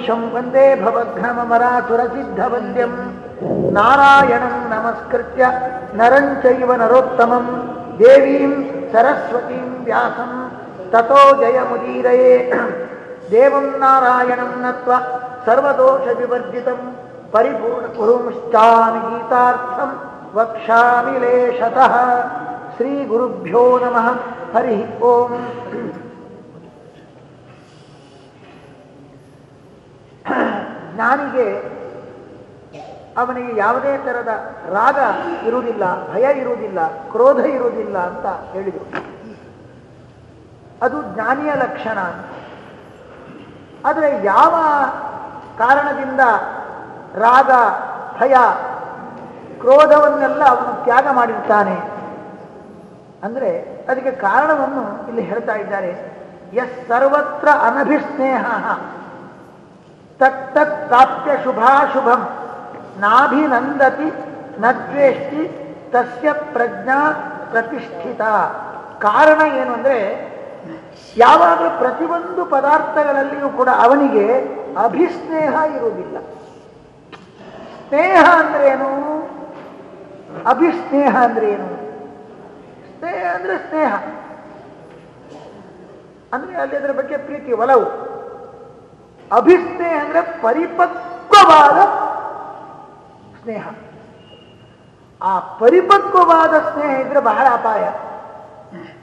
ವಂದೇ ಭವಘ್ನಮರಾಸುರಸಿದ್ಧವದ್ಯಂ ನಾರಾಯಣಂ ನಮಸ್ಕೃತ್ಯ. ನರಂಚೈವ ನರೋತ್ತಮಂ. ದೇವೀಂ ಸರಸ್ವತೀಂ ವ್ಯಾಸಂ. ತಥೋ ಜಯಮುದೀರಯೇ ದೇವಂ ನಾರಾಯಣಂ ನತ್ವ. ಸರ್ವದೋಷ ವಿವರ್ಜಿತಂ. ಪರಿಪೂರ್ಣ ಕುರುಂಶ್ಚಾಮಿ ಗೀತಾರ್ಥಂ. ವಕ್ಷಾಮಿ ಲೇಷತಃ ಶ್ರೀ ಗುರುಭ್ಯೋ ನಮಃ. ಹರಿ ಓಂ. ಜ್ಞಾನಿಗೆ ಅವನಿಗೆ ಯಾವುದೇ ತರದ ರಾಗ ಇರುವುದಿಲ್ಲ, ಭಯ ಇರುವುದಿಲ್ಲ, ಕ್ರೋಧ ಇರುವುದಿಲ್ಲ ಅಂತ ಹೇಳಿದರು. ಅದು ಜ್ಞಾನಿಯ ಲಕ್ಷಣ. ಅಂತ ಆದರೆ ಯಾವ ಕಾರಣದಿಂದ ರಾಗ, ಭಯ, ಕ್ರೋಧವನ್ನೆಲ್ಲ ಅವನು ತ್ಯಾಗ ಮಾಡಿರ್ತಾನೆ? ಅಂದರೆ ಅದಕ್ಕೆ ಕಾರಣವನ್ನು ಇಲ್ಲಿ ಹೇಳ್ತಾ ಇದ್ದಾರೆ. ಎಸ್ ಸರ್ವತ್ರ ಅನಭಿಸ್ನೇಹ. ತತ್ತತ್ ಪ್ರಾಪ್ಯ ಶುಭಾಶುಭಂ. ನಾಭಿನಂದತಿ ನದ್ವೇಷ್ಟಿ ತಸ್ಯ ಪ್ರಜ್ಞಾ ಪ್ರತಿಷ್ಠಿತ. ಕಾರಣ ಏನು ಅಂದರೆ ಯಾವಾಗ ಪ್ರತಿಯೊಂದು ಪದಾರ್ಥಗಳಲ್ಲಿಯೂ ಕೂಡ ಅವನಿಗೆ ಅಭಿಸ್ನೇಹ ಇರುವುದಿಲ್ಲ. ಸ್ನೇಹ ಅಂದ್ರೆ ಏನು? ಅಭಿಸ್ನೇಹ ಅಂದ್ರೆ ಏನು? ಸ್ನೇಹ ಅಂದ್ರೆ ಸ್ನೇಹ. ಅಂದ್ರೆ ಅಲ್ಲಿ ಅದರ ಬಗ್ಗೆ ಪ್ರೀತಿ ಒಲವು. ಅಭಿಸ್ನೇಹ ಅಂದ್ರೆ ಪರಿಪಕ್ವವಾದ ಸ್ನೇಹ. ಆ ಪರಿಪಕ್ವವಾದ ಸ್ನೇಹ ಇದ್ರೆ ಬಹಳ ಅಪಾಯ.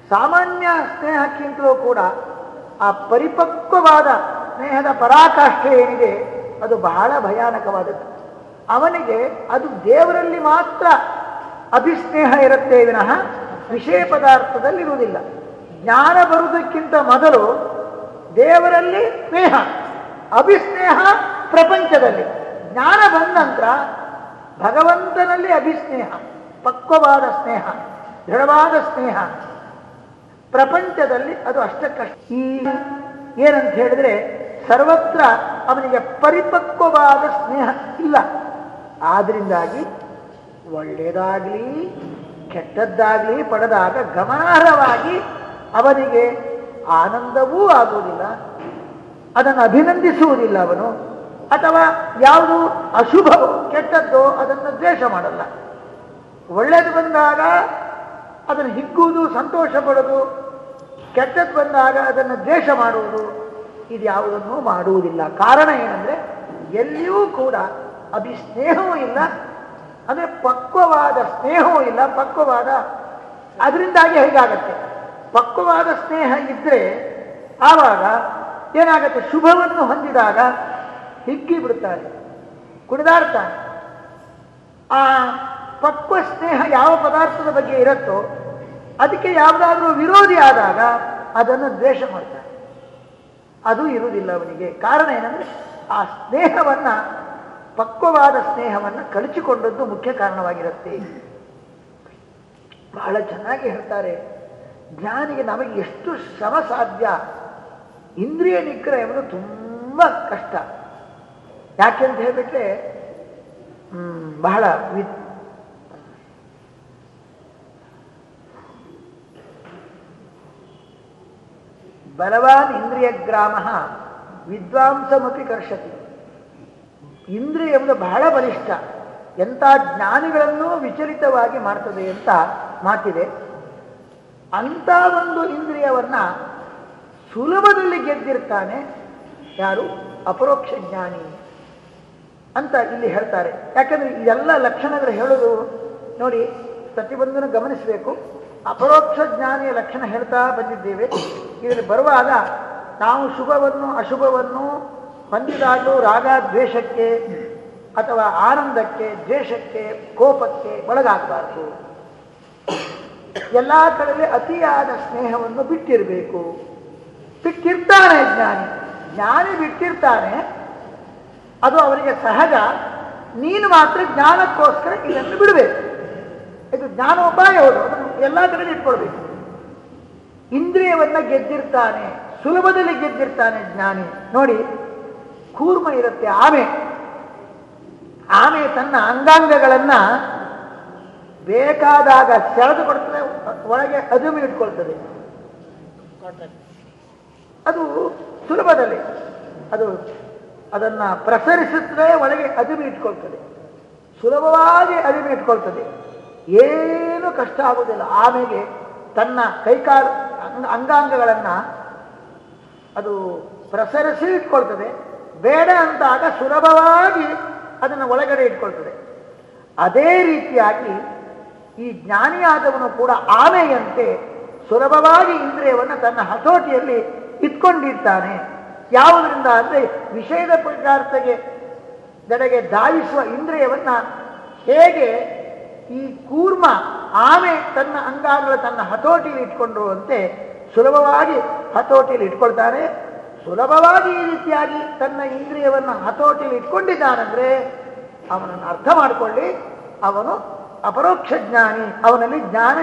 ಸಾಮಾನ್ಯ ಸ್ನೇಹಕ್ಕಿಂತಲೂ ಕೂಡ ಆ ಪರಿಪಕ್ವವಾದ ಸ್ನೇಹದ ಪರಾಕಾಷ್ಠೆ ಏನಿದೆ, ಅದು ಬಹಳ ಭಯಾನಕವಾದದ್ದು. ಅವನಿಗೆ ಅದು ದೇವರಲ್ಲಿ ಮಾತ್ರ ಅಭಿಸ್ನೇಹ ಇರುತ್ತೆ ವಿನಃ ವಿಷಯ ಪದಾರ್ಥದಲ್ಲಿ ಇರುವುದಿಲ್ಲ ಜ್ಞಾನ ಬರುವುದಕ್ಕಿಂತ ಮೊದಲು ದೇವರಲ್ಲಿ ಸ್ನೇಹ. ಅಭಿಸ್ನೇಹ ಪ್ರಪಂಚದಲ್ಲಿ. ಜ್ಞಾನ ಬಂದ ನಂತರ ಭಗವಂತನಲ್ಲಿ ಅಭಿಸ್ನೇಹ, ಪಕ್ವವಾದ ಸ್ನೇಹ, ದೃಢವಾದ ಸ್ನೇಹ. ಪ್ರಪಂಚದಲ್ಲಿ ಅದು ಅಷ್ಟಕ್ಕಷ್ಟ. ಏನಂತ ಹೇಳಿದ್ರೆ ಸರ್ವತ್ರ ಅವನಿಗೆ ಪರಿಪಕ್ವವಾದ ಸ್ನೇಹ ಇಲ್ಲ. ಆದ್ರಿಂದಾಗಿ ಒಳ್ಳೆಯದಾಗಲಿ, ಕೆಟ್ಟದ್ದಾಗಲಿ ಪಡೆದಾಗ ಗಮನಾರ್ಹವಾಗಿ ಅವನಿಗೆ ಆನಂದವೂ ಆಗುವುದಿಲ್ಲ. ಅದನ್ನು ಅಭಿನಂದಿಸುವುದಿಲ್ಲ ಅವನು. ಅಥವಾ ಯಾವುದು ಅಶುಭವೋ ಕೆಟ್ಟದ್ದೋ ಅದನ್ನು ದ್ವೇಷ ಮಾಡಲ್ಲ. ಒಳ್ಳೆಯದು ಬಂದಾಗ ಅದನ್ನು ಹಿಗ್ಗುವುದು ಸಂತೋಷ ಪಡೋದು ಕೆಟ್ಟದ್ದು ಬಂದಾಗ ಅದನ್ನು ದ್ವೇಷ ಮಾಡುವುದು ಇದು ಯಾವುದನ್ನು ಮಾಡುವುದಿಲ್ಲ. ಕಾರಣ ಏನಂದ್ರೆ, ಎಲ್ಲಿಯೂ ಕೂಡ ಅಭಿಸ್ನೇಹವೂ ಇಲ್ಲ, ಅಂದರೆ ಪಕ್ವವಾದ ಸ್ನೇಹವೂ ಇಲ್ಲ. ಪಕ್ವವಾದ, ಅದರಿಂದಾಗಿ ಹೇಗಾಗತ್ತೆ? ಪಕ್ವವಾದ ಸ್ನೇಹ ಇದ್ದರೆ ಆವಾಗ ಏನಾಗತ್ತೆ? ಶುಭವನ್ನು ಹೊಂದಿದಾಗ ಹಿಗ್ಗಿ ಬಿಡುತ್ತಾರೆ ಕುಣಿದಾಡ್ತಾನೆ ಆ ಪಕ್ವ ಸ್ನೇಹ ಯಾವ ಪದಾರ್ಥದ ಬಗ್ಗೆ ಇರುತ್ತೋ, ಅದಕ್ಕೆ ಯಾವುದಾದ್ರೂ ವಿರೋಧಿ ಆದಾಗ ಅದನ್ನು ದ್ವೇಷ ಮಾಡ್ತಾನೆ ಅದು ಇರುವುದಿಲ್ಲ ಅವನಿಗೆ. ಕಾರಣ ಏನಂದ್ರೆ, ಆ ಸ್ನೇಹವನ್ನ, ಪಕ್ವವಾದ ಸ್ನೇಹವನ್ನು ಕಳಚಿಕೊಂಡದ್ದು ಮುಖ್ಯ ಕಾರಣವಾಗಿರುತ್ತೆ. ಬಹಳ ಚೆನ್ನಾಗಿ ಹೇಳ್ತಾರೆ. ಜ್ಞಾನಿಗೆ ನಮಗೆ ಎಷ್ಟು ಶ್ರಮ ಸಾಧ್ಯ? ಇಂದ್ರಿಯ ನಿಗ್ರಹ ಎಂಬುದು ತುಂಬ ಕಷ್ಟ. ಯಾಕೆ ಅಂತ ಹೇಳಿಬಿಟ್ರೆ ಬಹಳ ವಿ ಬಲವಾನ್ ಇಂದ್ರಿಯ ಗ್ರಾಮ ವಿದ್ವಾಂಸಮಿ ಕರ್ಷತಿ. ಇಂದ್ರಿಯ ಎಂಬುದು ಬಹಳ ಬಲಿಷ್ಠ. ಎಂಥ ಜ್ಞಾನಿಗಳನ್ನು ವಿಚಲಿತವಾಗಿ ಮಾಡ್ತದೆ ಅಂತ ಮಾತಿದೆ. ಅಂಥ ಒಂದು ಇಂದ್ರಿಯವನ್ನ ಸುಲಭದಲ್ಲಿ ಗೆದ್ದಿರ್ತಾನೆ. ಯಾರು? ಅಪರೋಕ್ಷ ಜ್ಞಾನಿ. ಅಂತ ಇಲ್ಲಿ ಹೇಳ್ತಾರೆ. ಯಾಕಂದ್ರೆ ಇದೆಲ್ಲ ಲಕ್ಷಣಗಳು ಹೇಳೋದು? ನೋಡಿ, ಪ್ರತಿಯೊಂದನ್ನು ಗಮನಿಸಬೇಕು. ಅಪರೋಕ್ಷ ಜ್ಞಾನಿಯ ಲಕ್ಷಣ ಹೇಳ್ತಾ ಬಂದಿದ್ದೇವೆ. ಇದರಲ್ಲಿ ಬರುವಾಗ ನಾವು ಶುಭವನ್ನು, ಅಶುಭವನ್ನು ಹೊಂದಿದಾಗಲೂ ರಾಗ ದ್ವೇಷಕ್ಕೆ ಅಥವಾ ಆನಂದಕ್ಕೆ, ದ್ವೇಷಕ್ಕೆ, ಕೋಪಕ್ಕೆ ಒಳಗಾಗಬಾರದು. ಎಲ್ಲ ಕಡೆಗೆ ಅತಿಯಾದ ಸ್ನೇಹವನ್ನು ಬಿಟ್ಟಿರಬೇಕು. ಬಿಟ್ಟಿರ್ತಾನೆ ಜ್ಞಾನಿ. ಜ್ಞಾನಿ ಬಿಟ್ಟಿರ್ತಾನೆ, ಅದು ಅವರಿಗೆ ಸಹಜ. ನೀನು ಮಾತ್ರ ಜ್ಞಾನಕ್ಕೋಸ್ಕರ ಇದನ್ನು ಬಿಡಬೇಕು. ಇದು ಜ್ಞಾನೋಪಾಯ ಹೌದು ಅದನ್ನು ಎಲ್ಲ ಕಡೆ ಇಟ್ಕೊಳ್ಬೇಕು. ಇಂದ್ರಿಯವನ್ನ ಗೆದ್ದಿರ್ತಾನೆ, ಸುಲಭದಲ್ಲಿ ಗೆದ್ದಿರ್ತಾನೆ ಜ್ಞಾನಿ. ನೋಡಿ, ಕೂರ್ಮ ಇರುತ್ತೆ ಆಮೆ. ಆಮೆ ತನ್ನ ಅಂಗಾಂಗಗಳನ್ನ ಬೇಕಾದಾಗ ಸೆಳೆದು ಕೊಡ್ತದೆ, ಒಳಗೆ ಅದುಮಿ ಇಟ್ಕೊಳ್ತದೆ. ಅದು ಸುಲಭದಲ್ಲಿ. ಅದು ಅದನ್ನ ಪ್ರಸರಿಸಿದ್ರೆ ಒಳಗೆ ಅದಿಮಿ ಇಟ್ಕೊಳ್ತದೆ. ಸುಲಭವಾಗಿ ಅದಿಮೆ ಇಟ್ಕೊಳ್ತದೆ. ಏನು ಕಷ್ಟ ಆಗುವುದಿಲ್ಲ. ಆಮೇಲೆ ತನ್ನ ಕೈಕಾಲು ಅಂಗ- ಅಂಗಾಂಗಗಳನ್ನ ಅದು ಪ್ರಸರಿಸಿ ಇಟ್ಕೊಳ್ತದೆ. ಬೇಡ ಅಂತಾಗ ಸುಲಭವಾಗಿ ಅದನ್ನು ಒಳಗಡೆ ಇಟ್ಕೊಳ್ತದೆ. ಅದೇ ರೀತಿಯಾಗಿ ಈ ಜ್ಞಾನಿಯಾದವನು ಕೂಡ ಆಮೆಯಂತೆ ಸುಲಭವಾಗಿ ಇಂದ್ರಿಯವನ್ನು ತನ್ನ ಹತೋಟಿಯಲ್ಲಿ ಇಟ್ಕೊಂಡಿರ್ತಾನೆ ಯಾವುದರಿಂದ ಅಂದರೆ ವಿಷಯದ ಪದಾರ್ಥಗೆ ದಡೆಗೆ ಧಾವಿಸುವ ಇಂದ್ರಿಯವನ್ನು ಹೇಗೆ ಈ ಕೂರ್ಮ ಆಮೆ ತನ್ನ ಅಂಗಾಂಗಗಳ ತನ್ನ ಹತೋಟಿಲಿ ಇಟ್ಕೊಂಡಿರುವಂತೆ ಸುಲಭವಾಗಿ ಹತೋಟಿಲಿ ಇಟ್ಕೊಳ್ತಾನೆ. ಸುಲಭವಾಗಿ ಈ ರೀತಿಯಾಗಿ ತನ್ನ ಇಂದ್ರಿಯವನ್ನು ಹತೋಟಿಯಲ್ಲಿ ಇಟ್ಕೊಂಡಿದ್ದಾನಂದ್ರೆ ಅವನನ್ನು ಅರ್ಥ ಮಾಡಿಕೊಳ್ಳಿ. ಅವನು ಅಪರೋಕ್ಷ ಜ್ಞಾನಿ. ಅವನಲ್ಲಿ ಜ್ಞಾನ,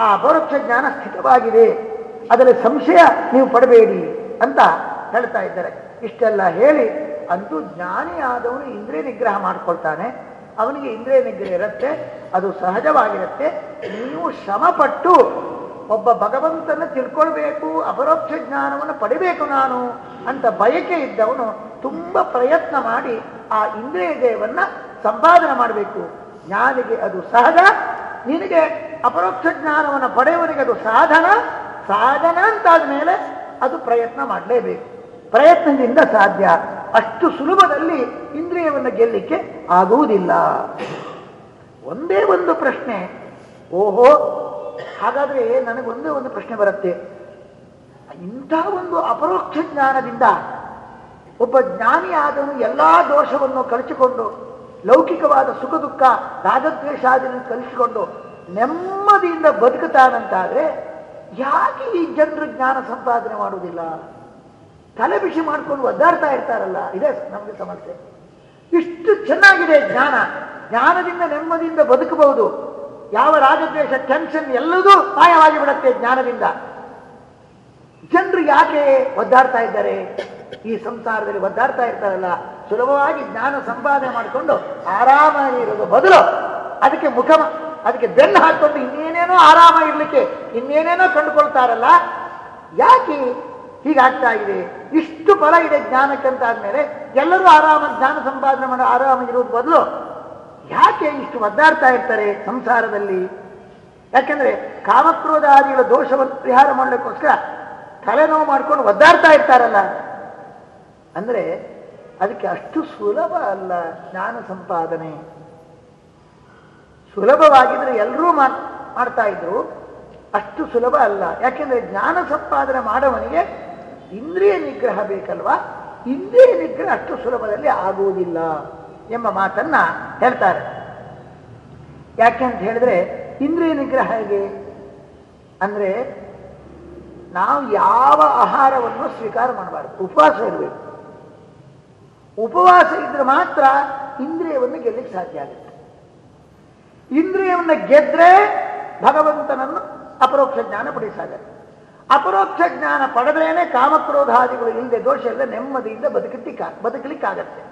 ಆ ಅಪರೋಕ್ಷ ಜ್ಞಾನ ಸ್ಥಿತವಾಗಿದೆ. ಅದರಲ್ಲಿ ಸಂಶಯ ನೀವು ಪಡಬೇಡಿ ಅಂತ ಹೇಳ್ತಾ ಇದ್ದಾರೆ. ಇಷ್ಟೆಲ್ಲ ಹೇಳಿ ಅಂತೂ ಜ್ಞಾನಿ ಆದವನು ಇಂದ್ರಿಯ ನಿಗ್ರಹ ಮಾಡ್ಕೊಳ್ತಾನೆ. ಅವನಿಗೆ ಇಂದ್ರಿಯ ನಿಗ್ರಹ ಇರುತ್ತೆ, ಅದು ಸಹಜವಾಗಿರುತ್ತೆ. ನೀವು ಶ್ರಮಪಟ್ಟು ಒಬ್ಬ ಭಗವಂತನ ತಿಳ್ಕೊಳ್ಬೇಕು, ಅಪರೋಕ್ಷ ಜ್ಞಾನವನ್ನು ಪಡಿಬೇಕು ನಾನು ಅಂತ ಬಯಕೆ ಇದ್ದವನು ತುಂಬ ಪ್ರಯತ್ನ ಮಾಡಿ ಆ ಇಂದ್ರಿಯ ದೇವನ್ನ ಸಂಪಾದನೆ ಮಾಡಬೇಕು. ಜ್ಞಾನಿಗೆ ಅದು ಸಹಜ, ನಿನಗೆ ಅಪರೋಕ್ಷ ಜ್ಞಾನವನ್ನು ಪಡೆಯುವನಿಗೆ ಅದು ಸಾಧನ ಸಾಧನ ಅಂತಾದ ಮೇಲೆ ಅದು ಪ್ರಯತ್ನ ಮಾಡಲೇಬೇಕು. ಪ್ರಯತ್ನದಿಂದ ಸಾಧ್ಯ. ಅಷ್ಟು ಸುಲಭದಲ್ಲಿ ಇಂದ್ರಿಯವನ್ನು ಗೆಲ್ಲಿಕ್ಕೆ ಆಗುವುದಿಲ್ಲ. ಒಂದೇ ಒಂದು ಪ್ರಶ್ನೆ. ಓಹೋ, ಹಾಗಾದ್ರೆ ನನಗೊಂದೇ ಒಂದು ಪ್ರಶ್ನೆ ಬರುತ್ತೆ. ಇಂಥ ಒಂದು ಅಪರೋಕ್ಷ ಜ್ಞಾನದಿಂದ ಒಬ್ಬ ಜ್ಞಾನಿ ಆದನು ಎಲ್ಲಾ ದೋಷವನ್ನು ಕಳಚಿಕೊಂಡು, ಲೌಕಿಕವಾದ ಸುಖ ದುಃಖ ರಾಗದ್ವೇಷಾದಿಗಳನ್ನು ಕಲಿಸಿಕೊಂಡು ನೆಮ್ಮದಿಯಿಂದ ಬದುಕುತ್ತಾನಂತಾದ್ರೆ ಯಾಕೆ ಈ ಜನರು ಜ್ಞಾನ ಸಂಪಾದನೆ ಮಾಡುವುದಿಲ್ಲ? ತಲೆ ಬಿಸಿ ಮಾಡ್ಕೊಂಡು ಒದ್ದಾಡ್ತಾ ಇರ್ತಾರಲ್ಲ, ಇದೆ ನಮಗೆ ಸಮಸ್ಯೆ. ಇಷ್ಟು ಚೆನ್ನಾಗಿದೆ ಜ್ಞಾನ. ಜ್ಞಾನದಿಂದ ನೆಮ್ಮದಿಯಿಂದ ಬದುಕಬಹುದು. ಯಾವ ರಾಜದ್ವೇಷ ಟೆನ್ಷನ್ ಎಲ್ಲದೂ ಮಾಯವಾಗಿ ಬಿಡುತ್ತೆ ಜ್ಞಾನದಿಂದ. ಜನರು ಯಾಕೆ ಒದ್ದಾಡ್ತಾ ಇದ್ದಾರೆ? ಈ ಸಂಸಾರದಲ್ಲಿ ಒದ್ದಾಡ್ತಾ ಇರ್ತಾರಲ್ಲ, ಸುಲಭವಾಗಿ ಜ್ಞಾನ ಸಂಪಾದನೆ ಮಾಡಿಕೊಂಡು ಆರಾಮಾಗಿ ಇರೋದು ಬದಲು. ಅದಕ್ಕೆ ಮುಖ ಅದಕ್ಕೆ ಬೆನ್ನು ಹಾಕೊಂಡು ಇನ್ನೇನೇನೋ ಆರಾಮ ಇರ್ಲಿಕ್ಕೆ, ಇನ್ನೇನೇನೋ ಕಂಡುಕೊಳ್ತಾರಲ್ಲ, ಯಾಕೆ ಹೀಗಾಗ್ತಾ ಇದೆ? ಇಷ್ಟು ಫಲ ಇದೆ ಜ್ಞಾನಕ್ಕಂತ ಆದ್ಮೇಲೆ ಎಲ್ಲರೂ ಆರಾಮ, ಜ್ಞಾನ ಸಂಪಾದನೆ ಮಾಡೋ ಆರಾಮ ಇರೋದು ಬದಲು. ಯಾಕೆ ಇಷ್ಟು ಒದ್ದಾಡ್ತಾ ಇರ್ತಾರೆ ಸಂಸಾರದಲ್ಲಿ? ಯಾಕೆಂದ್ರೆ ಕಾಮಕ್ರೋಧಾದಿಗಳ ದೋಷವನ್ನು ಪರಿಹಾರ ಮಾಡಲಿಕ್ಕೋಸ್ಕರ ತಲೆನೋವು ಮಾಡ್ಕೊಂಡು ಒದ್ದಾಡ್ತಾ ಇರ್ತಾರಲ್ಲ. ಅಂದ್ರೆ ಅದಕ್ಕೆ ಅಷ್ಟು ಸುಲಭ ಅಲ್ಲ ಜ್ಞಾನ ಸಂಪಾದನೆ. ಸುಲಭವಾಗಿದ್ರೆ ಎಲ್ಲರೂ ಮಾಡ್- ಮಾಡ್ತಾ ಇದ್ರು. ಅಷ್ಟು ಸುಲಭ ಅಲ್ಲ. ಯಾಕೆಂದ್ರೆ ಜ್ಞಾನ ಸಂಪಾದನೆ ಮಾಡವನಿಗೆ ಇಂದ್ರಿಯ ನಿಗ್ರಹ ಬೇಕಲ್ವಾ? ಇಂದ್ರಿಯ ನಿಗ್ರಹ ಅಷ್ಟು ಸುಲಭದಲ್ಲಿ ಆಗುವುದಿಲ್ಲ ಎಂಬ ಮಾತನ್ನ ಹೇಳ್ತಾರೆ. ಯಾಕೆ ಅಂತ ಹೇಳಿದ್ರೆ ಇಂದ್ರಿಯ ನಿಗ್ರಹ ಹೇಗೆ? ಅಂದ್ರೆ ನಾವು ಯಾವ ಆಹಾರವನ್ನು ಸ್ವೀಕಾರ ಮಾಡಬಾರ್ದು. ಉಪವಾಸ ಇರಬೇಕು. ಉಪವಾಸ ಇದ್ರೆ ಮಾತ್ರ ಇಂದ್ರಿಯವನ್ನು ಗೆಲ್ಲಕ್ಕೆ ಸಾಧ್ಯ ಆಗುತ್ತೆ. ಇಂದ್ರಿಯವನ್ನು ಗೆದ್ರೆ ಭಗವಂತನನ್ನು ಅಪರೋಕ್ಷ ಜ್ಞಾನ ಪಡಿಸಾಗತ್ತೆ ಅಪರೋಕ್ಷ ಜ್ಞಾನ ಪಡೆದ್ರೇನೆ ಕಾಮಕ್ರೋಧಾದಿಗಳು ಇಲ್ಲದೆ ದೋಷ ಇಲ್ಲದೆ ನೆಮ್ಮದಿಯಿಂದ ಬದುಕಲಿಕ್ಕೆ, ಬದುಕಲಿಕ್ಕಾಗತ್ತೆ.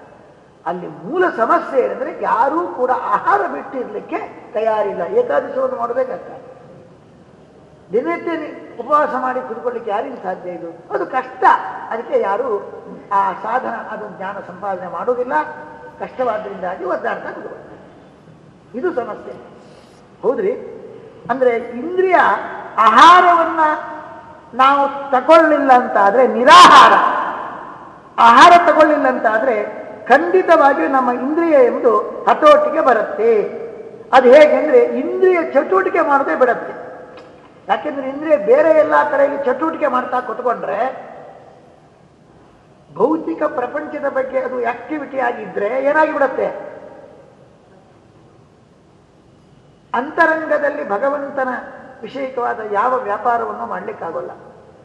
ಅಲ್ಲಿ ಮೂಲ ಸಮಸ್ಯೆ ಏನಂದ್ರೆ ಯಾರೂ ಕೂಡ ಆಹಾರ ಬಿಟ್ಟಿರ್ಲಿಕ್ಕೆ ತಯಾರಿಲ್ಲ. ಏಕಾದಶವನ್ನು ಮಾಡಬೇಕಾಗ್ತದೆ. ದಿನನಿತ್ಯ ಉಪವಾಸ ಮಾಡಿ ಕುತ್ಕೊಳ್ಳಿಕ್ಕೆ ಯಾರಿಗೆ ಸಾಧ್ಯ ಇದು ಅದು ಕಷ್ಟ. ಅದಕ್ಕೆ ಯಾರು ಆ ಸಾಧನ, ಅದು ಜ್ಞಾನ ಸಂಪಾದನೆ ಮಾಡೋದಿಲ್ಲ ಕಷ್ಟವಾದ್ದರಿಂದಾಗಿ ಒದ್ದಾಡ್ತಾ ಕೂತ್ಕೊಳ್ತಾರೆ ಇದು ಸಮಸ್ಯೆ. ಹೌದ್ರಿ? ಅಂದ್ರೆ ಇಂದ್ರಿಯ ಆಹಾರವನ್ನ ನಾವು ತಗೊಳ್ಳಿಲ್ಲ ಅಂತ ನಿರಾಹಾರ. ಆಹಾರ ತಗೊಳ್ಳಿಲ್ಲ ಅಂತ ಖಂಡಿತವಾಗಿ ನಮ್ಮ ಇಂದ್ರಿಯ ಎಂಬುದು ಹತೋಟಿಗೆ ಬರುತ್ತೆ. ಅದು ಹೇಗೆಂದ್ರೆ ಇಂದ್ರಿಯ ಚಟುವಟಿಕೆ ಮಾಡದೆ ಬಿಡುತ್ತೆ. ಯಾಕೆಂದ್ರೆ ಇಂದ್ರಿಯ ಬೇರೆ ಎಲ್ಲ ಕಡೆಯಲ್ಲಿ ಚಟುವಟಿಕೆ ಮಾಡ್ತಾ ಕೊಟ್ಕೊಂಡ್ರೆ ಭೌತಿಕ ಪ್ರಪಂಚದ ಬಗ್ಗೆ ಅದು ಆಕ್ಟಿವಿಟಿ ಆಗಿದ್ರೆ ಏನಾಗಿ ಬಿಡುತ್ತೆ? ಅಂತರಂಗದಲ್ಲಿ ಭಗವಂತನ ವಿಷಯಕವಾದ ಯಾವ ವ್ಯಾಪಾರವನ್ನು ಮಾಡಲಿಕ್ಕಾಗೋಲ್ಲ.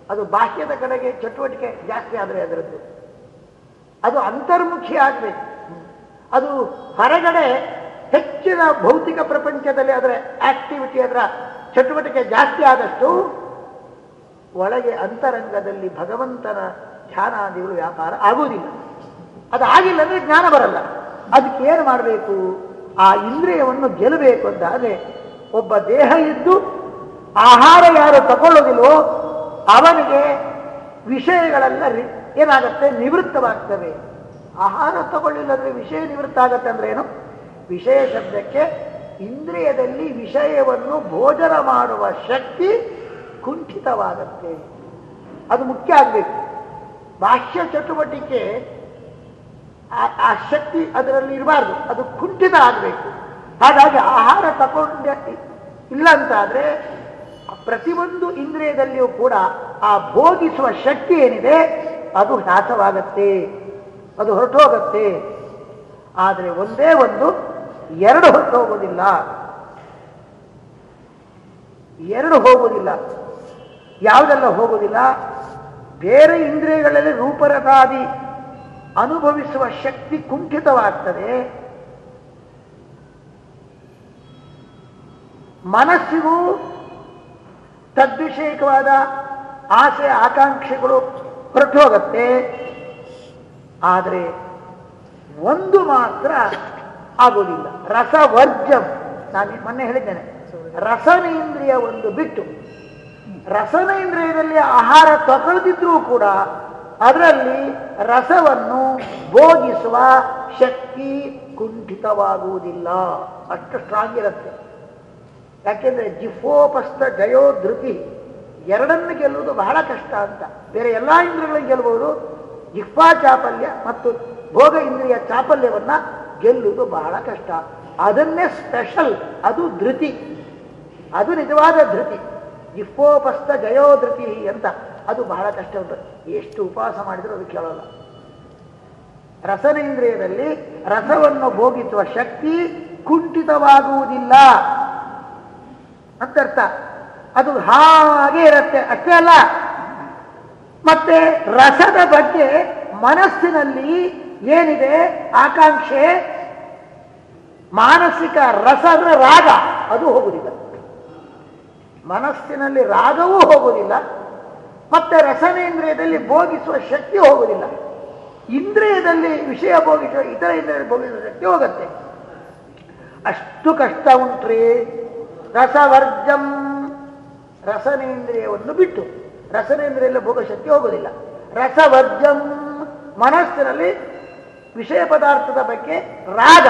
ಅದು ಬಾಹ್ಯದ ಕಡೆಗೆ ಚಟುವಟಿಕೆ ಜಾಸ್ತಿ ಆದರೆ ಅದರದ್ದು. ಅದು ಅಂತರ್ಮುಖಿ ಆಗಬೇಕು. ಅದು ಹೊರಗಡೆ ಹೆಚ್ಚಿನ ಭೌತಿಕ ಪ್ರಪಂಚದಲ್ಲಿ ಅದರ ಆಕ್ಟಿವಿಟಿ ಅದರ ಚಟುವಟಿಕೆ ಜಾಸ್ತಿ ಆದಷ್ಟು ಒಳಗೆ ಅಂತರಂಗದಲ್ಲಿ ಭಗವಂತನ ಧ್ಯಾನಾದಿಗಳು ವ್ಯಾಪಾರ ಆಗುವುದಿಲ್ಲ. ಅದು ಆಗಿಲ್ಲ ಅಂದರೆ ಜ್ಞಾನ ಬರಲ್ಲ. ಅದಕ್ಕೆ ಏನು ಮಾಡಬೇಕು? ಆ ಇಂದ್ರಿಯವನ್ನು ಗೆಲ್ಲಬೇಕು ಅಂತಾದರೆ ಒಬ್ಬ ದೇಹ ಇದ್ದು ಆಹಾರ ಯಾರು ತಗೊಳ್ಳೋದಿಲ್ವೋ ಅವನಿಗೆ ವಿಷಯಗಳೆಲ್ಲ ಏನಾಗುತ್ತೆ? ನಿವೃತ್ತವಾಗ್ತವೆ. ಆಹಾರ ತಗೊಳ್ಳಿಲ್ಲದ್ರೆ ವಿಷಯ ನಿವೃತ್ತ ಆಗತ್ತೆ ಅಂದ್ರೆ ಏನು? ವಿಷಯ ಶಬ್ದಕ್ಕೆ ಇಂದ್ರಿಯದಲ್ಲಿ ವಿಷಯವನ್ನು ಭೋಜನ ಮಾಡುವ ಶಕ್ತಿ ಕುಂಠಿತವಾಗತ್ತೆ. ಅದು ಮುಖ್ಯ ಆಗಬೇಕು. ಬಾಹ್ಯ ಚಟುವಟಿಕೆ ಆ- ಶಕ್ತಿ ಅದರಲ್ಲಿ ಇರಬಾರ್ದು. ಅದು ಕುಂಠಿತ ಆಗಬೇಕು. ಹಾಗಾಗಿ ಆಹಾರ ತಗೊಂಡ ಇಲ್ಲ ಅಂತಾದರೆ ಪ್ರತಿಯೊಂದು ಇಂದ್ರಿಯದಲ್ಲಿಯೂ ಕೂಡ ಆ ಭೋಗಿಸುವ ಶಕ್ತಿ ಏನಿದೆ, ಅದು ಹ್ರಾಸವಾಗತ್ತೆ ಅದು ಹೊರಟೋಗತ್ತೆ. ಆದರೆ ಒಂದೇ ಒಂದು, ಎರಡು ಹೊರಟು ಹೋಗೋದಿಲ್ಲ ಎರಡು ಹೋಗುವುದಿಲ್ಲ ಯಾವುದೆಲ್ಲ ಹೋಗುವುದಿಲ್ಲ ಬೇರೆ ಇಂದ್ರಿಯಗಳಲ್ಲಿ ರೂಪರಥಾದಿ ಅನುಭವಿಸುವ ಶಕ್ತಿ ಕುಂಠಿತವಾಗ್ತದೆ. ಮನಸ್ಸಿಗೂ ತದ್ವಿಷಯಕವಾದ ಆಸೆ ಆಕಾಂಕ್ಷೆಗಳು ಹೊರಟು ಹೋಗುತ್ತೆ ಆದರೆ ಒಂದು ಮಾತ್ರ ಆಗೋದಿಲ್ಲ ರಸವರ್ಜಂ. ನಾನು ಮೊನ್ನೆ ಹೇಳಿದ್ದೇನೆ. ರಸನೇಂದ್ರಿಯ ಒಂದು ಬಿಟ್ಟು. ರಸನೇಂದ್ರಿಯದಲ್ಲಿ ಆಹಾರ ತಗೊಳ್ದಿದ್ರೂ ಕೂಡ ಅದರಲ್ಲಿ ರಸವನ್ನು ಭೋಗಿಸುವ ಶಕ್ತಿ ಕುಂಠಿತವಾಗುವುದಿಲ್ಲ. ಅಷ್ಟು ಸ್ಟ್ರಾಂಗ್ ಇರುತ್ತೆ. ಯಾಕೆಂದರೆ ಜಿಫೋಪಸ್ಥ ಜಯೋ ಧೃತಿ ಎರಡನ್ನು ಗೆಲ್ಲುವುದು ಬಹಳ ಕಷ್ಟ ಅಂತ. ಬೇರೆ ಎಲ್ಲಾ ಇಂದ್ರಿಯಗಳನ್ನು ಗೆಲ್ಲಬಹುದು ಜಿಫ್ವಾ ಚಾಪಲ್ಯ ಮತ್ತು ಭೋಗ ಇಂದ್ರಿಯ ಚಾಪಲ್ಯವನ್ನ ಗೆಲ್ಲುವುದು ಬಹಳ ಕಷ್ಟ. ಅದನ್ನೇ ಸ್ಪೆಷಲ್ ಅದು ಧೃತಿ. ಅದು ನಿಜವಾದ ಧೃತಿ. ಜಿಫ್ಫೋಪಸ್ಥ ಜಯೋ ಧೃತಿ ಅಂತ. ಅದು ಬಹಳ ಕಷ್ಟ ಉಂಟು ಎಷ್ಟು ಉಪವಾಸ ಮಾಡಿದರೂ ಅದು ಕೇಳಲ್ಲ. ರಸನೇಂದ್ರಿಯದಲ್ಲಿ ರಸವನ್ನು ಭೋಗಿಸುವ ಶಕ್ತಿ ಕುಂಠಿತವಾಗುವುದಿಲ್ಲ. ಅಂತರ್ಥ. ಅದು ಹಾಗೆ ಇರುತ್ತೆ. ಅಷ್ಟೇ ಅಲ್ಲ. ಮತ್ತೆ ರಸದ ಬಗ್ಗೆ ಮನಸ್ಸಿನಲ್ಲಿ ಏನಿದೆ? ಆಕಾಂಕ್ಷೆ, ಮಾನಸಿಕ ರಸ ರಾಗ. ಅದು ಹೋಗುವುದಿಲ್ಲ ಮನಸ್ಸಿನಲ್ಲಿ ರಾಗವೂ ಹೋಗುವುದಿಲ್ಲ ಮತ್ತೆ ರಸನೇಂದ್ರಿಯದಲ್ಲಿ ಭೋಗಿಸುವ ಶಕ್ತಿ ಹೋಗುವುದಿಲ್ಲ. ಇಂದ್ರಿಯದಲ್ಲಿ ವಿಷಯ ಭೋಗಿಸುವ, ಇತರ ಇಂದ್ರಿಯದಲ್ಲಿ ಭೋಗಿಸುವ ಶಕ್ತಿ ಹೋಗುತ್ತೆ. ಅಷ್ಟು ಕಷ್ಟ ಉಂಟ್ರಿ. ರಸವರ್ಜಂ ರಸನೇಂದ್ರಿಯವನ್ನು ಬಿಟ್ಟು ರಸನೇಂದ್ರಿಯಲ್ಲಿ ಭೋಗ ಶಕ್ತಿ ಹೋಗುವುದಿಲ್ಲ. ರಸವರ್ಜಂ ಮನಸ್ಸಿನಲ್ಲಿ ವಿಷಯ ಪದಾರ್ಥದ ಬಗ್ಗೆ ರಾಗ,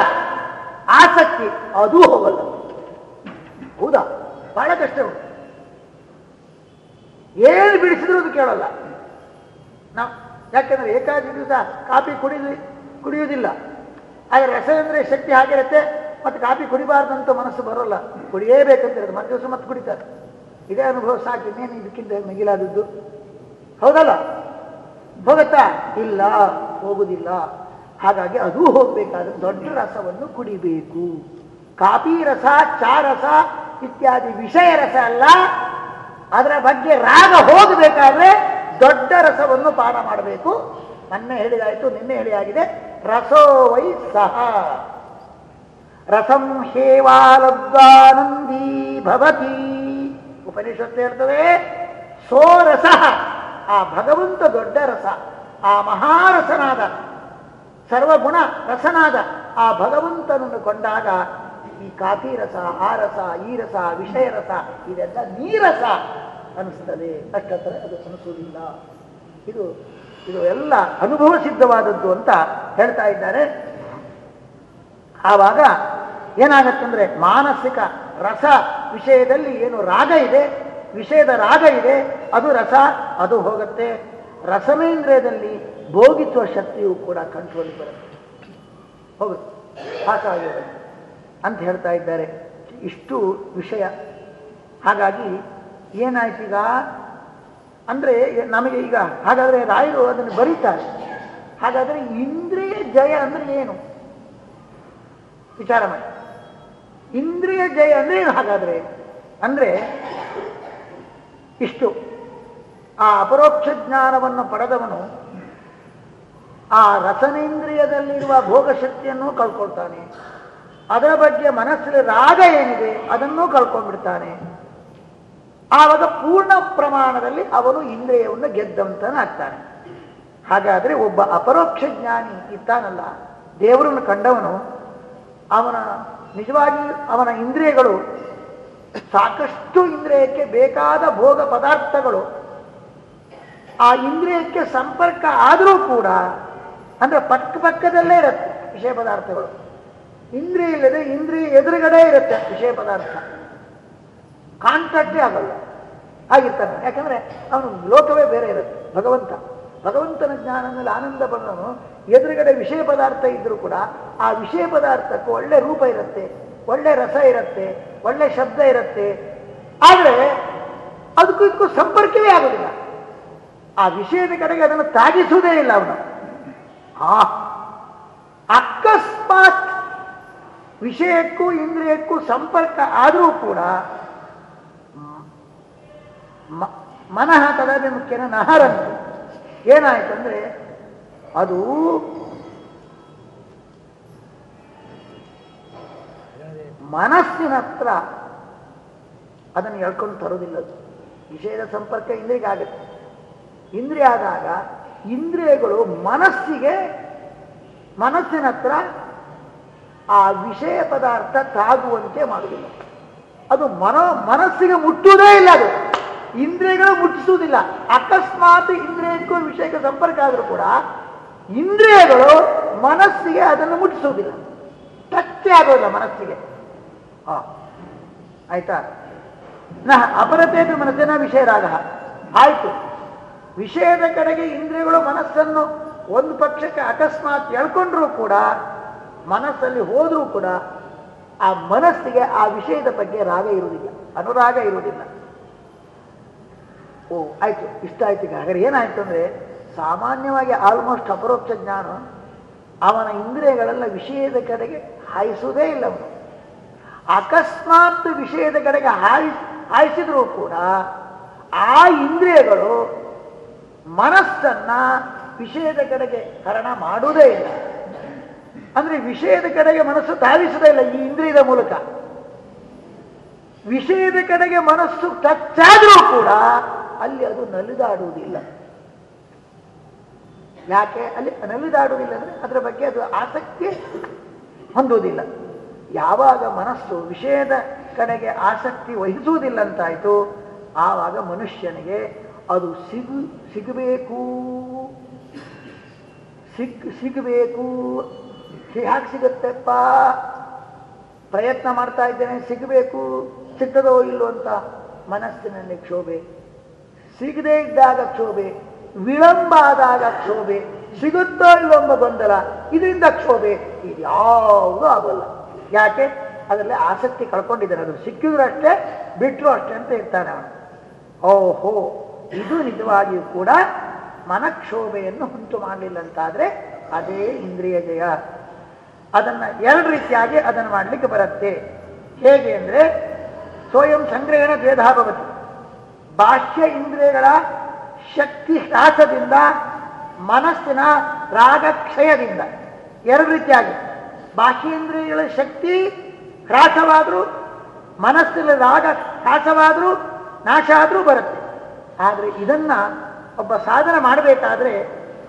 ಆಸಕ್ತಿ, ಅದು ಹೋಗಲ್ಲ. ಹೌದಾ? ಬಹಳ ಕಷ್ಟ ಉಂಟು. ಏನು ಬಿಡಿಸಿದ್ರು ಅದು ಕೇಳಲ್ಲ. ನಾವು ಯಾಕೆಂದ್ರೆ ಏಕಾದಿ ದಿವಸ ಕಾಫಿ ಕುಡಿದು ಕುಡಿಯುವುದಿಲ್ಲ. ಆದರೆ ಅಂದರೆ ಶಕ್ತಿ ಹಾಗಿರುತ್ತೆ, ಮತ್ತೆ ಕಾಫಿ ಕುಡಿಬಾರ್ದಂತ ಮನಸ್ಸು ಬರೋಲ್ಲ. ಕುಡಿಯೇಬೇಕಂತ ಹೇಳಿದ್ರೆ ಮರು ದಿವಸ ಮತ್ತೆ ಕುಡಿತಾರೆ. ಇದೇ ಅನುಭವ ಸಾಕು, ಇನ್ನೇನು ಇದಕ್ಕಿಂತ ಮಿಗಿಲಾದದ್ದು? ಹೌದಲ್ಲ? ಹೋಗತ್ತಾ ಇಲ್ಲ, ಹೋಗುದಿಲ್ಲ. ಹಾಗಾಗಿ ಅದು ಹೋಗಬೇಕಾದ್ರೆ ದೊಡ್ಡ ರಸವನ್ನು ಕುಡಿಬೇಕು. ಕಾಫಿ ರಸ, ಚಾ ರಸ ಇತ್ಯಾದಿ ವಿಷಯ ರಸ ಅಲ್ಲ ಅದರ ಬಗ್ಗೆ ರಾಗ ಹೋಗಬೇಕಾದ್ರೆ ದೊಡ್ಡ ರಸವನ್ನು ಪಾನ ಮಾಡಬೇಕು. ಮೊನ್ನೆ ಹೇಳಿದಾಯಿತು, ನಿನ್ನೆ ಹೇಳಿಯಾಗಿದೆ. ರಸೋ ವೈ ಸಹ. ರಸಂ ಹೇವಾಲಬ್ಧಾನಂದೀ ಭವತಿ. ಉಪನಿಷತ್ತು ಹೇಳ್ತದೆ ಸೋರಸ ಆ ಭಗವಂತ ದೊಡ್ಡ ರಸ, ಆ ಮಹಾರಸನಾದ, ಸರ್ವಗುಣ ರಸನಾದ ಆ ಭಗವಂತನನ್ನು ಕೊಂಡಾಗ ಈ ಕಾಫಿ ರಸ, ಆ ರಸ, ಈ ರಸ, ವಿಷಯ ರಸ, ಇದೆಲ್ಲ ನೀರಸ ಅನಿಸ್ತದೆ ಅಷ್ಟತ್ರ ಅದು ಅನಿಸುವುದಿಲ್ಲ ಇದು ಇದು ಎಲ್ಲ ಅನುಭವ ಸಿದ್ಧವಾದದ್ದು ಅಂತ ಹೇಳ್ತಾ ಇದ್ದಾರೆ. ಆವಾಗ ಏನಾಗತ್ತಂದ್ರೆ ಮಾನಸಿಕ ರಸ ವಿಷಯದಲ್ಲಿ ಏನು ರಾಗ ಇದೆ, ವಿಷಯದ ರಾಗ ಇದೆ, ಅದು ರಸ, ಅದು ಹೋಗುತ್ತೆ. ರಸಮೇಂದ್ರಿಯದಲ್ಲಿ ಭೋಗಿಸುವ ಶಕ್ತಿಯು ಕೂಡ ಕಂಟ್ರೋಲ್ ಬರುತ್ತೆ. ಹೋಗುತ್ತೆ. ಹಾಗಾಗಿ ಅಂತ ಹೇಳ್ತಾ ಇದ್ದಾರೆ. ಇಷ್ಟು ವಿಷಯ. ಹಾಗಾಗಿ ಏನಾಯ್ತು ಈಗ? ಅಂದ್ರೆ ನಮಗೆ ಈಗ ಹಾಗಾದ್ರೆ ರಾಯರು ಅದನ್ನು ಬರೀತಾರೆ. ಹಾಗಾದ್ರೆ ಇಂದ್ರಿಯ ಜಯ ಅಂದ್ರೆ ಏನು? ವಿಚಾರ ಮಾಡಿ. ಇಂದ್ರಿಯ ಜಯ ಅಂದ್ರೆ ಏನು ಹಾಗಾದ್ರೆ? ಅಂದ್ರೆ ಇಷ್ಟು. ಆ ಅಪರೋಕ್ಷ ಜ್ಞಾನವನ್ನು ಪಡೆದವನು ಆ ರಸನೇಂದ್ರಿಯದಲ್ಲಿರುವ ಭೋಗಶಕ್ತಿಯನ್ನು ಕಳ್ಕೊಳ್ತಾನೆ. ಅದರ ಬಗ್ಗೆ ಮನಸ್ಸಲ್ಲಿ ರಾಗ ಏನಿದೆ ಅದನ್ನೂ ಕಳ್ಕೊಂಡ್ಬಿಡ್ತಾನೆ. ಆವಾಗ ಪೂರ್ಣ ಪ್ರಮಾಣದಲ್ಲಿ ಅವನು ಇಂದ್ರಿಯವನ್ನು ಗೆದ್ದಂತನಾಗ್ತಾನೆ ಹಾಗಾದ್ರೆ ಒಬ್ಬ ಅಪರೋಕ್ಷ ಜ್ಞಾನಿ ಇದ್ದಾನಲ್ಲ ದೇವರನ್ನು ಕಂಡವನು, ಅವನ ನಿಜವಾಗಿ ಅವನ ಇಂದ್ರಿಯಗಳು ಸಾಕಷ್ಟು ಇಂದ್ರಿಯಕ್ಕೆ ಬೇಕಾದ ಭೋಗ ಪದಾರ್ಥಗಳು, ಆ ಇಂದ್ರಿಯಕ್ಕೆ ಸಂಪರ್ಕ ಆದರೂ ಕೂಡ, ಅಂದ್ರೆ ಪಕ್ಕ ಪಕ್ಕದಲ್ಲೇ ಇರುತ್ತೆ ವಿಷಯ ಪದಾರ್ಥಗಳು. ಇಂದ್ರಿಯ ಇಲ್ಲದೆ ಇಂದ್ರಿಯ ಎದುರುಗಡೆ ಇರುತ್ತೆ ವಿಷಯ ಪದಾರ್ಥ. ಕಾಂಟ್ಯಾಕ್ಟೇ ಆಗಲ್ಲ. ಆಗಿರ್ತಾನೆ ಯಾಕಂದ್ರೆ ಅವನು ಲೋಕವೇ ಬೇರೆ ಇರುತ್ತೆ. ಭಗವಂತ. ಭಗವಂತನ ಜ್ಞಾನ ಮೇಲೆ ಆನಂದ ಬಂದವನು ಎದುರುಗಡೆ ವಿಷಯ ಪದಾರ್ಥ ಇದ್ದರೂ ಕೂಡ ಆ ವಿಷಯ ಪದಾರ್ಥಕ್ಕೂ ಒಳ್ಳೆ ರೂಪ ಇರುತ್ತೆ, ಒಳ್ಳೆ ರಸ ಇರುತ್ತೆ, ಒಳ್ಳೆ ಶಬ್ದ ಇರುತ್ತೆ. ಆದರೆ ಅದಕ್ಕೂ ಇದಕ್ಕೂ ಸಂಪರ್ಕವೇ ಆಗೋದಿಲ್ಲ. ಆ ವಿಷಯದ ಕಡೆಗೆ ಅದನ್ನು ತಾಗಿಸುವುದೇ ಇಲ್ಲ ಅವನು. ಆ ಅಕಸ್ಮಾತ್ ವಿಷಯಕ್ಕೂ ಇಂದ್ರಿಯಕ್ಕೂ ಸಂಪರ್ಕ ಆದರೂ ಕೂಡ ಮನಃ ಮನಃ ತದಭಿಮುಖ್ಯನ ನಹರಂತು. ಏನಾಯ್ತು ಅಂದ್ರೆ ಅದು ಮನಸ್ಸಿನ ಹತ್ರ ಅದನ್ನು ಹೇಳ್ಕೊಂಡು ತರೋದಿಲ್ಲ ಅದು ವಿಷಯದ ಸಂಪರ್ಕ ಇಂದ್ರಿಯಗೆ ಆಗುತ್ತೆ. ಇಂದ್ರಿಯ ಇಂದ್ರಿಯಗಳು ಮನಸ್ಸಿಗೆ ಮನಸ್ಸಿನ ಹತ್ರ ಆ ವಿಷಯ ಪದಾರ್ಥ ತಾಗುವಂತೆ ಮಾಡುವುದಿಲ್ಲ. ಅದು ಮನೋ ಮನಸ್ಸಿಗೆ ಮುಟ್ಟುವುದೇ ಇಲ್ಲ ಅದು. ಇಂದ್ರಿಯಗಳು ಮುಟ್ಟಿಸುವುದಿಲ್ಲ. ಅಕಸ್ಮಾತ್ ಇಂದ್ರಿಯಕ್ಕೂ ವಿಷಯಕ್ಕೆ ಸಂಪರ್ಕ ಆದರೂ ಕೂಡ ಇಂದ್ರಿಯಗಳು ಮನಸ್ಸಿಗೆ ಅದನ್ನು ಮುಟ್ಟಿಸುವುದಿಲ್ಲ. ಟಚ್ ಆಗೋದಿಲ್ಲ ಮನಸ್ಸಿಗೆ. ಆಯ್ತಾ? ನ ಅಪರತೇಪಿ ಮನಸ್ಸಿನ ವಿಷಯ ರಾಗ. ಆಯ್ತು. ವಿಷಯದ ಕಡೆಗೆ ಇಂದ್ರಿಯಗಳು ಮನಸ್ಸನ್ನು ಒಂದು ಪಕ್ಷಕ್ಕೆ ಅಕಸ್ಮಾತ್ ಎಳ್ಕೊಂಡ್ರೂ ಕೂಡ ಮನಸ್ಸಲ್ಲಿ ಹೋದರೂ ಕೂಡ ಆ ಮನಸ್ಸಿಗೆ ಆ ವಿಷಯದ ಬಗ್ಗೆ ರಾಗ ಇರುವುದಿಲ್ಲ, ಅನುರಾಗ ಇರುವುದಿಲ್ಲ. ಓ, ಆಯ್ತು, ಇಷ್ಟ ಆಯ್ತು ಈಗ. ಹಾಗಾದ್ರೆ ಏನಾಯ್ತು ಅಂದ್ರೆ, ಸಾಮಾನ್ಯವಾಗಿ ಆಲ್ಮೋಸ್ಟ್ ಅಪರೋಕ್ಷ ಜ್ಞಾನ ಅವನ ಇಂದ್ರಿಯಗಳೆಲ್ಲ ವಿಷಯದ ಕಡೆಗೆ ಹಾಯಿಸುವುದೇ ಇಲ್ಲ ಅವನು. ಅಕಸ್ಮಾತ್ ವಿಷಯದ ಕಡೆಗೆ ಹಾಯಿಸ್ ಹಾಯಿಸಿದರೂ ಕೂಡ ಆ ಇಂದ್ರಿಯಗಳು ಮನಸ್ಸನ್ನ ವಿಷಯದ ಕಡೆಗೆ ಕರಣ ಮಾಡುವುದೇ ಇಲ್ಲ. ಅಂದ್ರೆ ವಿಷಯದ ಕಡೆಗೆ ಮನಸ್ಸು ಧಾವಿಸದೇ ಇಲ್ಲ, ಈ ಇಂದ್ರಿಯದ ಮೂಲಕ. ವಿಷಯದ ಕಡೆಗೆ ಮನಸ್ಸು ಟಚ್ ಆದರೂ ಕೂಡ ಅಲ್ಲಿ ಅದು ನಲಿದಾಡುವುದಿಲ್ಲ. ಯಾಕೆ? ಅಲ್ಲಿ ನಲಿದಾಡುವುದಿಲ್ಲ ಅಂದ್ರೆ ಅದರ ಬಗ್ಗೆ ಅದು ಆಸಕ್ತಿ ಹೊಂದುವುದಿಲ್ಲ. ಯಾವಾಗ ಮನಸ್ಸು ವಿಷಯದ ಕಡೆಗೆ ಆಸಕ್ತಿ ವಹಿಸುವುದಿಲ್ಲ ಅಂತಾಯ್ತು, ಆವಾಗ ಮನುಷ್ಯನಿಗೆ ಅದು ಸಿಗು, ಸಿಗಬೇಕು. ಸಿಗ್, ಸಿಗಬೇಕು. ಯಾಕೆ ಸಿಗುತ್ತೆಪ್ಪ? ಪ್ರಯತ್ನ ಮಾಡ್ತಾ ಇದ್ದೇನೆ, ಸಿಗಬೇಕು ಸಿಕ್ಕದೋ ಇಲ್ಲೋ ಅಂತ ಮನಸ್ಸಿನಲ್ಲಿ ಕ್ಷೋಭೆ. ಸಿಗದೇ ಇದ್ದಾಗ ಕ್ಷೋಭೆ, ವಿಳಂಬ ಆದಾಗ ಕ್ಷೋಭೆ, ಸಿಗುತ್ತೋ ಇಲ್ಲೋ ಎಂಬ ಗೊಂದಲ, ಇದರಿಂದ ಕ್ಷೋಭೆ, ಇದು ಯಾವುದೂ ಆಗೋಲ್ಲ. ಯಾಕೆ? ಅದರಲ್ಲಿ ಆಸಕ್ತಿ ಕಳ್ಕೊಂಡಿದ್ದಾರೆ ಅದು ಸಿಕ್ಕಿದ್ರು ಅಷ್ಟೇ ಬಿಟ್ಟರು ಅಷ್ಟೇ ಅಂತ ಇರ್ತಾನೆ ಅವನು. ಓಹೋ, ಇದು ನಿಜವಾಗಿಯೂ ಕೂಡ ಮನಕ್ಷೋಭೆಯನ್ನು ಉಂಟು ಮಾಡಲಿಲ್ಲ ಅಂತಾದ್ರೆ ಅದೇ ಇಂದ್ರಿಯ ಜಯ. ಅದನ್ನ ಎರಡು ರೀತಿಯಾಗಿ ಅದನ್ನು ಮಾಡಲಿಕ್ಕೆ ಬರುತ್ತೆ. ಹೇಗೆ ಅಂದ್ರೆ, ಸ್ವಯಂ ಸಂಗ್ರಹಣ ಭೇದ ಭವತಿ. ಬಾಹ್ಯ ಇಂದ್ರಿಯಗಳ ಶಕ್ತಿ ಹ್ರಾಸದಿಂದ, ಮನಸ್ಸಿನ ರಾಗಕ್ಷಯದಿಂದ. ಎರಡು ರೀತಿಯಾಗಿ. ಬಾಹ್ಯೇಂದ್ರಿಯಗಳ ಶಕ್ತಿ ಹ್ರಾಸವಾದರೂ, ಮನಸ್ಸಿನ ರಾಗ ಹ್ರಾಸವಾದರೂ, ನಾಶ ಆದರೂ ಬರುತ್ತೆ. ಆದರೆ ಇದನ್ನ ಒಬ್ಬ ಸಾಧನ ಮಾಡಬೇಕಾದ್ರೆ,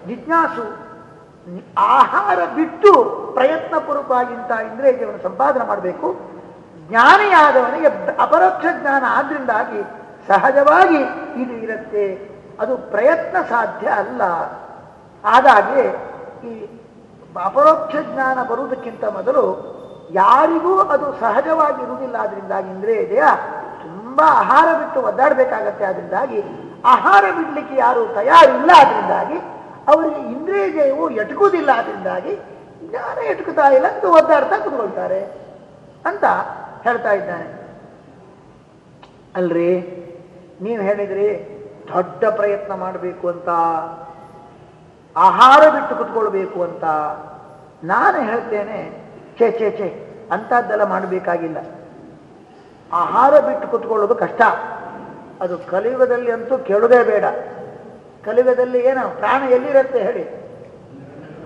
ಜಿಜ್ಞಾಸು, ಆಹಾರ ಬಿಟ್ಟು ಪ್ರಯತ್ನಪೂರ್ವಕವಾಗಿ ಇಂಥ ಇಂದ್ರಿಯವನ್ನು ಸಂಪಾದನೆ ಮಾಡಬೇಕು. ಜ್ಞಾನಿಯಾದವನಿಗೆ ಅಪರೋಕ್ಷ ಜ್ಞಾನ ಆದ್ರಿಂದಾಗಿ ಸಹಜವಾಗಿ ಇದು ಇರುತ್ತೆ. ಅದು ಪ್ರಯತ್ನ ಸಾಧ್ಯ ಅಲ್ಲ. ಹಾಗಾಗಿ ಈ ಅಪರೋಕ್ಷ ಜ್ಞಾನ ಬರುವುದಕ್ಕಿಂತ ಮೊದಲು ಯಾರಿಗೂ ಅದು ಸಹಜವಾಗಿ ಇರುವುದಿಲ್ಲ ಆದ್ರಿಂದಾಗಿ ಇಂದ್ರಿಯ ಇದೆಯ ತುಂಬಾ ಆಹಾರ ಬಿಟ್ಟು ಒದ್ದಾಡಬೇಕಾಗತ್ತೆ. ಆದ್ರಿಂದಾಗಿ ಆಹಾರ ಬಿಡ್ಲಿಕ್ಕೆ ಯಾರು ತಯಾರಿಲ್ಲ. ಆದ್ರಿಂದಾಗಿ ಅವರಿಗೆ ಇಂದ್ರಿಯ ಜಯವು ಎಟುಕುವುದಿಲ್ಲ. ಆದ್ರಿಂದಾಗಿ ಜ್ಞಾನ ಎಟುಕುತ್ತಾ ಇಲ್ಲ, ಅಂತ ಒದ್ದಾಡ್ತಾ ಕುತ್ಕೊಳ್ತಾರೆ ಅಂತ ಹೇಳ್ತಾ ಇದ್ದಾನೆ. ಅಲ್ರಿ, ನೀವು ಹೇಳಿದ್ರಿ ದೊಡ್ಡ ಪ್ರಯತ್ನ ಮಾಡಬೇಕು ಅಂತ, ಆಹಾರ ಬಿಟ್ಟು ಕುತ್ಕೊಳ್ಬೇಕು ಅಂತ. ನಾನು ಹೇಳ್ತೇನೆ, ಛೇ ಛೇ ಛೇ, ಅಂಥದ್ದೆಲ್ಲ ಮಾಡಬೇಕಾಗಿಲ್ಲ. ಆಹಾರ ಬಿಟ್ಟು ಕುತ್ಕೊಳ್ಳೋದು ಕಷ್ಟ. ಅದು ಕಲಿಯುಗದಲ್ಲಿ ಅಂತೂ ಕೇಳೋದೇ ಬೇಡ. ಕಲಿಯುಗದಲ್ಲಿ ಏನು ಪ್ರಾಣ ಎಲ್ಲಿರುತ್ತೆ ಹೇಳಿ.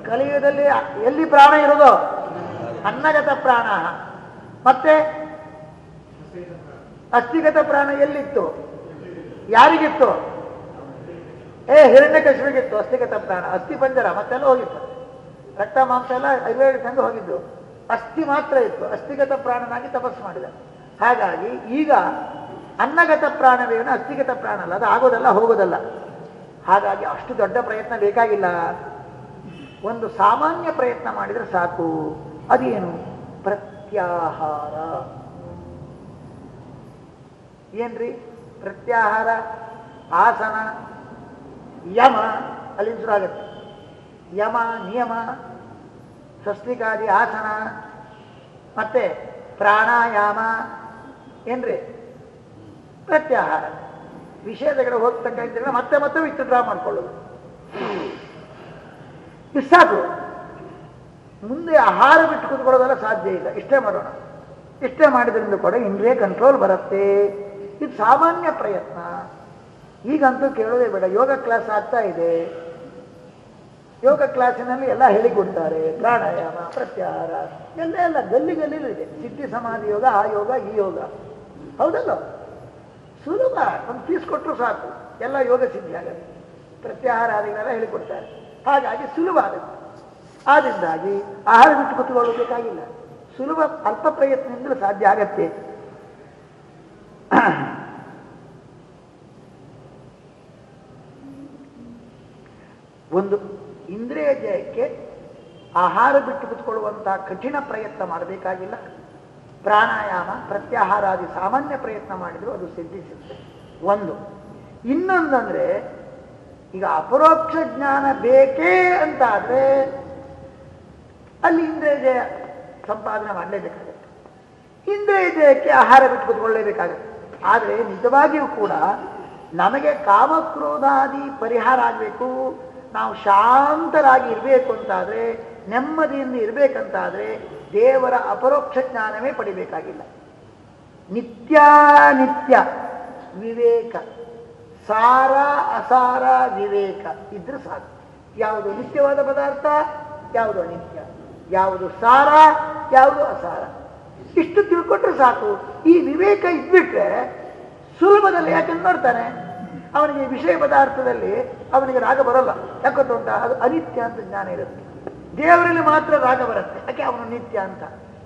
ಕಲಿಯುಗದಲ್ಲಿ ಎಲ್ಲಿ ಪ್ರಾಣ ಇರೋದು ಅನ್ನಗತ ಪ್ರಾಣ. ಮತ್ತೆ ಅಸ್ಥಿಗತ ಪ್ರಾಣ ಎಲ್ಲಿತ್ತು? ಯಾರಿಗಿತ್ತು? ಏ ಹಿರಣ್ಯಕಶಿಪಿಗಿತ್ತು ಅಸ್ಥಿಗತ ಪ್ರಾಣ. ಅಸ್ಥಿ ಪಂಜರ, ಮತ್ತೆಲ್ಲ ಹೋಗಿತ್ತು. ರಕ್ತ, ಮಾಂಸ ಎಲ್ಲ ತಂದು ಹೋಗಿದ್ದು. ಅಸ್ಥಿ ಮಾತ್ರ ಇತ್ತು. ಅಸ್ಥಿಗತ ಪ್ರಾಣನಾಗಿ ತಪಸ್ಸು ಮಾಡಿದ. ಹಾಗಾಗಿ ಈಗ ಅನ್ನಗತ ಪ್ರಾಣವೇನು ಅಸ್ಥಿಗತ ಪ್ರಾಣ ಅಲ್ಲ. ಅದು ಆಗೋದಲ್ಲ, ಹೋಗೋದಲ್ಲ. ಹಾಗಾಗಿ ಅಷ್ಟು ದೊಡ್ಡ ಪ್ರಯತ್ನ ಬೇಕಾಗಿಲ್ಲ. ಒಂದು ಸಾಮಾನ್ಯ ಪ್ರಯತ್ನ ಮಾಡಿದ್ರೆ ಸಾಕು. ಅದೇನು? ಪ್ರತ್ಯಾಹಾರ. ಏನ್ರಿ? ಪ್ರತ್ಯಾಹಾರ, ಆಸನ, ಯಮ ಅಲ್ಲಿ ಶುರು ಆಗುತ್ತೆ. ಯಮ, ನಿಯಮ ಸ್ವಸ್ತಿಕಾದಿ ಆಸನ, ಮತ್ತೆ ಪ್ರಾಣಾಯಾಮ, ಏನ್ರಿ? ಪ್ರತ್ಯಾಹಾರ. ವಿಷಯದ ಹೋಗ್ತಕ್ಕಂಥ ಮತ್ತೆ ಮತ್ತೆ ವಿತ್ಡ್ರಾ ಮಾಡ್ಕೊಳ್ಳೋದು. ಇಷ್ಟು ಮುಂದೆ ಆಹಾರ ಬಿಟ್ಟು ಕೂತ್ಕೊಳ್ಳೋದೆಲ್ಲ ಸಾಧ್ಯ ಇಲ್ಲ. ಇಷ್ಟೇ ಮಾಡೋಣ. ಇಷ್ಟೇ ಮಾಡಿದ್ರಿಂದ ಕೂಡ ಇಂದ್ರಿಯ ಕಂಟ್ರೋಲ್ ಬರುತ್ತೆ. ಇದು ಸಾಮಾನ್ಯ ಪ್ರಯತ್ನ. ಈಗಂತೂ ಕೇಳೋದೇ ಬೇಡ. ಯೋಗ ಕ್ಲಾಸ್ ಆಗ್ತಾ ಇದೆ. ಯೋಗ ಕ್ಲಾಸಿನಲ್ಲಿ ಎಲ್ಲ ಹೇಳಿಕೊಡ್ತಾರೆ. ಪ್ರಾಣಾಯಾಮ, ಪ್ರತ್ಯಾಹಾರ, ಎಲ್ಲ ಎಲ್ಲ ಗಲ್ಲಿ ಗಲ್ಲಿಲಿದೆ ಸಿದ್ಧಿ, ಸಮಾಧಿ ಯೋಗ, ಆ ಯೋಗ, ಈ ಯೋಗ. ಹೌದಲ್ಲ? ಸುಲಭ. ಒಂದು ಫೀಸ್ ಕೊಟ್ಟರು ಸಾಕು. ಎಲ್ಲ ಯೋಗ ಸಿದ್ಧಿ ಆಗುತ್ತೆ ಪ್ರತ್ಯಾಹಾರ ಆದಿಗಳೆಲ್ಲ ಹೇಳಿಕೊಡ್ತಾರೆ. ಹಾಗಾಗಿ ಸುಲಭ ಆಗುತ್ತೆ ಆದ್ದರಿಂದಾಗಿ ಆಹಾರ ಬಿಟ್ಟು ಕೂತ್ಕೊಳ್ಳಬೇಕಾಗಿಲ್ಲ ಸುಲಭ ಅಲ್ಪ ಪ್ರಯತ್ನದಿಂದ ಸಾಧ್ಯ ಆಗತ್ತೆ. ಒಂದು ಇಂದ್ರಿಯ ಜಯಕ್ಕೆ ಆಹಾರ ಬಿಟ್ಟು ಕೂತ್ಕೊಳ್ಳುವಂತಹ ಕಠಿಣ ಪ್ರಯತ್ನ ಮಾಡಬೇಕಾಗಿಲ್ಲ. ಪ್ರಾಣಾಯಾಮ ಪ್ರತ್ಯಾಹಾರಾದಿ ಸಾಮಾನ್ಯ ಪ್ರಯತ್ನ ಮಾಡಿದ್ರು ಅದು ಸಿದ್ಧಿಸುತ್ತೆ. ಒಂದು. ಇನ್ನೊಂದಂದ್ರೆ ಈಗ ಅಪರೋಕ್ಷ ಜ್ಞಾನ ಬೇಕೇ ಅಂತ ಆದ್ರೆ ಅಲ್ಲಿ ಇಂದ್ರಿಯ ಸಂಪಾದನೆ ಮಾಡಲೇಬೇಕಾಗುತ್ತೆ. ಇಂದ್ರಿಯ ಜಯಕ್ಕೆ ಆಹಾರ ಬಿಟ್ಟು ಕೂತ್ಕೊಳ್ಳೇಬೇಕಾಗುತ್ತೆ. ಆದರೆ ನಿಜವಾಗಿಯೂ ಕೂಡ ನಮಗೆ ಕಾಮಕ್ರೋಧಾದಿ ಪರಿಹಾರ ಆಗಬೇಕು. ನಾವು ಶಾಂತರಾಗಿ ಇರಬೇಕು ಅಂತಾದರೆ, ನೆಮ್ಮದಿಯಿಂದ ಇರಬೇಕಂತಾದರೆ ದೇವರ ಅಪರೋಕ್ಷ ಜ್ಞಾನವೇ ಪಡಿಬೇಕಾಗಿಲ್ಲ. ನಿತ್ಯಾನಿತ್ಯ ವಿವೇಕ. ಸಾರ, ಅಸಾರ, ವಿವೇಕ ಇದ್ರೆ ಸಾಕು. ಯಾವುದು ನಿತ್ಯವಾದ ಪದಾರ್ಥ, ಯಾವುದು ಅನಿತ್ಯ. ಯಾವುದು ಸಾರ, ಯಾವುದು ಅಸಾರ. ಇಷ್ಟು ತಿಳ್ಕೊಟ್ರೆ ಸಾಕು. ಈ ವಿವೇಕ ಇದ್ಬಿಟ್ರೆ ಸುಲಭದಲ್ಲಿ ಯಾಕೆ ನೋಡ್ತಾನೆ? ಅವನಿಗೆ ವಿಷಯ ಪದಾರ್ಥದಲ್ಲಿ ಅವನಿಗೆ ರಾಗ ಬರಲ್ಲ. ಯಾಕಂತ ಅದು ಅನಿತ್ಯ ಅಂತ ಜ್ಞಾನ ಇರುತ್ತೆ. ದೇವರಲ್ಲಿ ಮಾತ್ರ ರಾಗ ಬರುತ್ತೆ. ಯಾಕೆ? ಅವನು ನಿತ್ಯ ಅಂತ.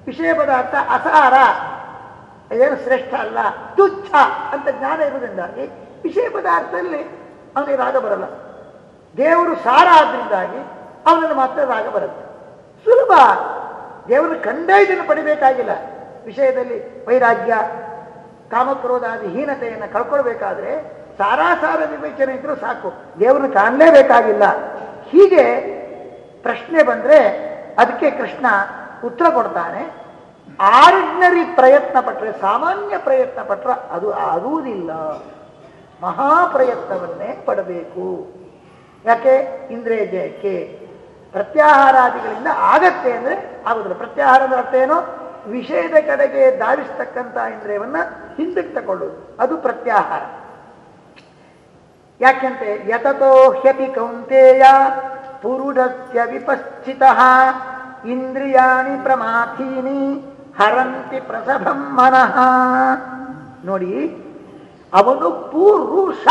ವಿಷಯ ಪದಾರ್ಥ ಅಸಾರ. ಏನು ಶ್ರೇಷ್ಠ ಅಲ್ಲ? ತುಚ್ಛ ಅಂತ ಜ್ಞಾನ ಇರುವುದರಿಂದಾಗಿ ವಿಷಯ ಪದಾರ್ಥದಲ್ಲಿ ಅವನಿಗೆ ರಾಗ ಬರಲ್ಲ. ದೇವರು ಸಾರ ಆದ್ರಿಂದಾಗಿ ಅವನಲ್ಲಿ ಮಾತ್ರ ರಾಗ ಬರುತ್ತೆ. ಸುಲಭ. ಕಂಡೇ ಇದನ್ನು ಪಡಿಬೇಕಾಗಿಲ್ಲ. ವಿಷಯದಲ್ಲಿ ವೈರಾಗ್ಯ, ಕಾಮಕ್ರೋಧಾದಿ ಹೀನತೆಯನ್ನು ಕಳ್ಕೊಳ್ಬೇಕಾದ್ರೆ ಸಾರಾಸಾರ ವಿವೇಚನೆ ಇದ್ರೂ ಸಾಕು. ದೇವರನ್ನು ಕಾಣಲೇಬೇಕಾಗಿಲ್ಲ. ಹೀಗೆ ಪ್ರಶ್ನೆ ಬಂದ್ರೆ ಅದಕ್ಕೆ ಕೃಷ್ಣ ಉತ್ತರ ಕೊಡ್ತಾನೆ. ಆರ್ಡಿನರಿ ಪ್ರಯತ್ನ ಪಟ್ಟರೆ ಸಾಮಾನ್ಯ ಪ್ರಯತ್ನ ಪಟ್ಟರೆ ಅದು ಆಗುವುದಿಲ್ಲ. ಮಹಾಪ್ರಯತ್ನವನ್ನೇ ಪಡಬೇಕು. ಯಾಕೆ? ಇಂದ್ರಿಯ ಜಯಕ್ಕೆ ಪ್ರತ್ಯಾಹಾರಾದಿಗಳಿಂದ ಆಗತ್ತೆ ಅಂದರೆ ಆಗುದಿಲ್ಲ. ಪ್ರತ್ಯಾಹಾರದ ಅರ್ಥ ಏನು? ವಿಷಯದ ಕಡೆಗೆ ಧಾವಿಸ್ತಕ್ಕಂಥ ಇಂದ್ರಿಯವನ್ನ ಹಿಂದಕ್ಕೆ ತಗೊಳ್ಳೋದು ಅದು ಪ್ರತ್ಯಾಹಾರ. ಯಾಕೆಂತೆ ಯತತೋ ಹ್ಯಪಿ ಕೌಂತೆಯ ಪುರುಡಸ್ಯ ವಿಪಶ್ಚಿತ ಇಂದ್ರಿಯಾಣಿ ಪ್ರಮಾಥೀನಿ ಹರಂತಿ ಪ್ರಸಭಂ ಮನಃ. ನೋಡಿ ಅವನು ಪುರುಷ.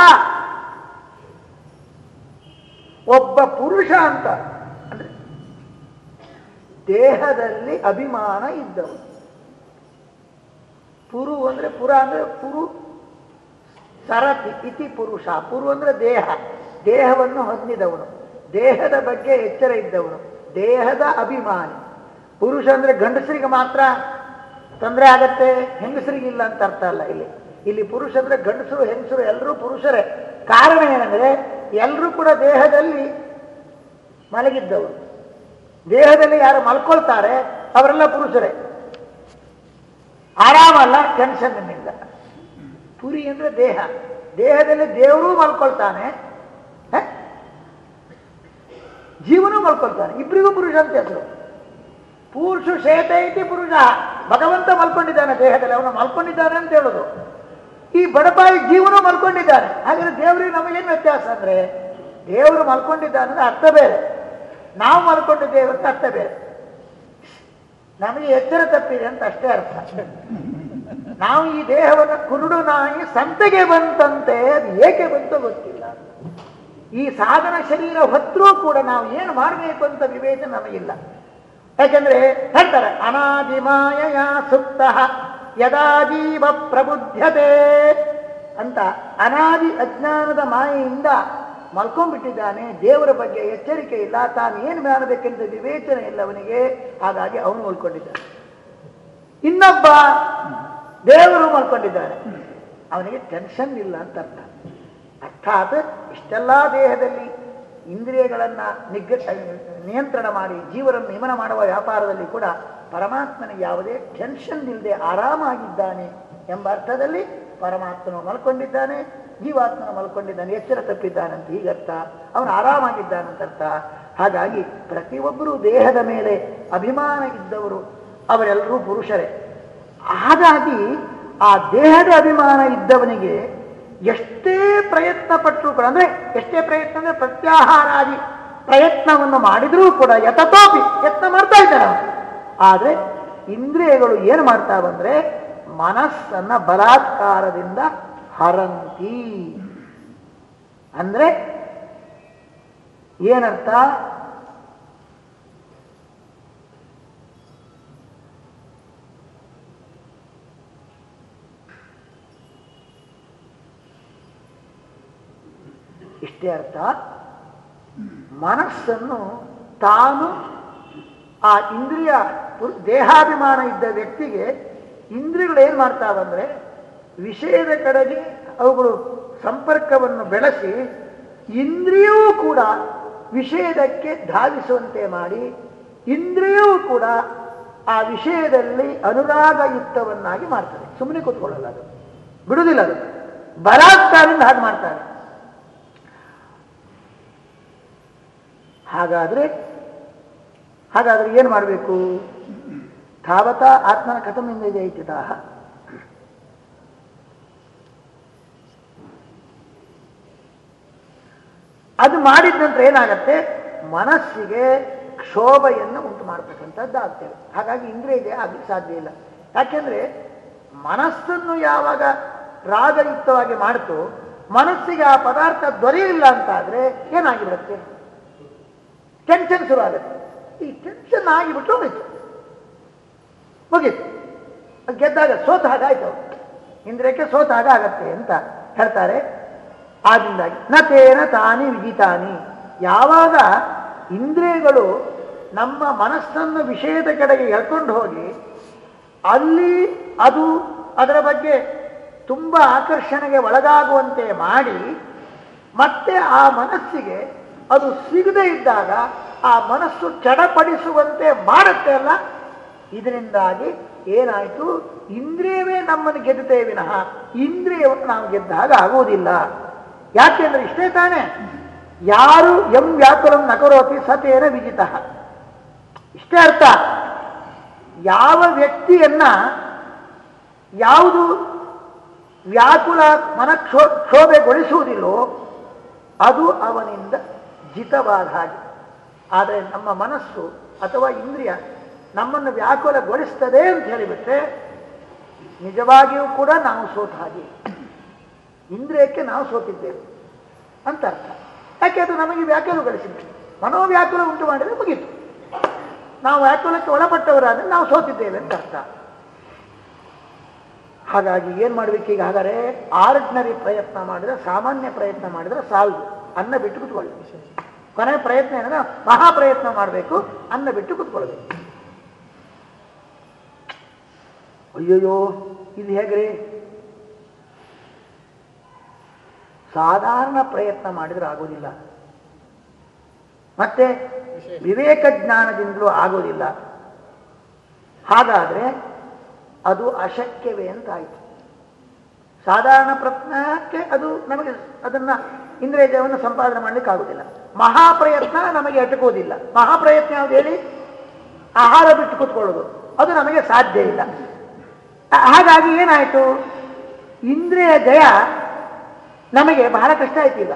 ಒಬ್ಬ ಪುರುಷ ಅಂತ. ಅಂದ್ರೆ ದೇಹದಲ್ಲಿ ಅಭಿಮಾನ ಇದ್ದವನು. ಪುರು ಅಂದ್ರೆ ಪುರ ಅಂದ್ರೆ ಪುರು, ಸರತಿ ಇತಿ ಪುರುಷ. ಪುರು ಅಂದ್ರೆ ದೇಹ. ದೇಹವನ್ನು ಹೊಂದಿದವನು. ದೇಹದ ಬಗ್ಗೆ ಎಚ್ಚರ ಇದ್ದವನು. ದೇಹದ ಅಭಿಮಾನಿ. ಪುರುಷ ಅಂದ್ರೆ ಗಂಡಸರಿಗೆ ಮಾತ್ರ ತೊಂದರೆ ಆಗತ್ತೆ ಹೆಂಗಸರಿಗಿಲ್ಲ ಅಂತ ಅರ್ಥ ಅಲ್ಲ ಇಲ್ಲಿ. ಇಲ್ಲಿ ಪುರುಷ ಅಂದ್ರೆ ಗಂಡಸರು, ಹೆಂಗಸರು ಎಲ್ಲರೂ ಪುರುಷರೇ. ಕಾರಣ ಏನಂದ್ರೆ, ಎಲ್ಲರೂ ಕೂಡ ದೇಹದಲ್ಲಿ ಮಲಗಿದ್ದವರು. ದೇಹದಲ್ಲಿ ಯಾರು ಮಲ್ಕೊಳ್ತಾರೆ, ಅವರೆಲ್ಲ ಪುರುಷರೇ. ಆರಾಮಲ್ಲ ಟೆನ್ಷನ್ ಇಲ್ಲ. ಪುರಿ ಅಂದ್ರೆ ದೇಹ. ದೇಹದಲ್ಲಿ ದೇವರೂ ಮಲ್ಕೊಳ್ತಾನೆ? ಜೀವನೂ ಮಲ್ಕೊಳ್ತಾನೆ. ಇಬ್ಬರಿಗೂ ಪುರುಷ ಅಂತ ಹೆಸರು. ಪುರುಷ ಶೇತ ಐತಿ ಪುರುಷ. ಭಗವಂತ ಮಲ್ಕೊಂಡಿದ್ದಾನೆ ದೇಹದಲ್ಲಿ, ಅವನು ಮಲ್ಕೊಂಡಿದ್ದಾನೆ ಅಂತ ಹೇಳೋದು. ಈ ಬಡಪಾಯಿ ಜೀವನ ಮಲ್ಕೊಂಡಿದ್ದಾರೆ. ಹಾಗಾದ್ರೆ ದೇವರಿಗೆ ನಮಗೇನು ವ್ಯತ್ಯಾಸ ಅಂದ್ರೆ, ದೇವರು ಮಲ್ಕೊಂಡಿದ್ದಾನೆ ಅಂದ್ರೆ ಅರ್ಥ ಬೇರೆ. ನಾವು ಮಲ್ಕೊಂಡಿದ್ದೇವೆ ಅಂತ ಅರ್ಥ ಬೇರೆ. ನಮಗೆ ಎಚ್ಚರ ತಪ್ಪಿದೆ ಅಂತ ಅಷ್ಟೇ ಅರ್ಥ. ನಾವು ಈ ದೇಹವನ್ನು ಕುರುಡು ನಾಯಿ ಸಂತೆಗೆ ಬಂತಂತೆ, ಅದು ಏಕೆ ಬಂತೋ ಗೊತ್ತಿಲ್ಲ. ಈ ಸಾಧನ ಶರೀರ ಹೊತ್ತರೂ ಕೂಡ ನಾವು ಏನು ಮಾಡಬೇಕು ಅಂತ ವಿವೇಚನೆ ನಮಗಿಲ್ಲ. ಯಾಕೆಂದ್ರೆ ಹೇಳ್ತಾರೆ ಅನಾದಿಮಾಯ ಸುಪ್ತ. ಯದಾ ಜೀವ ಪ್ರಬುದ್ಧತೆ ಅಂತ ಅನಾದಿ ಅಜ್ಞಾನದ ಮಾಯೆಯಿಂದ ಮಲ್ಕೊಂಡ್ಬಿಟ್ಟಿದ್ದಾನೆ. ದೇವರ ಬಗ್ಗೆ ಎಚ್ಚರಿಕೆ ಇಲ್ಲ. ತಾನು ಏನು ಮಾಡಬೇಕೆಂತ ವಿವೇಚನೆ ಇಲ್ಲ ಅವನಿಗೆ ಹಾಗಾಗಿ ಅವನು ಉಳ್ಕೊಂಡಿದ್ದಾನೆ ಇನ್ನೊಬ್ಬ ದೇವರು ಮಲ್ಕೊಂಡಿದ್ದಾನೆ. ಅವನಿಗೆ ಟೆನ್ಷನ್ ಇಲ್ಲ ಅಂತ ಅರ್ಥ. ಅರ್ಥಾತ್ ಇಷ್ಟೆಲ್ಲ ದೇಹದಲ್ಲಿ ಇಂದ್ರಿಯಗಳನ್ನ ನಿಗ್ಗ ನಿಯಂತ್ರಣ ಮಾಡಿ ಜೀವರನ್ನು ನಿಮನ ಮಾಡುವ ವ್ಯಾಪಾರದಲ್ಲಿ ಕೂಡ ಪರಮಾತ್ಮನಿಗೆ ಯಾವುದೇ ಟೆನ್ಷನ್ ಇಲ್ಲದೆ ಆರಾಮಾಗಿದ್ದಾನೆ ಎಂಬ ಅರ್ಥದಲ್ಲಿ ಪರಮಾತ್ಮನು ಮಲ್ಕೊಂಡಿದ್ದಾನೆ, ಜೀವಾತ್ಮನು ಮಲ್ಕೊಂಡಿದ್ದಾನೆ, ಎಚ್ಚರ ತಪ್ಪಿದ್ದಾನಂತ ಹೀಗರ್ಥ ಅವನು ಆರಾಮಾಗಿದ್ದಾನಂತ ಅರ್ಥ. ಹಾಗಾಗಿ ಪ್ರತಿಯೊಬ್ಬರೂ ದೇಹದ ಮೇಲೆ ಅಭಿಮಾನ ಇದ್ದವರು ಅವರೆಲ್ಲರೂ ಪುರುಷರೇ. ಹಾಗಾಗಿ ಆ ದೇಹದ ಅಭಿಮಾನ ಇದ್ದವನಿಗೆ ಎಷ್ಟೇ ಪ್ರಯತ್ನ ಪಟ್ಟರು ಕೂಡ, ಅಂದ್ರೆ ಎಷ್ಟೇ ಪ್ರಯತ್ನ ಅಂದ್ರೆ ಪ್ರತ್ಯಾಹಾರಾದಿ ಪ್ರಯತ್ನವನ್ನು ಮಾಡಿದರೂ ಕೂಡ ಯಥತೋಪಿ ಯತ್ನ ಮಾಡ್ತಾ ಇದ್ದಾರೆ ಆದ್ರೆ ಇಂದ್ರಿಯಗಳು ಏನು ಮಾಡ್ತಾ ಬಂದ್ರೆ ಮನಸ್ಸನ್ನ ಬಲಾತ್ಕಾರದಿಂದ ಹರಂತಿ. ಅಂದ್ರೆ ಏನರ್ಥ? ಇಷ್ಟೇ ಅರ್ಥ? ಮನಸ್ಸನ್ನು ತಾನು ಆ ಇಂದ್ರಿಯ ದೇಹಾಭಿಮಾನ ಇದ್ದ ವ್ಯಕ್ತಿಗೆ ಇಂದ್ರಿಯಗಳು ಏನು ಮಾಡ್ತಾವಂದರೆ ವಿಷಯದ ಕಡೆಗೆ ಅವುಗಳು ಸಂಪರ್ಕವನ್ನು ಬೆಳೆಸಿ ಇಂದ್ರಿಯವೂ ಕೂಡ ವಿಷಯದಕ್ಕೆ ಧಾವಿಸುವಂತೆ ಮಾಡಿ ಇಂದ್ರಿಯವೂ ಕೂಡ ಆ ವಿಷಯದಲ್ಲಿ ಅನುರಾಗಯುಕ್ತವನ್ನಾಗಿ ಮಾಡ್ತಾರೆ. ಸುಮ್ಮನೆ ಕೂತ್ಕೊಳ್ಳಲ್ಲ ಅದು. ಬಿಡುವುದಿಲ್ಲ ಅದು. ಬಲಾತ್ಕಾರದಿಂದ ಹಾಗೆ ಮಾಡ್ತಾರೆ. ಹಾಗಾದ್ರೆ ಹಾಗಾದ್ರೆ ಏನು ಮಾಡಬೇಕು? ತಾವತ ಆತ್ಮನ ಕಥಮಿಂದ ಜಯಿಸಿದಾಹ ಅದು ಮಾಡಿದ ನಂತರ ಏನಾಗತ್ತೆ? ಮನಸ್ಸಿಗೆ ಕ್ಷೋಭೆಯನ್ನು ಉಂಟು ಮಾಡತಕ್ಕಂಥದ್ದು ಆಗ್ತೇವೆ ಹಾಗಾಗಿ ಇಂದ್ರಿಯ ಅದು ಸಾಧ್ಯ ಇಲ್ಲ. ಯಾಕೆಂದ್ರೆ, ಮನಸ್ಸನ್ನು ಯಾವಾಗ ರಾಗಯುಕ್ತವಾಗಿ ಮಾಡ್ತು, ಮನಸ್ಸಿಗೆ ಆ ಪದಾರ್ಥ ದೊರೆಯಲಿಲ್ಲ ಅಂತಾದ್ರೆ ಏನಾಗಿಬಿಡುತ್ತೆ ಟೆನ್ಷನ್ ಶುರು ಆಗುತ್ತೆ ಈ ಟೆನ್ಷನ್ ಆಗಿಬಿಟ್ಟು ಹೋಗಿತ್ತು ಮುಗೀತು. ಗೆದ್ದಾಗ ಸೋತ ಹಾಗಾಯ್ತು. ಇಂದ್ರಿಯಕ್ಕೆ ಸೋತ ಹಾಗೆ ಆಗತ್ತೆ ಅಂತ ಹೇಳ್ತಾರೆ. ಆದ್ರಿಂದಾಗಿ ನತೇನ ತಾನಿ ವಿಜಿತಾನಿ ಯಾವಾಗ ಇಂದ್ರಿಯಗಳು ನಮ್ಮ ಮನಸ್ಸನ್ನು ವಿಷಯದ ಕಡೆಗೆ ಎಳ್ಕೊಂಡು ಹೋಗಿ, ಅಲ್ಲಿ ಅದು ಅದರ ಬಗ್ಗೆ ತುಂಬ ಆಕರ್ಷಣೆಗೆ ಒಳಗಾಗುವಂತೆ ಮಾಡಿ, ಮತ್ತೆ ಆ ಮನಸ್ಸಿಗೆ ಅದು ಸಿಗದೇ ಇದ್ದಾಗ ಆ ಮನಸ್ಸು ಚಡಪಡಿಸುವಂತೆ ಮಾಡುತ್ತೆ ಅಲ್ಲ? ಇದರಿಂದಾಗಿ ಏನಾಯಿತು? ಇಂದ್ರಿಯವೇ ನಮ್ಮನ್ನು ಗೆದ್ದೇ ವಿನಃ ಇಂದ್ರಿಯವನ್ನು ನಾವು ಗೆದ್ದಾಗ ಆಗುವುದಿಲ್ಲ. ಯಾಕೆಂದ್ರೆ ಇಷ್ಟೇ ತಾನೇ? ಯಾರು ಎಂ ವ್ಯಾಕುಲಂ ನಕರೋತಿ ಸತೇನ ವಿಜಿತ. ಇಷ್ಟೇ ಅರ್ಥ. ಯಾವ ವ್ಯಕ್ತಿಯನ್ನ ಯಾವುದು ವ್ಯಾಕುಲ ಮನಕ್ಷೋ ಕ್ಷೋಭೆಗೊಳಿಸುವುದಿಲ್ಲೋ ಅದು ಅವನಿಂದ ಜಿತವಾದ ಹಾಗೆ. ಆದರೆ ನಮ್ಮ ಮನಸ್ಸು ಅಥವಾ ಇಂದ್ರಿಯ ನಮ್ಮನ್ನು ವ್ಯಾಕುಲಗೊಳಿಸ್ತದೆ ಅಂತ ಹೇಳಿಬಿಟ್ರೆ ನಿಜವಾಗಿಯೂ ಕೂಡ ನಾವು ಸೋತ ಹಾಗೆ. ಇಂದ್ರಿಯಕ್ಕೆ ನಾವು ಸೋತಿದ್ದೇವೆ ಅಂತ ಅರ್ಥ. ಯಾಕೆ ಅದು ನಮಗೆ ವ್ಯಾಕುಲಗೊಳಿಸಿದೆ ಮನೋವ್ಯಾಕುಲ ಉಂಟು ಮಾಡಿದರೆ ಮುಗೀತು. ನಾವು ವ್ಯಾಕುಲಕ್ಕೆ ಒಳಪಟ್ಟವರಾದರೆ ನಾವು ಸೋತಿದ್ದೇವೆ ಅಂತ ಅರ್ಥ. ಹಾಗಾಗಿ ಏನು ಮಾಡಬೇಕು ಈಗ ಹಾಗಾದರೆ ಆರ್ಡಿನರಿ ಪ್ರಯತ್ನ ಮಾಡಿದ್ರೆ, ಸಾಮಾನ್ಯ ಪ್ರಯತ್ನ ಮಾಡಿದ್ರೆ ಸಾಲದು. ಅನ್ನ ಬಿಟ್ಟು ಕುತ್ಕೊಳ್ಳಿ. ಕೊನೆ ಪ್ರಯತ್ನ ಏನಂದ್ರೆ ಮಹಾ ಪ್ರಯತ್ನ ಮಾಡಬೇಕು ಅನ್ನ ಬಿಟ್ಟು ಕುತ್ಕೊಳ್ಬೇಕು. ಅಯ್ಯೋಯ್ಯೋ, ಇದು ಹೇಗ್ರಿ? ಸಾಧಾರಣ ಪ್ರಯತ್ನ ಮಾಡಿದ್ರೆ ಆಗೋದಿಲ್ಲ. ಮತ್ತೆ ವಿವೇಕ ಜ್ಞಾನದಿಂದಲೂ ಆಗೋದಿಲ್ಲ. ಹಾಗಾದ್ರೆ ಅದು ಅಶಕ್ಯವೇ ಅಂತಾಯಿತು ಸಾಧಾರಣ ಪ್ರಯತ್ನಕ್ಕೆ ಅದು ನಮಗೆ ಅದನ್ನ ಇಂದ್ರಿಯ ಜಯವನ್ನು ಸಂಪಾದನೆ ಮಾಡ್ಲಿಕ್ಕೆ ಆಗುದಿಲ್ಲ ಮಹಾಪ್ರಯತ್ನ ನಮಗೆ ಅಟಕೋದಿಲ್ಲ. ಮಹಾಪ್ರಯತ್ನ ಯಾವುದು ಹೇಳಿ? ಆಹಾರ ಬಿಟ್ಟು ಕೂತ್ಕೊಳ್ಳೋದು. ಅದು ನಮಗೆ ಸಾಧ್ಯ ಇಲ್ಲ. ಹಾಗಾಗಿ ಏನಾಯಿತು? ಇಂದ್ರಿಯ ಜಯ ನಮಗೆ ಬಹಳ ಕಷ್ಟ ಆಯ್ತು ಈಗ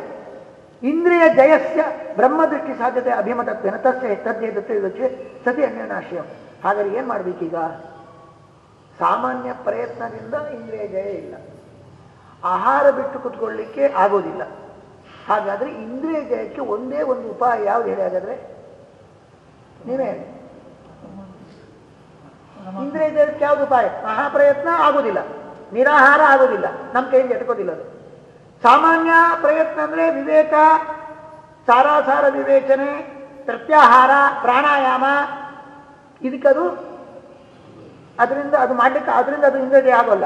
ಇಂದ್ರಿಯ ಜಯಸ್ಯ ಬ್ರಹ್ಮದೃಷ್ಟಿ ಸಾಧ್ಯತೆ ಅಭಿಮತತ್ವೇನ ತಸ್ಯ ತದ್ಯದಕ್ಕೆ ಸತಿ ಅನ್ಯನಾಶಯ ಹಾಗಾದ್ರೆ ಏನು ಮಾಡ್ಬೇಕೀಗ? ಸಾಮಾನ್ಯ ಪ್ರಯತ್ನದಿಂದ ಇಂದ್ರಿಯ ಜಯ ಇಲ್ಲ. ಆಹಾರ ಬಿಟ್ಟು ಕುತ್ಕೊಳ್ಳಿಕ್ಕೆ ಆಗೋದಿಲ್ಲ. ಹಾಗಾದ್ರೆ ಇಂದ್ರಿಯ ಜಯಕ್ಕೆ ಒಂದೇ ಒಂದು ಉಪಾಯ ಯಾವ್ದು ಹೇಳಿ ಹಾಗಾದ್ರೆ? ನೀವೇ ಇಂದ್ರಿಯ ಜಯಕ್ಕೆ ಯಾವ್ದು ಉಪಾಯ? ಮಹಾಪ್ರಯತ್ನ ಆಗೋದಿಲ್ಲ. ನಿರಾಹಾರ ಆಗೋದಿಲ್ಲ. ನಮ್ಮ ಕೈಯಲ್ಲಿ ಎಟ್ಕೋದಿಲ್ಲ ಅದು. ಸಾಮಾನ್ಯ ಪ್ರಯತ್ನ ಅಂದ್ರೆ ವಿವೇಕ, ಸಾರಾಸಾರ ವಿವೇಚನೆ, ಪ್ರತ್ಯಾಹಾರ, ಪ್ರಾಣಾಯಾಮ. ಇದಕ್ಕದು ಅದರಿಂದ ಅದು ಮಾಡ್ಲಿಕ್ಕೆ ಅದರಿಂದ ಅದು ಇಂದ್ರಿಯ ಆಗೋಲ್ಲ.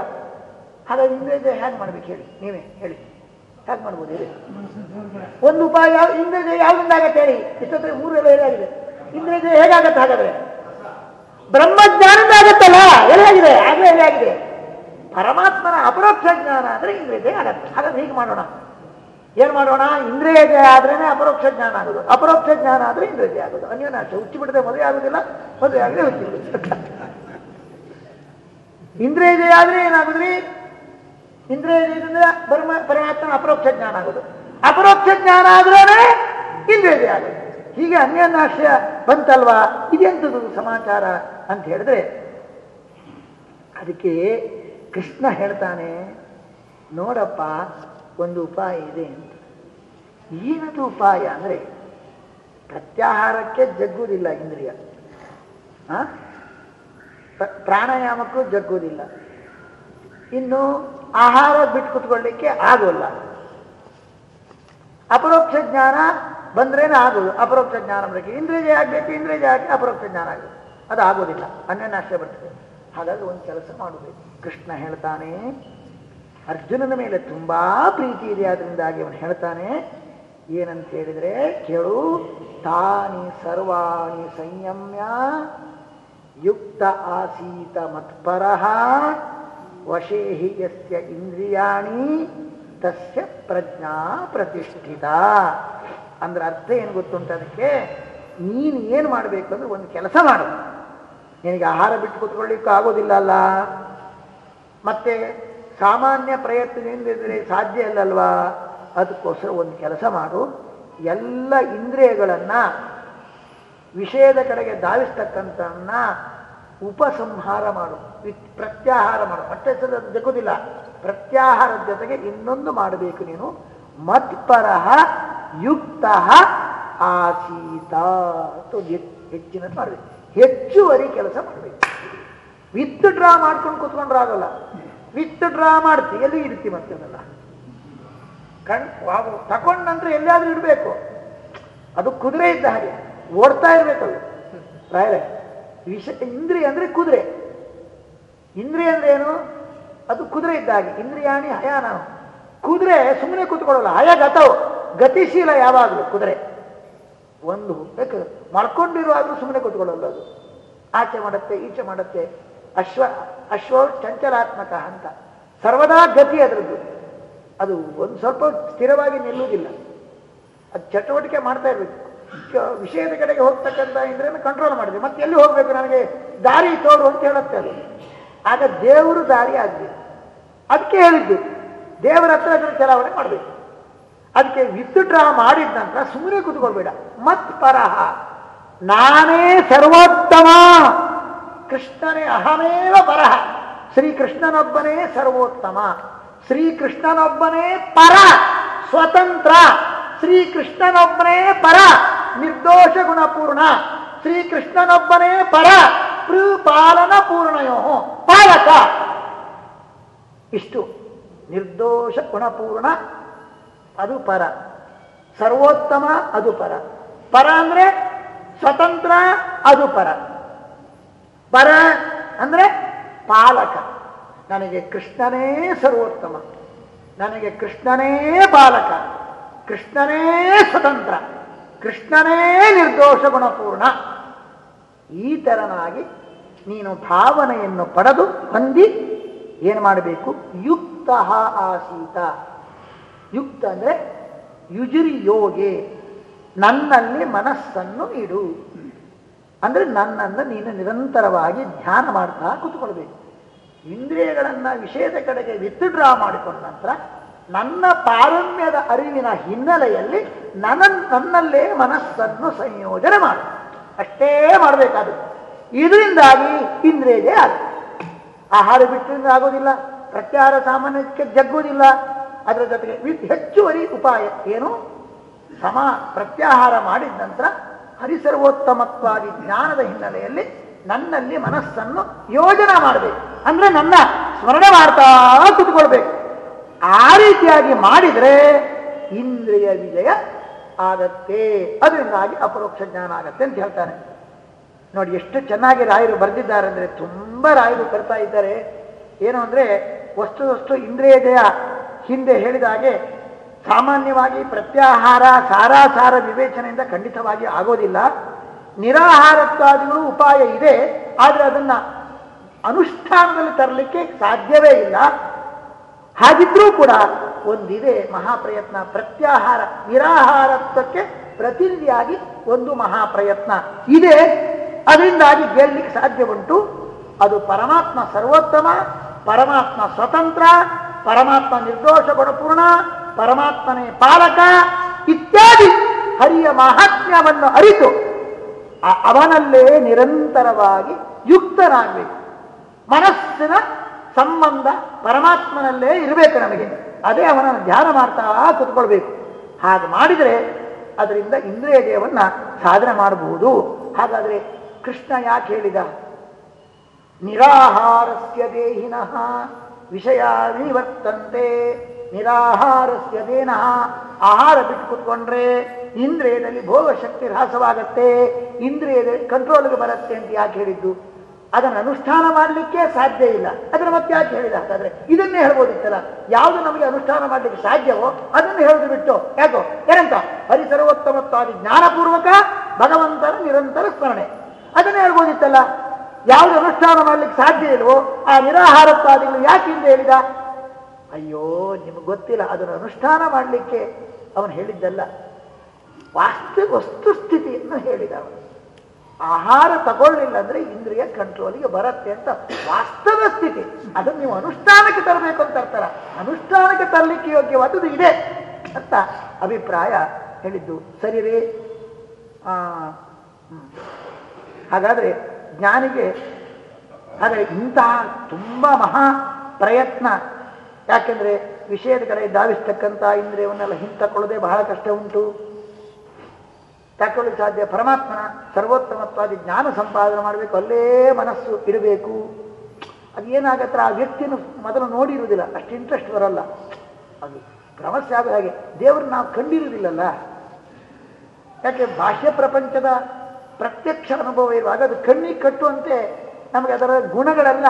ಹಾಗಾಗಿ ಇಂದ್ರಿಯ ಹೇಗೆ ಮಾಡ್ಬೇಕು ಹೇಳಿ? ನೀವೇ ಹೇಳಿ. ಹೇಗೆ ಮಾಡ್ಬೋದು ಹೇಳಿ. ಒಂದು ಉಪಾಯ ಯಾವ ಇಂದ್ರಿಯ ಯಾವ್ದಿಂದ ಆಗತ್ತೆ ಹೇಳಿ? ಇಷ್ಟೊತ್ತರೆ ಮೂರು ಎಲ್ಲ ಹೇಗಾಗಿದೆ ಇಂದ್ರಜಯ ಹೇಗಾಗತ್ತೆ ಹಾಗಾದ್ರೆ? ಬ್ರಹ್ಮಜ್ಞಾನದ ಆಗತ್ತಲ್ಲ? ಎಲ್ಲಾಗಿದೆ ಆಗಲೇ ಎಲ್ಲಾಗಿದೆ ಪರಮಾತ್ಮನ ಅಪರೋಕ್ಷ ಜ್ಞಾನ ಅಂದ್ರೆ ಇಂದ್ರಿಯ ಆಗತ್ತೆ. ಹಾಗಾದ್ರೆ ಹೀಗೆ ಮಾಡೋಣ. ಏನ್ ಮಾಡೋಣ? ಇಂದ್ರಿಯ ಆದ್ರೇನೆ ಅಪರೋಕ್ಷ ಜ್ಞಾನ ಆಗೋದು. ಅಪರೋಕ್ಷ ಜ್ಞಾನ ಆದ್ರೆ ಇಂದ್ರಿಯ ಜಯ ಆಗೋದು. ಅನ್ಯೋನಾಶ ಬಿಡದೆ ಮದುವೆ ಆಗೋದಿಲ್ಲ. ಮದುವೆ ಆಗದೆ ಹುಚ್ಚಿ ಬಿಡುತ್ತೆ ಆದ್ರೆ ಏನಾಗುದ್ರಿ? ಇಂದ್ರಿಯ ಪರಮ ಪರಮಾತ್ಮನ ಅಪರೋಕ್ಷ ಜ್ಞಾನ ಆಗೋದು. ಅಪರೋಕ್ಷ ಜ್ಞಾನ ಆದ್ರೇ ಇಂದ್ರಿಯ ಆಗೋದು. ಹೀಗೆ ಅನ್ಯನಾಶಯ ಬಂತಲ್ವಾ? ಇದೆಂಥದ್ದು ಸಮಾಚಾರ ಅಂತ ಹೇಳಿದ್ರೆ, ಅದಕ್ಕೆ ಕೃಷ್ಣ ಹೇಳ್ತಾನೆ, ನೋಡಪ್ಪ, ಒಂದು ಉಪಾಯ ಇದೆ ಅಂತ. ಏನದು ಉಪಾಯ ಅಂದ್ರೆ, ಪ್ರತ್ಯಾಹಾರಕ್ಕೆ ಜಗ್ಗುವುದಿಲ್ಲ ಇಂದ್ರಿಯ. ಪ್ರಾಣಾಯಾಮಕ್ಕೂ ಜಗ್ಗುವುದಿಲ್ಲ. ಇನ್ನು ಆಹಾರ ಬಿಟ್ಟು ಕುತ್ಕೊಳ್ಳಿಕ್ಕೆ ಆಗೋಲ್ಲ ಅಪರೋಕ್ಷ ಜ್ಞಾನ ಬಂದ್ರೇನೆ ಆಗೋದು ಅಪರೋಕ್ಷ ಜ್ಞಾನ ಬರಕ್ಕೆ ಇಂದ್ರಿಯ ಆಗಬೇಕು ಇಂದ್ರಿಯ ಆಗಿ ಅಪರೋಕ್ಷ ಜ್ಞಾನ ಆಗೋದು ಅದು ಆಗೋದಿಲ್ಲ ಅನ್ಯನಾಶ ಬರ್ತದೆ. ಹಾಗಾಗಿ ಒಂದು ಕೆಲಸ ಮಾಡಬೇಕು ಕೃಷ್ಣ ಹೇಳ್ತಾನೆ, ಅರ್ಜುನನ ಮೇಲೆ ತುಂಬಾ ಪ್ರೀತಿ ಇದೆ ಅದರಿಂದಾಗಿ ಅವನು ಹೇಳ್ತಾನೆ, ಏನಂತ ಹೇಳಿದ್ರೆ, ಕೇಳು, ತಾನಿ ಸರ್ವಾಣಿ ಸಂಯಮ್ಯ, ಯುಕ್ತ ಆಸೀತ ಮತ್ಪರಃ ವಶೇ ಹಿ ಯಸ್ಯ ಇಂದ್ರಿಯಾಣಿ ತಸ್ಯ ಪ್ರಜ್ಞಾ ಪ್ರತಿಷ್ಠಿತ. ಅಂದ್ರೆ ಅರ್ಥ ಏನು ಗೊತ್ತುಂಟ ಅದಕ್ಕೆ, ನೀನು ಏನು ಮಾಡಬೇಕು ಅಂದ್ರೆ ಒಂದು ಕೆಲಸ ಮಾಡು. ನಿನಗೆ ಆಹಾರ ಬಿಟ್ಟು ಕೂತ್ಕೊಳ್ಳಿಕ್ಕೂ ಆಗೋದಿಲ್ಲ ಅಲ್ಲ ಮತ್ತೆ ಸಾಮಾನ್ಯ ಪ್ರಯತ್ನದಿಂದ ಇದ್ರೆ ಸಾಧ್ಯ ಇಲ್ಲಲ್ವಾ? ಅದಕ್ಕೋಸ್ಕರ ಒಂದು ಕೆಲಸ ಮಾಡು. ಎಲ್ಲ ಇಂದ್ರಿಯಗಳನ್ನ ವಿಷಯದ ಕಡೆಗೆ ಧಾವಿಸ್ತಕ್ಕಂಥನ್ನ ಉಪಸಂಹಾರ ಮಾಡು. ಪ್ರತ್ಯಾಹಾರ ಮಾಡು. ಅದು ಜಗುದಿಲ್ಲ ಪ್ರತ್ಯಾಹಾರದ ಜೊತೆಗೆ ಇನ್ನೊಂದು ಮಾಡಬೇಕು ನೀನು. ಮತ್ಪರಹ ಯುಕ್ತ ಆಸೀತ. ಹೆಚ್ಚಿನ ಮಾಡಬೇಕು. ಹೆಚ್ಚುವರಿ ಕೆಲಸ ಮಾಡಬೇಕು. ವಿತ್ ಡ್ರಾ ಮಾಡ್ಕೊಂಡು ಕೂತ್ಕೊಂಡ್ರೆ ಆಗಲ್ಲ. ವಿತ್ ಡ್ರಾ ಮಾಡ್ತಿ, ಎಲ್ಲಿ ಇಡ್ತಿ ಮತ್ತೆ ಅದಲ್ಲ? ಕಣ್ ತಗೊಂಡಂದ್ರೆ ಎಲ್ಲಿಯಾದ್ರೂ ಇಡಬೇಕು. ಅದು ಕುದುರೆ ಇದ್ದ ಹಾಗೆ. ಓಡ್ತಾ ಇರ್ಬೇಕಲ್ಲ. ರಾಯರೇ. ವಿಷ, ಇಂದ್ರಿಯ ಅಂದರೆ ಕುದುರೆ. ಇಂದ್ರಿಯ ಅಂದ್ರೆ ಏನು? ಅದು ಕುದುರೆ ಇದ್ದ ಹಾಗೆ. ಇಂದ್ರಿಯಾಣಿ ನಾವು ಕುದುರೆ ಸುಮ್ಮನೆ ಕೂತ್ಕೊಳ್ಳಲ್ಲ. ಹಯ ಗತವು. ಗತಿಶೀಲ ಯಾವಾಗಲೂ ಕುದುರೆ. ಒಂದು ಬೇಕು ಮಾಡ್ಕೊಂಡಿರುವಾಗಲೂ ಸುಮ್ಮನೆ ಕೂತ್ಕೊಳ್ಳಲ್ಲ ಅದು. ಆಚೆ ಮಾಡುತ್ತೆ, ಈಚೆ ಮಾಡುತ್ತೆ. ಅಶ್ವ ಅಶ್ವ ಚಂಚಲಾತ್ಮಕ ಅಂತ. ಸರ್ವದಾ ಗತಿ ಅದರದ್ದು. ಅದು ಒಂದು ಸ್ವಲ್ಪ ಸ್ಥಿರವಾಗಿ ನಿಲ್ಲುವುದಿಲ್ಲ. ಅದು ಚಟುವಟಿಕೆ ಮಾಡ್ತಾ ಇರ್ಬೇಕು. ವಿಷಯದ ಕಡೆಗೆ ಹೋಗ್ತಕ್ಕಂಥ ಇಂದ್ರಿಯನ್ನು ಕಂಟ್ರೋಲ್ ಮಾಡಿದೆ. ಮತ್ತೆ ಎಲ್ಲಿ ಹೋಗ್ಬೇಕು ನನಗೆ? ದಾರಿ ತೋರು ಅಂತ ಹೇಳುತ್ತೆ ಅದು. ಆಗ ದೇವರು ದಾರಿ ಆಗಬೇಕು ಅದಕ್ಕೆ ಹೇಳಿದ್ದು. ದೇವರ ಹತ್ರ ಅದನ್ನು ಚಲಾವಣೆ ಮಾಡಬೇಕು. ಅದಕ್ಕೆ ವಿತ್ಡ್ರಾ ಮಾಡಿದ ನಂತರ ಸುಮ್ಮನೆ ಕೂತ್ಕೊಳ್ಬೇಡ. ಮತ್ ಪರಹ. ನಾನೇ ಸರ್ವೋತ್ತಮ. ಕೃಷ್ಣನೇ ಅಹಮೇವ ಪರಹ. ಶ್ರೀಕೃಷ್ಣನೊಬ್ಬನೇ ಸರ್ವೋತ್ತಮ. ಶ್ರೀಕೃಷ್ಣನೊಬ್ಬನೇ ಪರ. ಸ್ವತಂತ್ರ. ಶ್ರೀಕೃಷ್ಣನೊಬ್ಬನೇ ಪರ. ನಿರ್ದೋಷ ಗುಣಪೂರ್ಣ ಶ್ರೀಕೃಷ್ಣನೊಬ್ಬನೇ ಪರ ಪಾಲನ ಪೂರ್ಣಯೋ. ಪಾಲಕ. ಇಷ್ಟು. ನಿರ್ದೋಷ ಗುಣಪೂರ್ಣ ಅದು ಪರ. ಸರ್ವೋತ್ತಮ, ಅದು ಪರ. ಪರ ಅಂದ್ರೆ ಸ್ವತಂತ್ರ, ಅದು ಪರ. ಪರ ಅಂದ್ರೆ ಪಾಲಕ. ನನಗೆ ಕೃಷ್ಣನೇ ಸರ್ವೋತ್ತಮ. ನನಗೆ ಕೃಷ್ಣನೇ ಪಾಲಕ. ಕೃಷ್ಣನೇ ಸ್ವತಂತ್ರ. ಕೃಷ್ಣನೇ ನಿರ್ದೋಷ ಗುಣಪೂರ್ಣ. ಈ ತರನಾಗಿ ನೀನು ಭಾವನೆಯನ್ನು ಪಡೆದು ಹೊಂದಿ ಏನು ಮಾಡಬೇಕು? ಯುಕ್ತ ಆಸೀತ. ಯುಕ್ತ ಅಂದರೆ ಯುಜುರಿ ಯೋಗೆ. ನನ್ನಲ್ಲಿ ಮನಸ್ಸನ್ನು ಇಡು. ಅಂದರೆ ನನ್ನನ್ನು ನೀನು ನಿರಂತರವಾಗಿ ಧ್ಯಾನ ಮಾಡ್ತಾ ಕೂತ್ಕೊಳ್ಬೇಕು. ಇಂದ್ರಿಯಗಳನ್ನು ವಿಷಯದ ಕಡೆಗೆ ವಿತ್ಡ್ರಾ ಮಾಡಿಕೊಂಡ ನಂತರ ನನ್ನ ಪಾರಮ್ಯದ ಅರಿವಿನ ಹಿನ್ನೆಲೆಯಲ್ಲಿ ನನ್ನ, ನನ್ನಲ್ಲೇ ಮನಸ್ಸನ್ನು ಸಂಯೋಜನೆ ಮಾಡು. ಅಷ್ಟೇ ಮಾಡಬೇಕಾದ್ರು. ಇದರಿಂದಾಗಿ ಇಂದ್ರಿಯದೇ ಆಗ ಆಹಾರ ಬಿಟ್ಟರಿಂದ ಆಗೋದಿಲ್ಲ, ಪ್ರತ್ಯಾಹಾರ ಸಾಮಾನ್ಯಕ್ಕೆ ಜಗ್ಗುವುದಿಲ್ಲ. ಅದರ ಜೊತೆಗೆ ಹೆಚ್ಚುವರಿ ಉಪಾಯ ಏನು? ಸಮ, ಪ್ರತ್ಯಾಹಾರ ಮಾಡಿದ ನಂತರ ಹರಿಸರ್ವೋತ್ತಮತ್ವಾದಿ ಜ್ಞಾನದ ಹಿನ್ನೆಲೆಯಲ್ಲಿ ನನ್ನಲ್ಲಿ ಮನಸ್ಸನ್ನು ಯೋಜನೆ ಮಾಡಬೇಕು. ಅಂದರೆ ನನ್ನ ಸ್ಮರಣೆ ಮಾಡ್ತಾ ಕೂತ್ಕೊಳ್ಬೇಕು. ಆ ರೀತಿಯಾಗಿ ಮಾಡಿದರೆ ಇಂದ್ರಿಯ ವಿಜಯ ಆಗತ್ತೆ. ಅದರಿಂದಾಗಿ ಅಪರೋಕ್ಷ ಜ್ಞಾನ ಆಗತ್ತೆ ಅಂತ ಹೇಳ್ತಾನೆ ನೋಡಿ, ಎಷ್ಟು ಚೆನ್ನಾಗಿ ರಾಯರು ಬರೆದಿದ್ದಾರೆ ಅಂದರೆ ತುಂಬ ರಾಯರು ಬರ್ತಾ ಇದ್ದಾರೆ. ಏನು ಅಂದರೆ, ವಸ್ತು ವಸ್ತು ಇಂದ್ರಿಯದಯ ಹಿಂದೆ ಹೇಳಿದ ಹಾಗೆ ಸಾಮಾನ್ಯವಾಗಿ ಪ್ರತ್ಯಾಹಾರ, ಸಾರಾಸಾರ ವಿವೇಚನೆಯಿಂದ ಖಂಡಿತವಾಗಿ ಆಗೋದಿಲ್ಲ. ನಿರಾಹಾರತ್ವಾದಿಗಳು ಉಪಾಯ ಇದೆ, ಆದರೆ ಅದನ್ನು ಅನುಷ್ಠಾನದಲ್ಲಿ ತರಲಿಕ್ಕೆ ಸಾಧ್ಯವೇ ಇಲ್ಲ. ಹಾಗಿದ್ರೂ ಕೂಡ ಒಂದಿದೆ ಮಹಾಪ್ರಯತ್ನ, ಪ್ರತ್ಯಾಹಾರ, ನಿರಾಹಾರತ್ವಕ್ಕೆ ಪ್ರತಿನಿಧಿಯಾಗಿ ಒಂದು ಮಹಾಪ್ರಯತ್ನ ಇದೆ. ಅದರಿಂದಾಗಿ ಗೆಲ್ಲಲಿಕ್ಕೆ ಸಾಧ್ಯ ಉಂಟು ಅದು ಪರಮಾತ್ಮ ಸರ್ವೋತ್ತಮ, ಪರಮಾತ್ಮ ಸ್ವತಂತ್ರ, ಪರಮಾತ್ಮ ನಿರ್ದೋಷ ಗುಣಪೂರ್ಣ, ಪರಮಾತ್ಮನೇ ಪಾಲಕ ಇತ್ಯಾದಿ ಹರಿಯ ಮಹಾತ್ಮ್ಯವನ್ನು ಅರಿತು ಅವನಲ್ಲೇ ನಿರಂತರವಾಗಿ ಯುಕ್ತನಾಗಬೇಕು. ಮನಸ್ಸಿನ ಸಂಬಂಧ ಪರಮಾತ್ಮನಲ್ಲೇ ಇರಬೇಕು ನಮಗೆ. ಅದೇ ಅವನನ್ನು ಧ್ಯಾನ ಮಾಡ್ತಾ ಕುತ್ಕೊಳ್ಬೇಕು. ಹಾಗೆ ಮಾಡಿದರೆ ಅದರಿಂದ ಇಂದ್ರಿಯ ದೇವನ್ನ ಸಾಧನೆ ಮಾಡಬಹುದು. ಹಾಗಾದರೆ ಕೃಷ್ಣ ಯಾಕೆ ಹೇಳಿದ? ನಿರಾಹಾರಸ್ಯ ದೇಹಿನಃ ವಿಷಯ ವಿವರ್ತಂತೆ ನಿರಾಹಾರಸ್ಯ ದೇನಃ ಆಹಾರ ಬಿಟ್ಟು ಕುತ್ಕೊಂಡ್ರೆ ಇಂದ್ರಿಯದಲ್ಲಿ ಭೋಗ ಶಕ್ತಿ ಹ್ರಾಸವಾಗತ್ತೆ ಇಂದ್ರಿಯದಲ್ಲಿ ಕಂಟ್ರೋಲ್ಗೆ ಬರುತ್ತೆ ಅಂತ ಯಾಕೆ ಹೇಳಿದ್ದು? ಅದನ್ನು ಅನುಷ್ಠಾನ ಮಾಡಲಿಕ್ಕೆ ಸಾಧ್ಯ ಇಲ್ಲ. ಅದನ್ನು ಮತ್ತೆ ಯಾಕೆ ಹೇಳಿದ ಹಾಗಾದ್ರೆ ಇದನ್ನೇ ಹೇಳ್ಬೋದಿತ್ತಲ್ಲ. ಯಾವುದು ನಮಗೆ ಅನುಷ್ಠಾನ ಮಾಡಲಿಕ್ಕೆ ಸಾಧ್ಯವೋ ಅದನ್ನು ಹೇಳಿದು ಬಿಟ್ಟು, ಯಾಕೋ? ಏನಂತ? ಹರಿಸರ್ವೋತ್ತಮತ್ವಾದಿ ಜ್ಞಾನಪೂರ್ವಕ ಭಗವಂತನ ನಿರಂತರ ಸ್ಮರಣೆ. ಅದನ್ನೇ ಹೇಳ್ಬೋದಿತ್ತಲ್ಲ. ಯಾವುದು ಅನುಷ್ಠಾನ ಮಾಡಲಿಕ್ಕೆ ಸಾಧ್ಯ ಇಲ್ವೋ, ಆ ನಿರಾಹಾರತ್ವಾದಿಗಳು ಯಾಕೆ ಹಿಂದೆ ಹೇಳಿದ? ಅಯ್ಯೋ, ನಿಮ್ಗೆ ಗೊತ್ತಿಲ್ಲ. ಅದನ್ನು ಅನುಷ್ಠಾನ ಮಾಡಲಿಕ್ಕೆ ಅವನು ಹೇಳಿದ್ದಲ್ಲ. ವಾಸ್ತು ವಸ್ತುಸ್ಥಿತಿಯನ್ನು ಹೇಳಿದ ಅವನು ಆಹಾರ ತಗೊಳ್ಳಿಲ್ಲ ಅಂದ್ರೆ ಇಂದ್ರಿಯ ಕಂಟ್ರೋಲಿಗೆ ಬರುತ್ತೆ ಅಂತ ವಾಸ್ತವ ಸ್ಥಿತಿ. ಅದನ್ನು ನೀವು ಅನುಷ್ಠಾನಕ್ಕೆ ತರಬೇಕು ಅಂತ ಇರ್ತಾರ ಅನುಷ್ಠಾನಕ್ಕೆ ತರಲಿಕ್ಕೆ ಯೋಗ್ಯವಾದದ್ದು ಇದೆ ಅಂತ ಅಭಿಪ್ರಾಯ ಹೇಳಿದ್ದು. ಸರಿ ರೀ. ಹಾಗಾದ್ರೆ ಜ್ಞಾನಿಗೆ, ಹಾಗಾದ್ರೆ ಇಂತಹ ತುಂಬಾ ಮಹಾ ಪ್ರಯತ್ನ. ಯಾಕೆಂದ್ರೆ ವಿಷಯದ ಕಡೆ ಧಾವಿಸ್ತಕ್ಕಂಥ ಇಂದ್ರಿಯವನ್ನೆಲ್ಲ ಹಿಂತಕೊಳ್ಳದೆ ಬಹಳ ಕಷ್ಟ ಉಂಟು. ತಕೊಳ್ಳಿಕ್ಕೆ ಸಾಧ್ಯ ಪರಮಾತ್ಮನ ಸರ್ವೋತ್ತಮತ್ವಾದಿ ಜ್ಞಾನ ಸಂಪಾದನೆ ಮಾಡಬೇಕು, ಅಲ್ಲೇ ಮನಸ್ಸು ಇರಬೇಕು. ಅದು ಏನಾಗತ್ತೆ? ಆ ವ್ಯಕ್ತಿಯನ್ನು ಮೊದಲು ನೋಡಿರುವುದಿಲ್ಲ. ಅಷ್ಟು ಇಂಟ್ರೆಸ್ಟ್ ಬರಲ್ಲ. ಅದು ಭ್ರಮಸ್ಯ ಹಾಗೆ. ದೇವರು ನಾವು ಕಂಡಿರುವುದಿಲ್ಲಲ್ಲ. ಯಾಕೆ? ಬಾಹ್ಯ ಪ್ರಪಂಚದ ಪ್ರತ್ಯಕ್ಷ ಅನುಭವ ಇರುವಾಗ ಅದು ಕಣ್ಣಿಗೆ ಕಟ್ಟುವಂತೆ ನಮಗೆ ಅದರ ಗುಣಗಳೆಲ್ಲ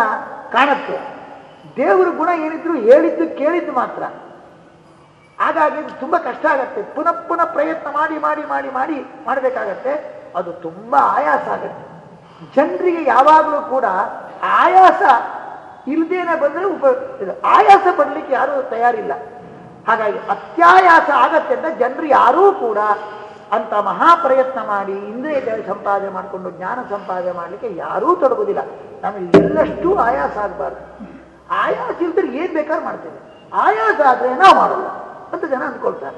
ಕಾಣುತ್ತೆ. ದೇವರ ಗುಣ ಏನಿದ್ರು ಹೇಳಿದ್ದು ಕೇಳಿದ್ದು ಮಾತ್ರ. ಹಾಗಾಗಿ ತುಂಬ ಕಷ್ಟ ಆಗತ್ತೆ. ಪುನಃ ಪುನಃ ಪ್ರಯತ್ನ ಮಾಡಿ ಮಾಡಿ ಮಾಡಿ ಮಾಡಿ ಮಾಡಬೇಕಾಗತ್ತೆ. ಅದು ತುಂಬ ಆಯಾಸ ಆಗತ್ತೆ. ಜನರಿಗೆ ಯಾವಾಗಲೂ ಕೂಡ ಆಯಾಸ ಇಲ್ದೇನೆ ಬಂದರೆ ಉಪ ಆಯಾಸ ಬರಲಿಕ್ಕೆ ಯಾರೂ ತಯಾರಿಲ್ಲ. ಹಾಗಾಗಿ ಅತ್ಯಾಯಾಸ ಆಗತ್ತೆ ಅಂತ ಜನರು ಯಾರೂ ಕೂಡ ಅಂತ ಮಹಾಪ್ರಯತ್ನ ಮಾಡಿ ಇಂದ್ರಿಯ ಸಂಪಾದನೆ ಮಾಡಿಕೊಂಡು ಜ್ಞಾನ ಸಂಪಾದನೆ ಮಾಡಲಿಕ್ಕೆ ಯಾರೂ ತೊಡಗುವುದಿಲ್ಲ ನಮಗೆ ಎಲ್ಲಷ್ಟು ಆಯಾಸ ಆಗಬಾರ್ದು. ಆಯಾಸ ಇಲ್ದ್ರೆ ಏನ್ ಬೇಕಾದ್ರೂ ಮಾಡ್ತೇವೆ. ಆಯಾಸ ಆದರೆ ನಾವು ಮಾಡಲ್ಲ. ಅಂತ ಜನ ಅಂದ್ಕೊಳ್ತಾರೆ.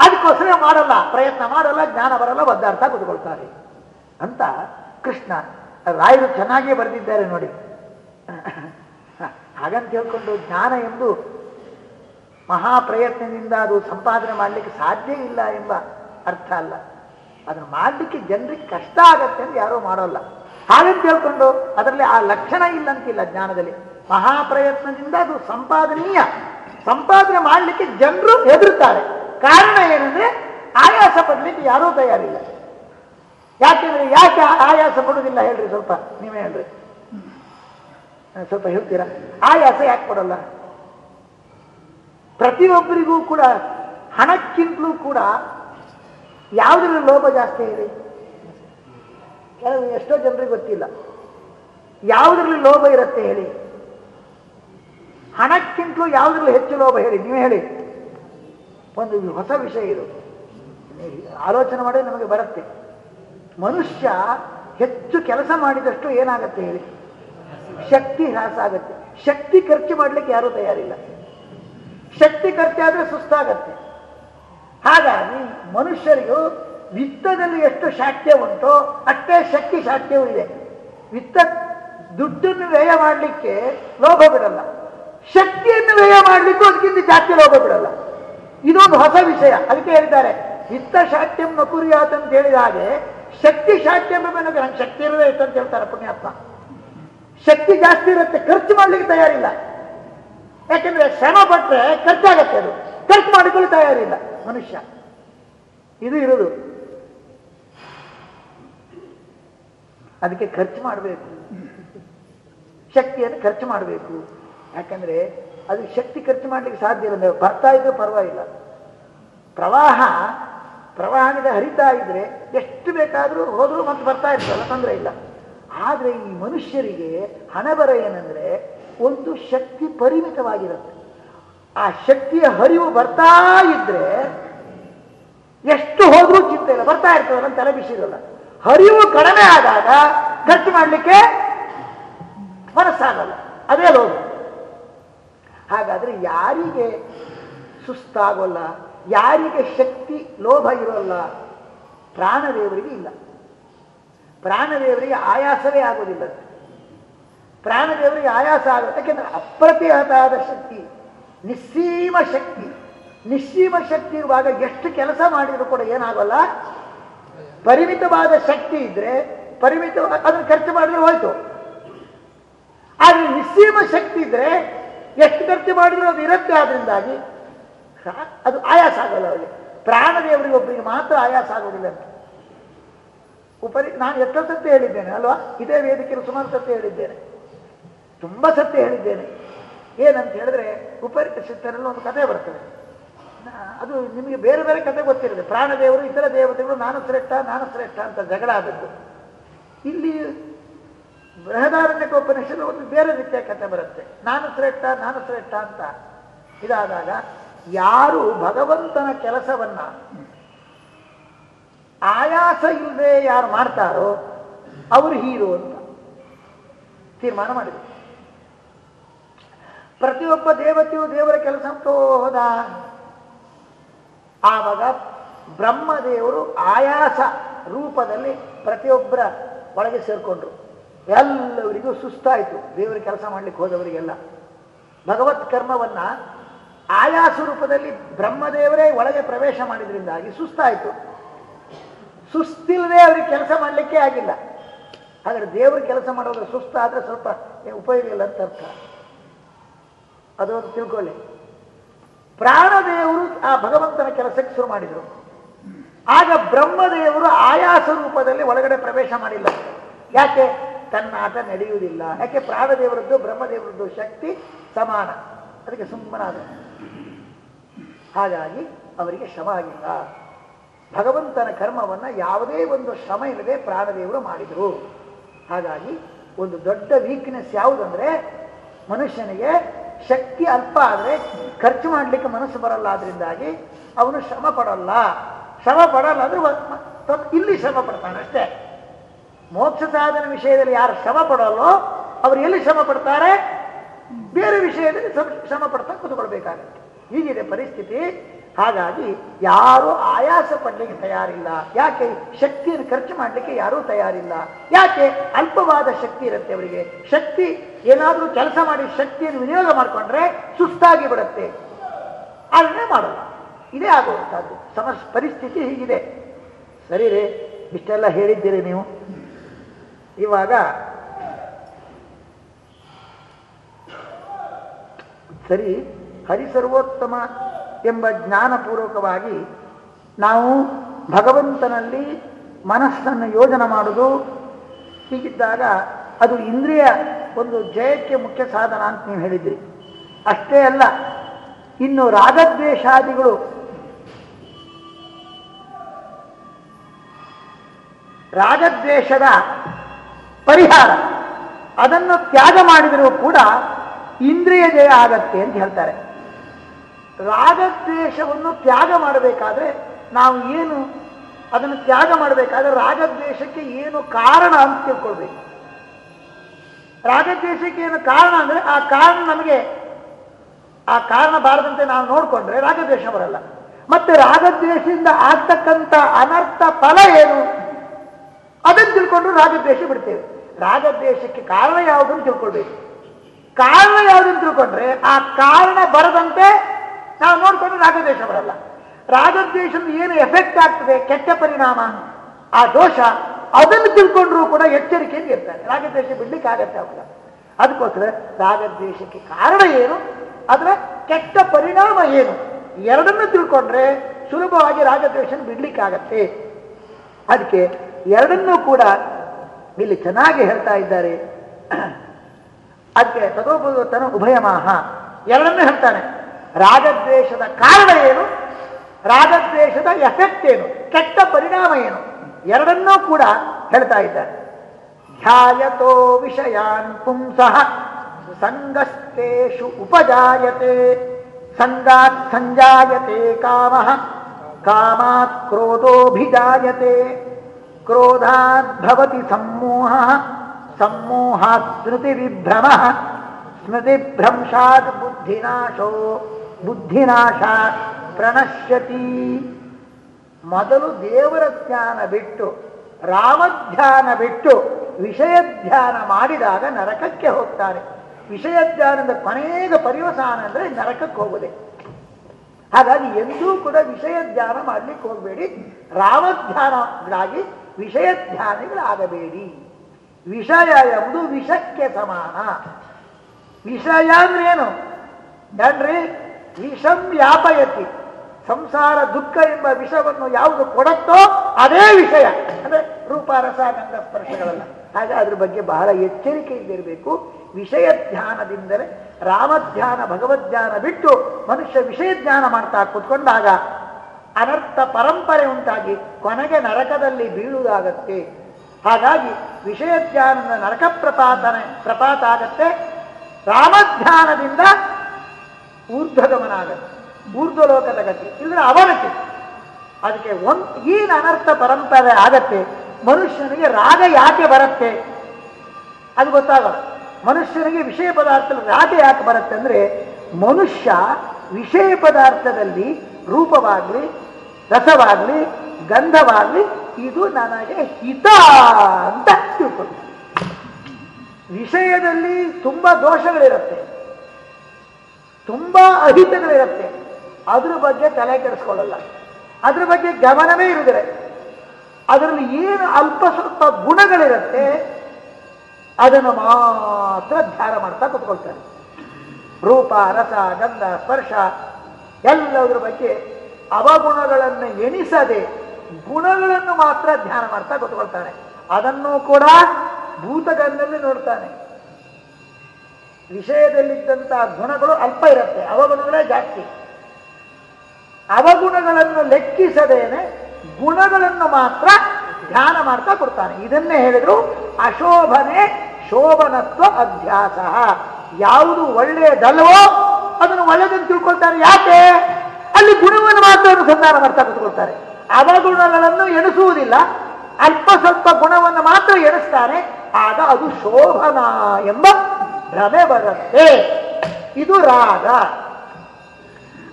ಅದಕ್ಕೋಸ್ಕರ ಮಾಡಲ್ಲ, ಪ್ರಯತ್ನ ಮಾಡಲ್ಲ, ಜ್ಞಾನ ಬರಲ್ಲ ಒದ್ದಾರ್ಥ ಕೂತ್ಕೊಳ್ತಾರೆ. ಅಂತ ಕೃಷ್ಣ ರಾಯರು ಚೆನ್ನಾಗಿಯೇ ಬರೆದಿದ್ದಾರೆ ನೋಡಿ. ಹಾಗಂತ ಹೇಳ್ಕೊಂಡು ಜ್ಞಾನ ಎಂದು ಮಹಾಪ್ರಯತ್ನದಿಂದ ಅದು ಸಂಪಾದನೆ ಮಾಡಲಿಕ್ಕೆ ಸಾಧ್ಯ ಇಲ್ಲ ಎಂಬ ಅರ್ಥ ಅಲ್ಲ. ಅದನ್ನು ಮಾಡಲಿಕ್ಕೆ ಜನರಿಗೆ ಕಷ್ಟ ಆಗತ್ತೆ ಅಂತ ಯಾರೂ ಮಾಡೋಲ್ಲ. ಹಾಗಂತ ಹೇಳ್ಕೊಂಡು ಅದರಲ್ಲಿ ಆ ಲಕ್ಷಣ ಇಲ್ಲ ಅಂತಿಲ್ಲ ಜ್ಞಾನದಲ್ಲಿ. ಮಹಾಪ್ರಯತ್ನದಿಂದ ಅದು ಸಂಪಾದನೀಯ. ಸಂಪಾದನೆ ಮಾಡಲಿಕ್ಕೆ ಜನರು ಹೆದರುತ್ತಾರೆ. ಕಾರಣ ಏನಂದ್ರೆ ಆಯಾಸ ಪಡಲಿಕ್ಕೆ ಯಾರೂ ತಯಾರಿಲ್ಲ. ಯಾಕೆಂದ್ರೆ ಯಾಕೆ ಆಯಾಸ ಕೊಡುವುದಿಲ್ಲ ಹೇಳ್ರಿ ಸ್ವಲ್ಪ, ನೀವೇ ಹೇಳ್ರಿ. ಸ್ವಲ್ಪ ಹೇಳ್ತೀರಾ? ಆಯಾಸ ಯಾಕೆ ಕೊಡಲ್ಲ ಪ್ರತಿಯೊಬ್ಬರಿಗೂ ಕೂಡ, ಹಣಕ್ಕಿಂತಲೂ ಕೂಡ ಯಾವುದರಲ್ಲಿ ಲೋಭ ಜಾಸ್ತಿ ಇದೆ? ಕೆಲವು ಎಷ್ಟೋ ಜನರಿಗೆ ಗೊತ್ತಿಲ್ಲ. ಯಾವುದರಲ್ಲಿ ಲೋಭ ಇರುತ್ತೆ ಹೇಳಿ? ಹಣಕ್ಕಿಂತಲೂ ಯಾವುದ್ರಲ್ಲಿ ಹೆಚ್ಚು ಲೋಭ ಹೇಳಿ, ನೀವೇ ಹೇಳಿ. ಒಂದು ಹೊಸ ವಿಷಯ ಇದು. ಆಲೋಚನೆ ಮಾಡಿ ನಮಗೆ ಬರುತ್ತೆ. ಮನುಷ್ಯ ಹೆಚ್ಚು ಕೆಲಸ ಮಾಡಿದಷ್ಟು ಏನಾಗತ್ತೆ ಹೇಳಿ? ಶಕ್ತಿ ಹ್ರಾಸ ಆಗುತ್ತೆ. ಶಕ್ತಿ ಖರ್ಚು ಮಾಡಲಿಕ್ಕೆ ಯಾರೂ ತಯಾರಿಲ್ಲ. ಶಕ್ತಿ ಖರ್ಚಾದರೆ ಸುಸ್ತಾಗತ್ತೆ. ಹಾಗಾಗಿ ಮನುಷ್ಯರಿಗೂ ವಿತ್ತದಲ್ಲಿ ಎಷ್ಟು ಶಾಕ್ಯ ಉಂಟೋ ಅಷ್ಟೇ ಶಕ್ತಿ ಶಾಕ್ಯವೂ ಇದೆ. ವಿತ್ತ ದುಡ್ಡನ್ನು ವ್ಯಯ ಮಾಡಲಿಕ್ಕೆ ಲೋಭ ಬಿಡಲ್ಲ. ಶಕ್ತಿಯನ್ನು ವ್ಯಯ ಮಾಡಲಿಕ್ಕೂ ಅದಕ್ಕಿಂತ ಜಾಸ್ತಿ ಬಿಡಲ್ಲ. ಇದೊಂದು ಹೊಸ ವಿಷಯ. ಅದಕ್ಕೆ ಹೇಳಿದ್ದಾರೆ ಹಿತ್ತ ಶಾಟ್ಯಂ ನಕುರಿಯಾತ್ ಅಂತ ಹೇಳಿದ ಹಾಗೆ, ಶಕ್ತಿ ಶಾಕ್ಯಂ ನನಗೆ ನಂಗೆ ಶಕ್ತಿ ಇರೋದೇ ಅಂತ ಹೇಳ್ತಾರೆ ಪುಣ್ಯಾತ್ಮ. ಶಕ್ತಿ ಜಾಸ್ತಿ ಇರುತ್ತೆ, ಖರ್ಚು ಮಾಡ್ಲಿಕ್ಕೆ ತಯಾರಿಲ್ಲ. ಯಾಕೆಂದ್ರೆ ಶ್ರಮ ಪಟ್ಟರೆ ಖರ್ಚಾಗತ್ತೆ ಅದು. ಖರ್ಚು ಮಾಡಿಕೊಳ್ಳಿ ತಯಾರಿಲ್ಲ ಮನುಷ್ಯ. ಇದು ಇರೋದು. ಅದಕ್ಕೆ ಖರ್ಚು ಮಾಡಬೇಕು. ಶಕ್ತಿಯನ್ನು ಖರ್ಚು ಮಾಡಬೇಕು. ಯಾಕಂದ್ರೆ ಅದು ಶಕ್ತಿ ಖರ್ಚು ಮಾಡ್ಲಿಕ್ಕೆ ಸಾಧ್ಯ ಇಲ್ಲ. ಬರ್ತಾ ಇದ್ರೆ ಪರವಾಗಿಲ್ಲ. ಪ್ರವಾಹ, ಪ್ರವಾಹದಿಂದ ಹರಿತಾ ಇದ್ರೆ ಎಷ್ಟು ಬೇಕಾದರೂ ಹೋದರೂ ಮತ್ತೆ ಬರ್ತಾ ಇರ್ತಲ್ಲ ತೊಂದರೆ ಇಲ್ಲ. ಆದರೆ ಈ ಮನುಷ್ಯರಿಗೆ ಹಣಬರ ಏನಂದ್ರೆ ಒಂದು ಶಕ್ತಿ ಪರಿಮಿತವಾಗಿರುತ್ತೆ. ಆ ಶಕ್ತಿಯ ಹರಿವು ಬರ್ತಾ ಇದ್ರೆ ಎಷ್ಟು ಹೋದರೂ ಚಿಂತೆ ಇಲ್ಲ. ಬರ್ತಾ ಇರ್ತದಲ್ಲ ತಲೆ ಬಿಸಿರಲ್ಲ. ಹರಿವು ಕಡಿಮೆ ಆದಾಗ ಖರ್ಚು ಮಾಡಲಿಕ್ಕೆ ಮನಸ್ಸಾಗಲ್ಲ. ಅದೇ ಲೋಭ. ಹಾಗಾದ್ರೆ ಯಾರಿಗೆ ಸುಸ್ತಾಗೋಲ್ಲ, ಯಾರಿಗೆ ಶಕ್ತಿ, ಲೋಭ ಇರೋಲ್ಲ, ಪ್ರಾಣದೇವರಿಗೆ ಇಲ್ಲ. ಪ್ರಾಣದೇವರಿಗೆ ಆಯಾಸವೇ ಆಗೋದಿಲ್ಲ. ಪ್ರಾಣದೇವರಿಗೆ ಆಯಾಸ ಆಗುತ್ತೆ ಯಾಕೆಂದ್ರೆ ಅಪ್ರತಿಹತಾದ ಶಕ್ತಿ, ನಿಸ್ಸೀಮ ಶಕ್ತಿ. ನಿಸ್ಸೀಮ ಶಕ್ತಿ ಇರುವಾಗ ಎಷ್ಟು ಕೆಲಸ ಮಾಡಿದ್ರು ಕೂಡ ಏನಾಗಲ್ಲ? ಪರಿಮಿತವಾದ ಶಕ್ತಿ ಇದ್ರೆ ಪರಿಮಿತ ಅದನ್ನು ಖರ್ಚು ಮಾಡಿದ್ರೆ ಹೋಯ್ತು. ಆದರೆ ನಿಸ್ಸೀಮ ಶಕ್ತಿ ಇದ್ರೆ ಎಷ್ಟು ಖರ್ಚು ಮಾಡಿದ್ರು ಅದು ಇರುತ್ತೆ ಆದ್ರಿಂದಾಗಿ. ಅದು ಆಯಾಸ ಆಗಲ್ಲ ಅವರಿಗೆ. ಪ್ರಾಣದೇವರಿಗೆ ಒಬ್ಬರಿಗೆ ಮಾತ್ರ ಆಯಾಸ ಆಗೋದಿಲ್ಲ ಅಂತ. ಉಪರಿ, ನಾನು ಎಷ್ಟೋ ಸತ್ಯ ಹೇಳಿದ್ದೇನೆ, ಅಲ್ವಾ? ಇದೇ ವೇದಿಕೆಯಲ್ಲಿ ಸುಮಾರು ಸತ್ಯ ಹೇಳಿದ್ದೇನೆ. ತುಂಬ ಸತ್ಯ ಹೇಳಿದ್ದೇನೆ. ಏನಂತ ಹೇಳಿದ್ರೆ ಉಪರಿಷತ್ತರಲ್ಲಿ ಒಂದು ಕಥೆ ಬರ್ತದೆ. ಅದು ನಿಮಗೆ ಬೇರೆ ಬೇರೆ ಕಥೆ ಗೊತ್ತಿರುತ್ತೆ ಪ್ರಾಣದೇವರು ಇತರ ದೇವತೆಗಳು, ನಾನು ಶ್ರೇಷ್ಠ ನಾನು ಶ್ರೇಷ್ಠ ಅಂತ ಜಗಳ ಆದದ್ದು. ಇಲ್ಲಿ ಬೃಹದಾರಣ್ಯಕ ಉಪನಿಷತ್ತು ಒಂದು ಬೇರೆ ರೀತಿಯ ಕಥೆ ಬರುತ್ತೆ. ನಾನು ಶ್ರೇಷ್ಠ ನಾನು ಶ್ರೇಷ್ಠ ಅಂತ. ಇದಾದಾಗ ಯಾರು ಭಗವಂತನ ಕೆಲಸವನ್ನ ಆಯಾಸ ಇಲ್ಲದೆ ಯಾರು ಮಾಡ್ತಾರೋ ಅವರು ಹೀರೋ ಅಂತ ತೀರ್ಮಾನ ಮಾಡಿದ್ರು. ಪ್ರತಿಯೊಬ್ಬ ದೇವತೆಯು ದೇವರ ಕೆಲಸ ಹೋದ. ಆವಾಗ ಬ್ರಹ್ಮದೇವರು ಆಯಾಸ ರೂಪದಲ್ಲಿ ಪ್ರತಿಯೊಬ್ಬರ ಒಳಗೆ ಸೇರ್ಕೊಂಡ್ರು. ಎಲ್ಲವರಿಗೂ ಸುಸ್ತಾಯಿತು. ದೇವರ ಕೆಲಸ ಮಾಡಲಿಕ್ಕೆ ಹೋದವರಿಗೆಲ್ಲ. ಭಗವತ್ ಕರ್ಮವನ್ನ ಆಯಾಸ ರೂಪದಲ್ಲಿ ಬ್ರಹ್ಮದೇವರೇ ಒಳಗೆ ಪ್ರವೇಶ ಮಾಡಿದ್ರಿಂದಾಗಿ ಸುಸ್ತಾಯಿತು. ಸುಸ್ತಿಲ್ಲದೆ ಅವ್ರಿಗೆ ಕೆಲಸ ಮಾಡಲಿಕ್ಕೆ ಆಗಿಲ್ಲ. ಆದರೆ ದೇವರು ಕೆಲಸ ಮಾಡೋದ್ರೆ ಸುಸ್ತಾದ್ರೆ ಸ್ವಲ್ಪ ಉಪಯೋಗ ಇಲ್ಲ ಅಂತ ಅರ್ಥ. ಅದೊಂದು ತಿಳ್ಕೊಳ್ಳಿ. ಪ್ರಾಣದೇವರು ಆ ಭಗವಂತನ ಕೆಲಸಕ್ಕೆ ಶುರು ಮಾಡಿದರು. ಆಗ ಬ್ರಹ್ಮದೇವರು ಆಯಾಸ ರೂಪದಲ್ಲಿ ಒಳಗಡೆ ಪ್ರವೇಶ ಮಾಡಿಲ್ಲ. ಯಾಕೆ? ತನ್ನ ಆಟ ನಡೆಯುವುದಿಲ್ಲ. ಯಾಕೆ? ಪ್ರಾಣದೇವರದ್ದು, ಬ್ರಹ್ಮದೇವರದ್ದು ಶಕ್ತಿ ಸಮಾನ. ಅದಕ್ಕೆ ಸುಮ್ಮನಾದ. ಹಾಗಾಗಿ ಅವರಿಗೆ ಶ್ರಮ ಆಗಿಲ್ಲ. ಭಗವಂತನ ಕರ್ಮವನ್ನು ಯಾವುದೇ ಒಂದು ಶ್ರಮ ಇಲ್ಲದೆ ಪ್ರಾಣದೇವರು ಮಾಡಿದರು. ಹಾಗಾಗಿ ಒಂದು ದೊಡ್ಡ ವೀಕ್ನೆಸ್ ಯಾವುದಂದ್ರೆ, ಮನುಷ್ಯನಿಗೆ ಶಕ್ತಿ ಅಲ್ಪ ಆದರೆ ಖರ್ಚು ಮಾಡಲಿಕ್ಕೆ ಮನಸ್ಸು ಬರಲ್ಲ. ಅದರಿಂದಾಗಿ ಅವನು ಶ್ರಮ ಪಡಲ್ಲ. ಶ್ರಮ ಪಡಲ್ಲ ಅಂದ್ರೆ ಇಲ್ಲಿ ಶ್ರಮ ಪಡ್ತಾನೆ ಅಷ್ಟೇ. ಮೋಕ್ಷ ಸಾಧನ ವಿಷಯದಲ್ಲಿ ಯಾರು ಶ್ರಮ ಪಡೋಲ್ಲೋ ಅವರು ಎಲ್ಲಿ ಶ್ರಮ ಪಡ್ತಾರೆ? ಬೇರೆ ವಿಷಯದಲ್ಲಿ ಶ್ರಮ ಪಡ್ತಾ ಕೂತ್ಕೊಳ್ಬೇಕಾಗತ್ತೆ. ಹೀಗಿದೆ ಪರಿಸ್ಥಿತಿ. ಹಾಗಾಗಿ ಯಾರು ಆಯಾಸ ಪಡ್ಲಿಕ್ಕೆ ತಯಾರಿಲ್ಲ. ಯಾಕೆ ಶಕ್ತಿಯನ್ನು ಖರ್ಚು ಮಾಡಲಿಕ್ಕೆ ಯಾರೂ ತಯಾರಿಲ್ಲ? ಯಾಕೆ ಅಲ್ಪವಾದ ಶಕ್ತಿ ಇರುತ್ತೆ ಅವರಿಗೆ? ಶಕ್ತಿ ಏನಾದರೂ ಕೆಲಸ ಮಾಡಿ ಶಕ್ತಿಯನ್ನು ವಿನಿಯೋಗ ಮಾಡಿಕೊಂಡ್ರೆ ಸುಸ್ತಾಗಿ ಬಿಡುತ್ತೆ. ಅದನ್ನೇ ಮಾಡೋದು. ಇದೇ ಆಗುವಂಥದ್ದು. ಸಮಸ್, ಪರಿಸ್ಥಿತಿ ಹೀಗಿದೆ. ಸರಿ ರೀ, ಇಷ್ಟೆಲ್ಲ ಹೇಳಿದ್ದೀರಿ ನೀವು. ಇವಾಗ ಸರಿ, ಹರಿಸರ್ವೋತ್ತಮ ಎಂಬ ಜ್ಞಾನಪೂರ್ವಕವಾಗಿ ನಾವು ಭಗವಂತನಲ್ಲಿ ಮನಸ್ಸನ್ನು ಯೋಜನೆ ಮಾಡುವುದು ಹೀಗಿದ್ದಾಗ ಅದು ಇಂದ್ರಿಯ ಒಂದು ಜಯಕ್ಕೆ ಮುಖ್ಯ ಸಾಧನ ಅಂತ ನೀವು ಹೇಳಿದ್ರಿ. ಅಷ್ಟೇ ಅಲ್ಲ, ಇನ್ನು ರಾಗದ್ವೇಷಾದಿಗಳು ರಾಗದ್ವೇಷದ ಪರಿಹಾರ. ಅದನ್ನು ತ್ಯಾಗ ಮಾಡಿದರೂ ಕೂಡ ಇಂದ್ರಿಯ ಜಯ ಆಗತ್ತೆ ಅಂತ ಹೇಳ್ತಾರೆ. ರಾಗದ್ವೇಷವನ್ನು ತ್ಯಾಗ ಮಾಡಬೇಕಾದ್ರೆ ನಾವು ಏನು ಅದನ್ನು ತ್ಯಾಗ ಮಾಡಬೇಕಾದ್ರೆ ರಾಗದ್ವೇಷಕ್ಕೆ ಏನು ಕಾರಣ ಅಂತ ತಿಳ್ಕೊಳ್ಬೇಕು. ರಾಗದ್ವೇಷಕ್ಕೆ ಏನು ಕಾರಣ ಅಂದ್ರೆ ಆ ಕಾರಣ ನಮಗೆ ಆ ಕಾರಣ ಬಾರದಂತೆ ನಾವು ನೋಡಿಕೊಂಡ್ರೆ ರಾಗದ್ವೇಷ ಬರಲ್ಲ. ಮತ್ತೆ ರಾಗದ್ವೇಷದಿಂದ ಆಗ್ತಕ್ಕಂಥ ಅನರ್ಥ ಫಲ ಏನು? ಅದನ್ನು ತಿಳ್ಕೊಂಡ್ರು ರಾಗದ್ವೇಷ ಬಿಡ್ತೇವೆ. ರಾಗದ್ವೇಷಕ್ಕೆ ಕಾರಣ ಯಾವುದನ್ನು ತಿಳ್ಕೊಳ್ಬೇಕು. ಕಾರಣ ಯಾವುದನ್ನು ತಿಳ್ಕೊಂಡ್ರೆ ಆ ಕಾರಣ ಬರದಂತೆ ನಾವು ನೋಡ್ಕೊಂಡ್ರೆ ರಾಗದ್ವೇಷ ಬರಲ್ಲ. ರಾಗದ್ವೇಷದ ಏನು ಎಫೆಕ್ಟ್ ಆಗ್ತದೆ, ಕೆಟ್ಟ ಪರಿಣಾಮ, ಆ ದೋಷ, ಅದನ್ನು ತಿಳ್ಕೊಂಡ್ರೂ ಕೂಡ ಎಚ್ಚರಿಕೆಯಿಂದ ಇರ್ತಾರೆ. ರಾಗದ್ವೇಷ ಬಿಡ್ಲಿಕ್ಕೆ ಆಗತ್ತೆ ಅವಾಗ ಅದಕ್ಕೋಸ್ಕರ ರಾಗದ್ವೇಷಕ್ಕೆ ಕಾರಣ ಏನು, ಅದರ ಕೆಟ್ಟ ಪರಿಣಾಮ ಏನು, ಎರಡನ್ನು ತಿಳ್ಕೊಂಡ್ರೆ ಸುಲಭವಾಗಿ ರಾಗದ್ವೇಷನ ಬಿಡ್ಲಿಕ್ಕಾಗತ್ತೆ ಅದಕ್ಕೆ ಎರಡನ್ನೂ ಕೂಡ ಇಲ್ಲಿ ಚೆನ್ನಾಗಿ ಹೇಳ್ತಾ ಇದ್ದಾರೆ. ಅದಕ್ಕೆ ತದೋಪತನ ಉಭಯಮಾಹ. ಎರಡನ್ನೂ ಹೇಳ್ತಾನೆ. ರಾಗದ್ವೇಷದ ಕಾರಣ ಏನು? ರಾಗದ್ವೇಷದ ಎಫೆಕ್ಟ್ ಏನು? ಕೆಟ್ಟ ಪರಿಣಾಮ ಏನು? ಎರಡನ್ನೂ ಕೂಡ ಹೇಳ್ತಾ ಇದ್ದಾರೆ. ಧ್ಯಾಯತೋ ವಿಷಯಾನ್ ಪುಂಸಃ ಸಂಗಸ್ತೇಷು ಉಪಜಾಯತೆ. ಸಂಗಾತ್ ಸಂಜಾಯತೆ ಕಾಮಃ. ಕಾಮಾತ್ ಕ್ರೋಧೋಭಿಜಾಯತೆ. ಕ್ರೋಧಾತ್ ಸಮೂಹ ಸ್ಮೃತಿ ವಿಭ್ರಮ ಸ್ಮೃತಿ ಸ್ಮೃತಿಭ್ರಂಶಾತ್ ಬುದ್ಧಿನಾಶೋ ಬುದ್ಧಿನಾಶ ಪ್ರಣಶ್ಯತಿ ಮೊದಲು ದೇವರ ಧ್ಯಾನ ಬಿಟ್ಟು ರಾಮಧ್ಯಾನ ಬಿಟ್ಟು, ವಿಷಯ ಧ್ಯಾನ ಮಾಡಿದಾಗ ನರಕಕ್ಕೆ ಹೋಗ್ತಾರೆ. ವಿಷಯ ಧ್ಯಾನದ ಕೊನೆಗೆ ಪರಿವಸಾನ ಅಂದರೆ ನರಕಕ್ಕೆ ಹೋಗುದೆ ಹಾಗಾಗಿ ಎಂದೂ ಕೂಡ ವಿಷಯ ಧ್ಯಾನ ಮಾಡ್ಲಿಕ್ಕೆ ಹೋಗಬೇಡಿ. ರಾಮಧ್ಯಾನಗಳಾಗಿ ವಿಷಯ ಧ್ಯಾನಿಗಳಾಗಬೇಡಿ ವಿಷಯ ಎಂಬುದು ವಿಷಕ್ಕೆ ಸಮಾನ. ವಿಷಯ ಅಂದ್ರೆ ಏನು ನಡ್ರಿ ವಿಷಂ ವ್ಯಾಪಯತಿ. ಸಂಸಾರ ದುಃಖ ಎಂಬ ವಿಷವನ್ನು ಯಾವುದು ಕೊಡುತ್ತೋ ಅದೇ ವಿಷಯ. ಅಂದ್ರೆ ರೂಪ ರಸ ಗಂಧ ಸ್ಪರ್ಶಗಳಲ್ಲ. ಹಾಗೆ ಅದ್ರ ಬಗ್ಗೆ ಬಹಳ ಎಚ್ಚರಿಕೆಯಿಂದಿರಬೇಕು ವಿಷಯ ಧ್ಯಾನದಿಂದಲೇ ರಾಮಧ್ಯಾನ, ಭಗವದ್ಧ್ಯಾನ ಬಿಟ್ಟು ಮನುಷ್ಯ ವಿಷಯ ಧ್ಯಾನ ಮಾಡ್ತಾ ಕೂತ್ಕೊಂಡಾಗ ಅನರ್ಥ ಪರಂಪರೆ ಉಂಟಾಗಿ ಕೊನೆಗೆ ನರಕದಲ್ಲಿ ಬೀಳುವುದಾಗತ್ತೆ. ಹಾಗಾಗಿ ವಿಷಯ ಧ್ಯಾನದ ನರಕ ಪ್ರಪಾತನೆ, ಪ್ರಪಾತ ಆಗತ್ತೆ. ರಾಮಧ್ಯಾನದಿಂದ ಊರ್ಧ್ವಗಮನ ಆಗತ್ತೆ. ಊರ್ಧ್ವಲೋಕದ ಗತಿ. ಇಲ್ಲದ್ರೆ ಅವನತಿ. ಅದಕ್ಕೆ ಒಂದ್ ಏನು ಅನರ್ಥ ಪರಂಪರೆ ಆಗತ್ತೆ, ಮನುಷ್ಯನಿಗೆ ರಾಗ ಯಾಕೆ ಬರುತ್ತೆ? ಅದು ಗೊತ್ತಾಗಲ್ಲ. ಮನುಷ್ಯನಿಗೆ ವಿಷಯ ಪದಾರ್ಥದಲ್ಲಿ ರಾಗ ಯಾಕೆ ಬರುತ್ತೆ ಅಂದ್ರೆ ಮನುಷ್ಯ ವಿಷಯ ಪದಾರ್ಥದಲ್ಲಿ ರೂಪವಾಗ್ಲಿ, ರಸವಾಗಲಿ, ಗಂಧವಾಗಲಿ, ಇದು ನನಗೆ ಹಿತ ಅಂತ ತಿಳ್ಕೊಂಡು ವಿಷಯದಲ್ಲಿ ತುಂಬಾ ದೋಷಗಳಿರುತ್ತೆ. ತುಂಬಾ ಅಹಿತಗಳಿರುತ್ತೆ. ಅದ್ರ ಬಗ್ಗೆ ತಲೆ ಕೆಡಿಸ್ಕೊಳ್ಳಲ್ಲ. ಅದ್ರ ಬಗ್ಗೆ ಗಮನವೇ ಇರುವುದಿಲ್ಲ ಅದರಲ್ಲಿ ಏನು ಅಲ್ಪ ಸ್ವಲ್ಪ ಗುಣಗಳಿರುತ್ತೆ, ಅದನ್ನು ಮಾತ್ರ ಧ್ಯಾನ ಮಾಡ್ತಾ ಕೂತ್ಕೊಳ್ತಾರೆ. ರೂಪ, ರಸ, ಗಂಧ, ಸ್ಪರ್ಶ ಎಲ್ಲದರ ಬಗ್ಗೆ ಅವಗುಣಗಳನ್ನು ಎಣಿಸದೆ ಗುಣಗಳನ್ನು ಮಾತ್ರ ಧ್ಯಾನ ಮಾಡ್ತಾ ಗೊತ್ತುಕೊಳ್ತಾನೆ ಅದನ್ನು ಕೂಡ ಭೂತಗಳಲ್ಲಿ ನೋಡ್ತಾನೆ. ವಿಷಯದಲ್ಲಿದ್ದಂತಹ ಗುಣಗಳು ಅಲ್ಪ ಇರುತ್ತೆ, ಅವಗುಣಗಳೇ ಜಾಸ್ತಿ. ಅವಗುಣಗಳನ್ನು ಲೆಕ್ಕಿಸದೇನೆ ಗುಣಗಳನ್ನು ಮಾತ್ರ ಧ್ಯಾನ ಮಾಡ್ತಾ ಕೊಡ್ತಾನೆ. ಇದನ್ನೇ ಹೇಳಿದ್ರು ಅಶೋಭನೆ ಶೋಭನತ್ವ ಅಭ್ಯಾಸ. ಯಾವುದು ಒಳ್ಳೆಯದಲ್ವೋ ಅದನ್ನು ಒಳ್ಳೆಯದನ್ನು ತಿಳ್ಕೊಳ್ತಾರೆ. ಯಾಕೆ? ಅಲ್ಲಿ ಗುಣವನ್ನು ಮಾತ್ರ ಸಂಧಾನ ಮಾಡ್ತಾ ಕೂತ್ಕೊಳ್ತಾರೆ. ಅವಗುಣಗಳನ್ನು ಎಣಿಸುವುದಿಲ್ಲ. ಅಲ್ಪ ಸ್ವಲ್ಪ ಗುಣವನ್ನು ಮಾತ್ರ ಎಣಿಸ್ತಾರೆ. ಆಗ ಅದು ಶೋಭನ ಎಂಬ ಭ್ರಮೆ ಬರುತ್ತೆ. ಇದು ರಾಗ.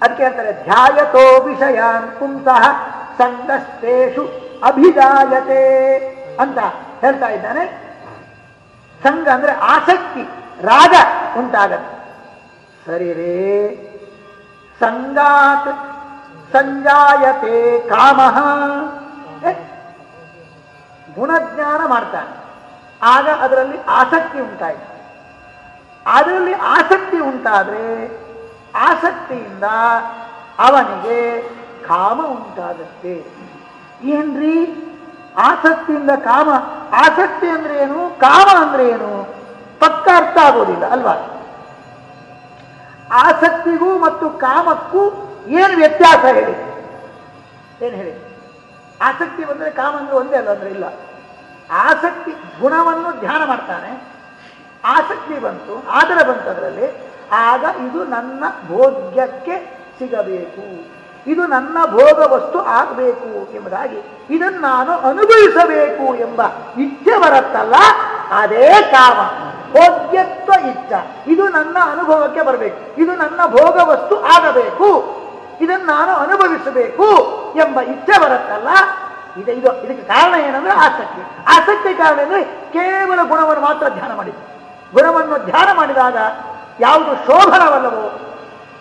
ಅದಕ್ಕೆ ಅಂತಾರೆ ಧ್ಯಾಯತೋ ವಿಷಯ ಪುಂಸಃ ಸಂಗಸ್ತೇಷು ಅಭಿಜಾಯತೆ ಅಂತ ಹೇಳ್ತಾ ಇದ್ದಾನೆ. ಸಂಘ ಅಂದ್ರೆ ಆಸಕ್ತಿ, ರಾಗ ಉಂಟಾಗತ್ತೆ. ಸರಿ ರೇ ಸಂಗಾತ್ ಸಂಜಾಯತೆ ಕಾಮಃ. ಗುಣಜ್ಞಾನ ಮಾಡ್ತಾನೆ. ಆಗ ಅದರಲ್ಲಿ ಆಸಕ್ತಿ ಉಂಟಾಯಿತು. ಅದರಲ್ಲಿ ಆಸಕ್ತಿ ಉಂಟಾದ್ರೆ ಆಸಕ್ತಿಯಿಂದ ಅವನಿಗೆ ಕಾಮ ಉಂಟಾಗುತ್ತೆ ಏನ್ರಿ? ಆಸಕ್ತಿಯಿಂದ ಕಾಮ. ಆಸಕ್ತಿ ಅಂದ್ರೆ ಏನು? ಕಾಮ ಅಂದ್ರೆ ಏನು? ಪಕ್ಕ ಅರ್ಥ ಆಗೋದಿಲ್ಲ, ಅಲ್ವಾ? ಆಸಕ್ತಿಗೂ ಮತ್ತು ಕಾಮಕ್ಕೂ ಏನು ವ್ಯತ್ಯಾಸ ಹೇಳಿ? ಏನು ಹೇಳಿ? ಆಸಕ್ತಿ ಬಂದ್ರೆ ಕಾಮ ಅಂದ್ರೆ ಒಂದೇ ಅಲ್ಲ, ಅಂದ್ರೆ ಇಲ್ಲ. ಆಸಕ್ತಿ ಗುಣವನ್ನು ಧ್ಯಾನ ಮಾಡ್ತಾನೆ. ಆಸಕ್ತಿ ಬಂತು, ಆದರೆ ಬಂತು ಅದರಲ್ಲಿ ಆಗ ಇದು ನನ್ನ ಭೋಗ್ಯಕ್ಕೆ ಸಿಗಬೇಕು. ಇದು ನನ್ನ ಭೋಗ ವಸ್ತು ಆಗಬೇಕು ಎಂಬುದಾಗಿ ಇದನ್ನು ನಾನು ಅನುಭವಿಸಬೇಕು ಎಂಬ ಇಚ್ಛೆ ಬರುತ್ತಲ್ಲ, ಅದೇ ಕಾಮ. ಭೋಗ್ಯತ್ವ ಇಚ್ಛ. ಇದು ನನ್ನ ಅನುಭವಕ್ಕೆ ಬರಬೇಕು. ಇದು ನನ್ನ ಭೋಗ ವಸ್ತು ಆಗಬೇಕು. ಇದನ್ನು ನಾನು ಅನುಭವಿಸಬೇಕು ಎಂಬ ಇಚ್ಛೆ ಬರುತ್ತಲ್ಲ, ಇದು ಇದು, ಇದಕ್ಕೆ ಕಾರಣ ಏನಂದ್ರೆ ಆಸಕ್ತಿ. ಆಸಕ್ತಿ ಕಾರಣ ಅಂದರೆ ಕೇವಲ ಗುಣವನ್ನು ಮಾತ್ರ ಧ್ಯಾನ ಮಾಡಿದ್ದು. ಗುಣವನ್ನು ಧ್ಯಾನ ಮಾಡಿದಾಗ ಯಾವುದು ಶೋಭನವಲ್ಲವೋ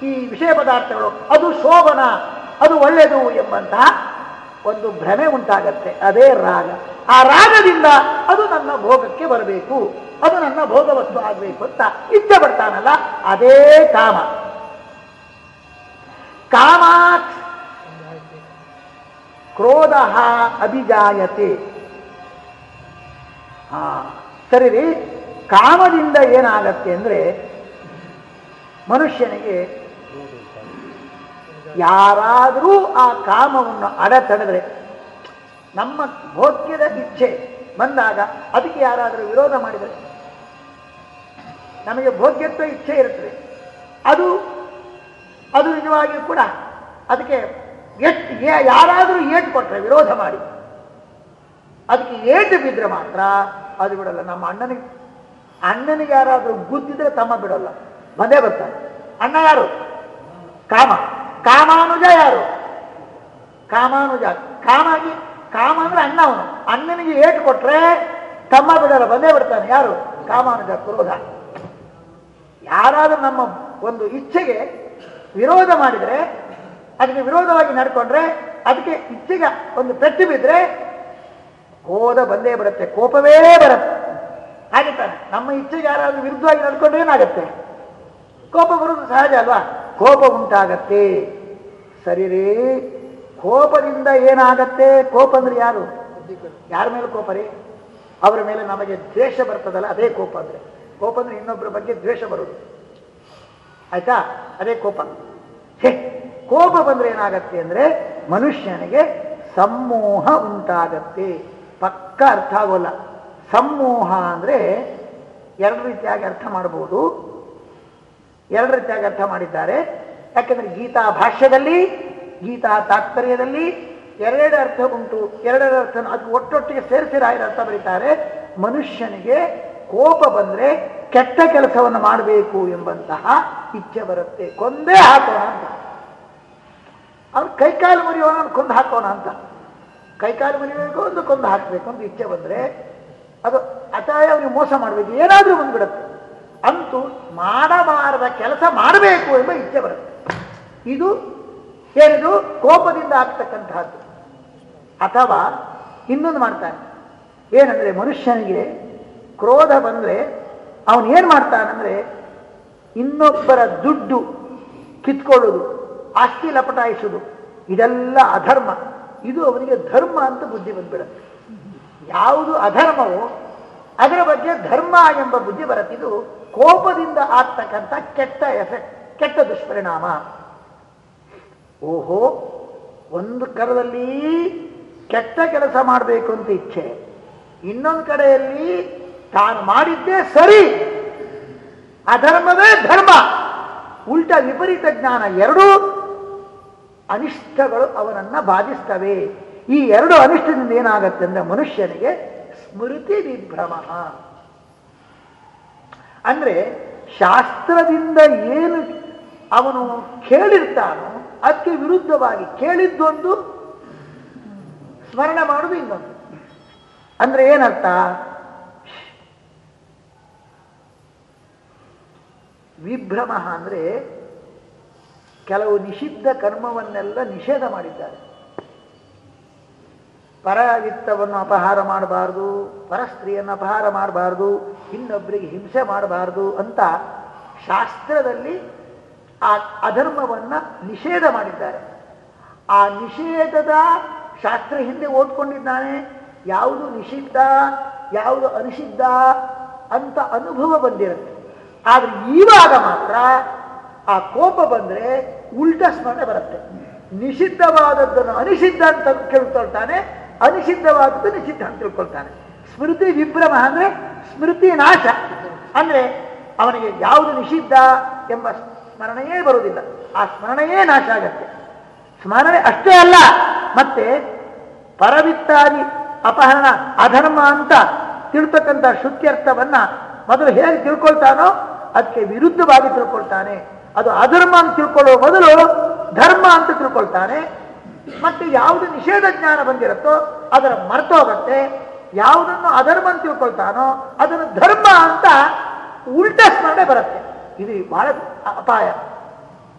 ಈ ವಿಷಯ ಪದಾರ್ಥಗಳು, ಅದು ಶೋಭನ. ಅದು ಒಳ್ಳೆಯದು ಎಂಬಂತಹ ಒಂದು ಭ್ರಮೆ ಉಂಟಾಗತ್ತೆ, ಅದೇ ರಾಗ. ಆ ರಾಗದಿಂದ ಅದು ನನ್ನ ಭೋಗಕ್ಕೆ ಬರಬೇಕು, ಅದು ನನ್ನ ಭೋಗ ವಸ್ತು ಆಗಬೇಕು ಅಂತ ಇಚ್ಛೆ ಪಡ್ತಾನಲ್ಲ, ಅದೇ ಕಾಮ. ಕಾಮಾತ್ ಕ್ರೋಧ ಅಭಿಜಾಯತೆ. ಹಾ ಸರಿ ರೀ, ಕಾಮದಿಂದ ಏನಾಗತ್ತೆ ಅಂದ್ರೆ ಮನುಷ್ಯನಿಗೆ ಯಾರಾದರೂ ಆ ಕಾಮವನ್ನು ಅಡತಡೆದ್ರೆ, ನಮ್ಮ ಭೋಗ್ಯದ ಇಚ್ಛೆ ಬಂದಾಗ ಅದಕ್ಕೆ ಯಾರಾದರೂ ವಿರೋಧ ಮಾಡಿದರೆ? ನಮಗೆ ಭೋಗ್ಯತ್ವ ಇಚ್ಛೆ ಇರುತ್ತದೆ. ಅದು ಅದು ನಿಜವಾಗಿಯೂ ಕೂಡ ಅದಕ್ಕೆ ಎಷ್ಟು ಯಾರಾದರೂ ಏಟು ಕೊಟ್ಟರೆ ವಿರೋಧ ಮಾಡಿ. ಅದಕ್ಕೆ ಏಟು ಬಿದ್ದರೆ ಮಾತ್ರ ಅದು ಬಿಡಲ್ಲ. ನಮ್ಮ ಅಣ್ಣನಿಗೆ ಅಣ್ಣನಿಗೆ ಯಾರಾದರೂ ಗುದ್ದಿದ್ರೆ ತಮ್ಮ ಬಿಡಲ್ಲ. ಬಂದೇ ಬರ್ತಾನೆ ಅಣ್ಣ ಯಾರು? ಕಾಮ. ಕಾಮಾನುಜ ಯಾರು? ಕಾಮಾನುಜ. ಕಾಮಾಗಿ ಕಾಮ ಅಂದ್ರೆ ಅಣ್ಣ ಅವನು. ಅಣ್ಣನಿಗೆ ಏಟು ಕೊಟ್ರೆ ತಮ್ಮ ಬಿಡಲ್ಲ, ಬಂದೇ ಬಿಡ್ತಾನೆ. ಯಾರು? ಕಾಮಾನುಜ, ಕ್ರೋಧ. ಯಾರಾದರೂ ನಮ್ಮ ಒಂದು ಇಚ್ಛೆಗೆ ವಿರೋಧ ಮಾಡಿದರೆ, ಅದಕ್ಕೆ ವಿರೋಧವಾಗಿ ನಡ್ಕೊಂಡ್ರೆ, ಅದಕ್ಕೆ ಇಚ್ಛೆಗೆ ಒಂದು ಪೆಟ್ಟು ಬಿದ್ದರೆ ಹೋದ ಬಂದೇ ಬರುತ್ತೆ, ಕೋಪವೇ ಬರುತ್ತೆ. ಹಾಗೆ ತಾನೆ. ನಮ್ಮ ಇಚ್ಛೆಗೆ ಯಾರಾದ್ರೂ ವಿರುದ್ಧವಾಗಿ ನಡ್ಕೊಂಡ್ರೆ ಏನಾಗುತ್ತೆ? ಕೋಪ ಬರೋದು ಸಹಜ ಅಲ್ವಾ? ಕೋಪ ಉಂಟಾಗತ್ತೆ. ಸರಿ ರೀ ಕೋಪದಿಂದ ಏನಾಗತ್ತೆ? ಕೋಪ ಅಂದ್ರೆ ಯಾರು? ಯಾರ ಮೇಲೆ ಕೋಪ ರೀ? ಅವರ ಮೇಲೆ ನಮಗೆ ದ್ವೇಷ ಬರ್ತದಲ್ಲ, ಅದೇ ಕೋಪ ಅಂದ್ರೆ. ಕೋಪ ಅಂದ್ರೆ ಇನ್ನೊಬ್ಬರ ಬಗ್ಗೆ ದ್ವೇಷ ಬರೋದು. ಆಯ್ತಾ? ಅದೇ ಕೋಪ. ಹೇ, ಕೋಪ ಬಂದ್ರೆ ಏನಾಗತ್ತೆ ಅಂದ್ರೆ ಮನುಷ್ಯನಿಗೆ ಸಮೂಹ ಉಂಟಾಗತ್ತೆ. ಪಕ್ಕ ಅರ್ಥ ಆಗೋಲ್ಲ. ಸಮೂಹ ಅಂದ್ರೆ ಎರಡು ರೀತಿಯಾಗಿ ಅರ್ಥ ಮಾಡಬಹುದು ಎರಡು ರೀತಿಯಾಗಿ ಅರ್ಥ ಮಾಡಿದ್ದಾರೆ. ಯಾಕಂದ್ರೆ ಗೀತಾ ಭಾಷ್ಯದಲ್ಲಿ, ಗೀತಾ ತಾತ್ಪರ್ಯದಲ್ಲಿ ಎರಡೆರಡು ಅರ್ಥ ಉಂಟು. ಎರಡೆರಡು ಅರ್ಥ ಅದು ಒಟ್ಟೊಟ್ಟಿಗೆ ಸೇರಿಸಿ ರಾಯರ ಅರ್ಥ ಬರೀತಾರೆ. ಮನುಷ್ಯನಿಗೆ ಕೋಪ ಬಂದ್ರೆ ಕೆಟ್ಟ ಕೆಲಸವನ್ನು ಮಾಡಬೇಕು ಎಂಬಂತಹ ಇಚ್ಛೆ ಬರುತ್ತೆ. ಕೊಂದೇ ಹಾಕೋಣ ಅಂತ. ಅವ್ನು ಕೈಕಾಲು ಮುರಿಯೋಣ ಕೊಂದು ಹಾಕೋಣ ಅಂತ. ಕೈಕಾಲು ಮುರಿಬೇಕು ಒಂದು ಕೊಂದು ಹಾಕಬೇಕು ಅಂತ ಇಚ್ಛೆ ಬಂದ್ರೆ ಅದು ಅತಾಯ ಅವನಿಗೆ ಮೋಸ ಮಾಡಬೇಕು. ಏನಾದರೂ ಬಂದ್ಬಿಡುತ್ತೆ. ಅಂತೂ ಮಾಡಬಾರದ ಕೆಲಸ ಮಾಡಬೇಕು ಎಂಬ ಇಚ್ಛೆ ಬರುತ್ತೆ. ಇದು ಏನಿದು? ಕೋಪದಿಂದ ಆಗ್ತಕ್ಕಂತಹದ್ದು. ಅಥವಾ ಇನ್ನೊಂದು ಮಾಡ್ತಾನೆ. ಏನಂದ್ರೆ ಮನುಷ್ಯನಿಗೆ ಕ್ರೋಧ ಬಂದ್ರೆ ಅವನು ಏನ್ ಮಾಡ್ತಾನಂದ್ರೆ ಇನ್ನೊಬ್ಬರ ದುಡ್ಡು ಕಿತ್ಕೊಳ್ಳೋದು, ಆಸ್ತಿ ಲಪಟಾಯಿಸೋದು, ಇದೆಲ್ಲ ಅಧರ್ಮ. ಇದು ಅವನಿಗೆ ಧರ್ಮ ಅಂತ ಬುದ್ಧಿ ಬಂದ್ಬಿಡುತ್ತೆ. ಯಾವುದು ಅಧರ್ಮವೋ ಅದರ ಬಗ್ಗೆ ಧರ್ಮ ಎಂಬ ಬುದ್ಧಿ ಬರುತ್ತಿದ್ದು ಕೋಪದಿಂದ ಆಗ್ತಕ್ಕಂಥ ಕೆಟ್ಟ ಎಫೆಕ್ಟ್, ಕೆಟ್ಟ ದುಷ್ಪರಿಣಾಮ. ಓಹೋ, ಒಂದು ಕರದಲ್ಲಿ ಕೆಟ್ಟ ಕೆಲಸ ಮಾಡಬೇಕು ಅಂತ ಇಚ್ಛೆ. ಇನ್ನೊಂದು ಕಡೆಯಲ್ಲಿ ತಾನು ಮಾಡಿದ್ದೇ ಸರಿ. ಅಧರ್ಮವೇ ಧರ್ಮ. ಉಲ್ಟ ವಿಪರೀತ ಜ್ಞಾನ ಎರಡೂ ಅನಿಷ್ಟಗಳು ಅವನನ್ನ ಬಾಧಿಸ್ತವೆ. ಈ ಎರಡು ಅನಿಷ್ಟದಿಂದ ಏನಾಗತ್ತೆ ಅಂದ್ರೆ ಮನುಷ್ಯನಿಗೆ ಸ್ಮೃತಿ ವಿಭ್ರಮ. ಅಂದ್ರೆ ಶಾಸ್ತ್ರದಿಂದ ಏನು ಅವನು ಕೇಳಿರ್ತಾನೋ ಅದಕ್ಕೆ ವಿರುದ್ಧವಾಗಿ ಕೇಳಿದ್ದೊಂದು ಸ್ಮರಣೆ ಮಾಡುವುದು ಇನ್ನೊಂದು. ಅಂದ್ರೆ ಏನರ್ಥ? ವಿಭ್ರಮ ಅಂದ್ರೆ ಕೆಲವು ನಿಷಿದ್ಧ ಕರ್ಮವನ್ನೆಲ್ಲ ನಿಷೇಧ ಮಾಡಿದ್ದಾರೆ. ಪರವಿತ್ತವನ್ನು ಅಪಹಾರ ಮಾಡಬಾರ್ದು, ಪರಸ್ತ್ರೀಯನ್ನು ಅಪಹಾರ ಮಾಡಬಾರ್ದು ಇನ್ನೊಬ್ಬರಿಗೆ ಹಿಂಸೆ ಮಾಡಬಾರ್ದು ಅಂತ ಶಾಸ್ತ್ರದಲ್ಲಿ ಆ ಅಧರ್ಮವನ್ನು ನಿಷೇಧ ಮಾಡಿದ್ದಾರೆ. ಆ ನಿಷೇಧದ ಶಾಸ್ತ್ರ ಹಿಂದೆ ಓದ್ಕೊಂಡಿದ್ದಾನೆ, ಯಾವುದು ನಿಷಿದ್ಧ, ಯಾವುದು ಅನಿಷಿದ್ಧ ಅಂತ ಅನುಭವ ಬಂದಿರುತ್ತೆ. ಆದರೆ ಈವಾಗ ಮಾತ್ರ ಆ ಕೋಪ ಬಂದ್ರೆ ಉಲ್ಟ ಸ್ಮರಣೆ ಬರುತ್ತೆ. ನಿಷಿದ್ಧವಾದದ್ದನ್ನು ಅನಿಷಿದ್ಧ ಅಂತ ತಿಳ್ಕೊಳ್ತಾನೆ ಅನಿಷಿದ್ಧವಾದದ್ದು ನಿಷಿದ್ಧ ಅಂತ ತಿಳ್ಕೊಳ್ತಾನೆ ಸ್ಮೃತಿ ವಿಭ್ರಮ ಅಂದ್ರೆ ಸ್ಮೃತಿ ನಾಶ. ಅಂದ್ರೆ ಅವನಿಗೆ ಯಾವುದು ನಿಷಿದ್ಧ ಎಂಬ ಸ್ಮರಣೆಯೇ ಬರುವುದಿಲ್ಲ. ಆ ಸ್ಮರಣೆಯೇ ನಾಶ ಆಗತ್ತೆ. ಸ್ಮರಣೆ ಅಷ್ಟೇ ಅಲ್ಲ, ಮತ್ತೆ ಪರವಿತ್ತಾದಿ ಅಪಹರಣ, ಅಧರ್ಮ ಅಂತ ತಿಳ್ತಕ್ಕಂಥ ಶುದ್ಧರ್ಥವನ್ನ ಮೊದಲು ಹೇಗೆ ತಿಳ್ಕೊಳ್ತಾನೋ ಅದಕ್ಕೆ ವಿರುದ್ಧವಾಗಿ ತಿಳ್ಕೊಳ್ತಾನೆ. ಅದು ಅಧರ್ಮ ಅಂತ ತಿಳ್ಕೊಳ್ಳೋ ಮೊದಲು ಧರ್ಮ ಅಂತ ತಿಳ್ಕೊಳ್ತಾನೆ. ಮತ್ತೆ ಯಾವುದು ನಿಷೇಧ ಜ್ಞಾನ ಬಂದಿರುತ್ತೋ ಅದರ ಮರ್ತೋಗತ್ತೆ. ಯಾವುದನ್ನು ಅಧರ್ಮ ಅಂತ ತಿಳ್ಕೊಳ್ತಾನೋ ಅದನ್ನು ಧರ್ಮ ಅಂತ ಉಲ್ಟ ಸ್ಮರಣೆ ಬರುತ್ತೆ. ಇದು ಬಹಳ ಅಪಾಯ.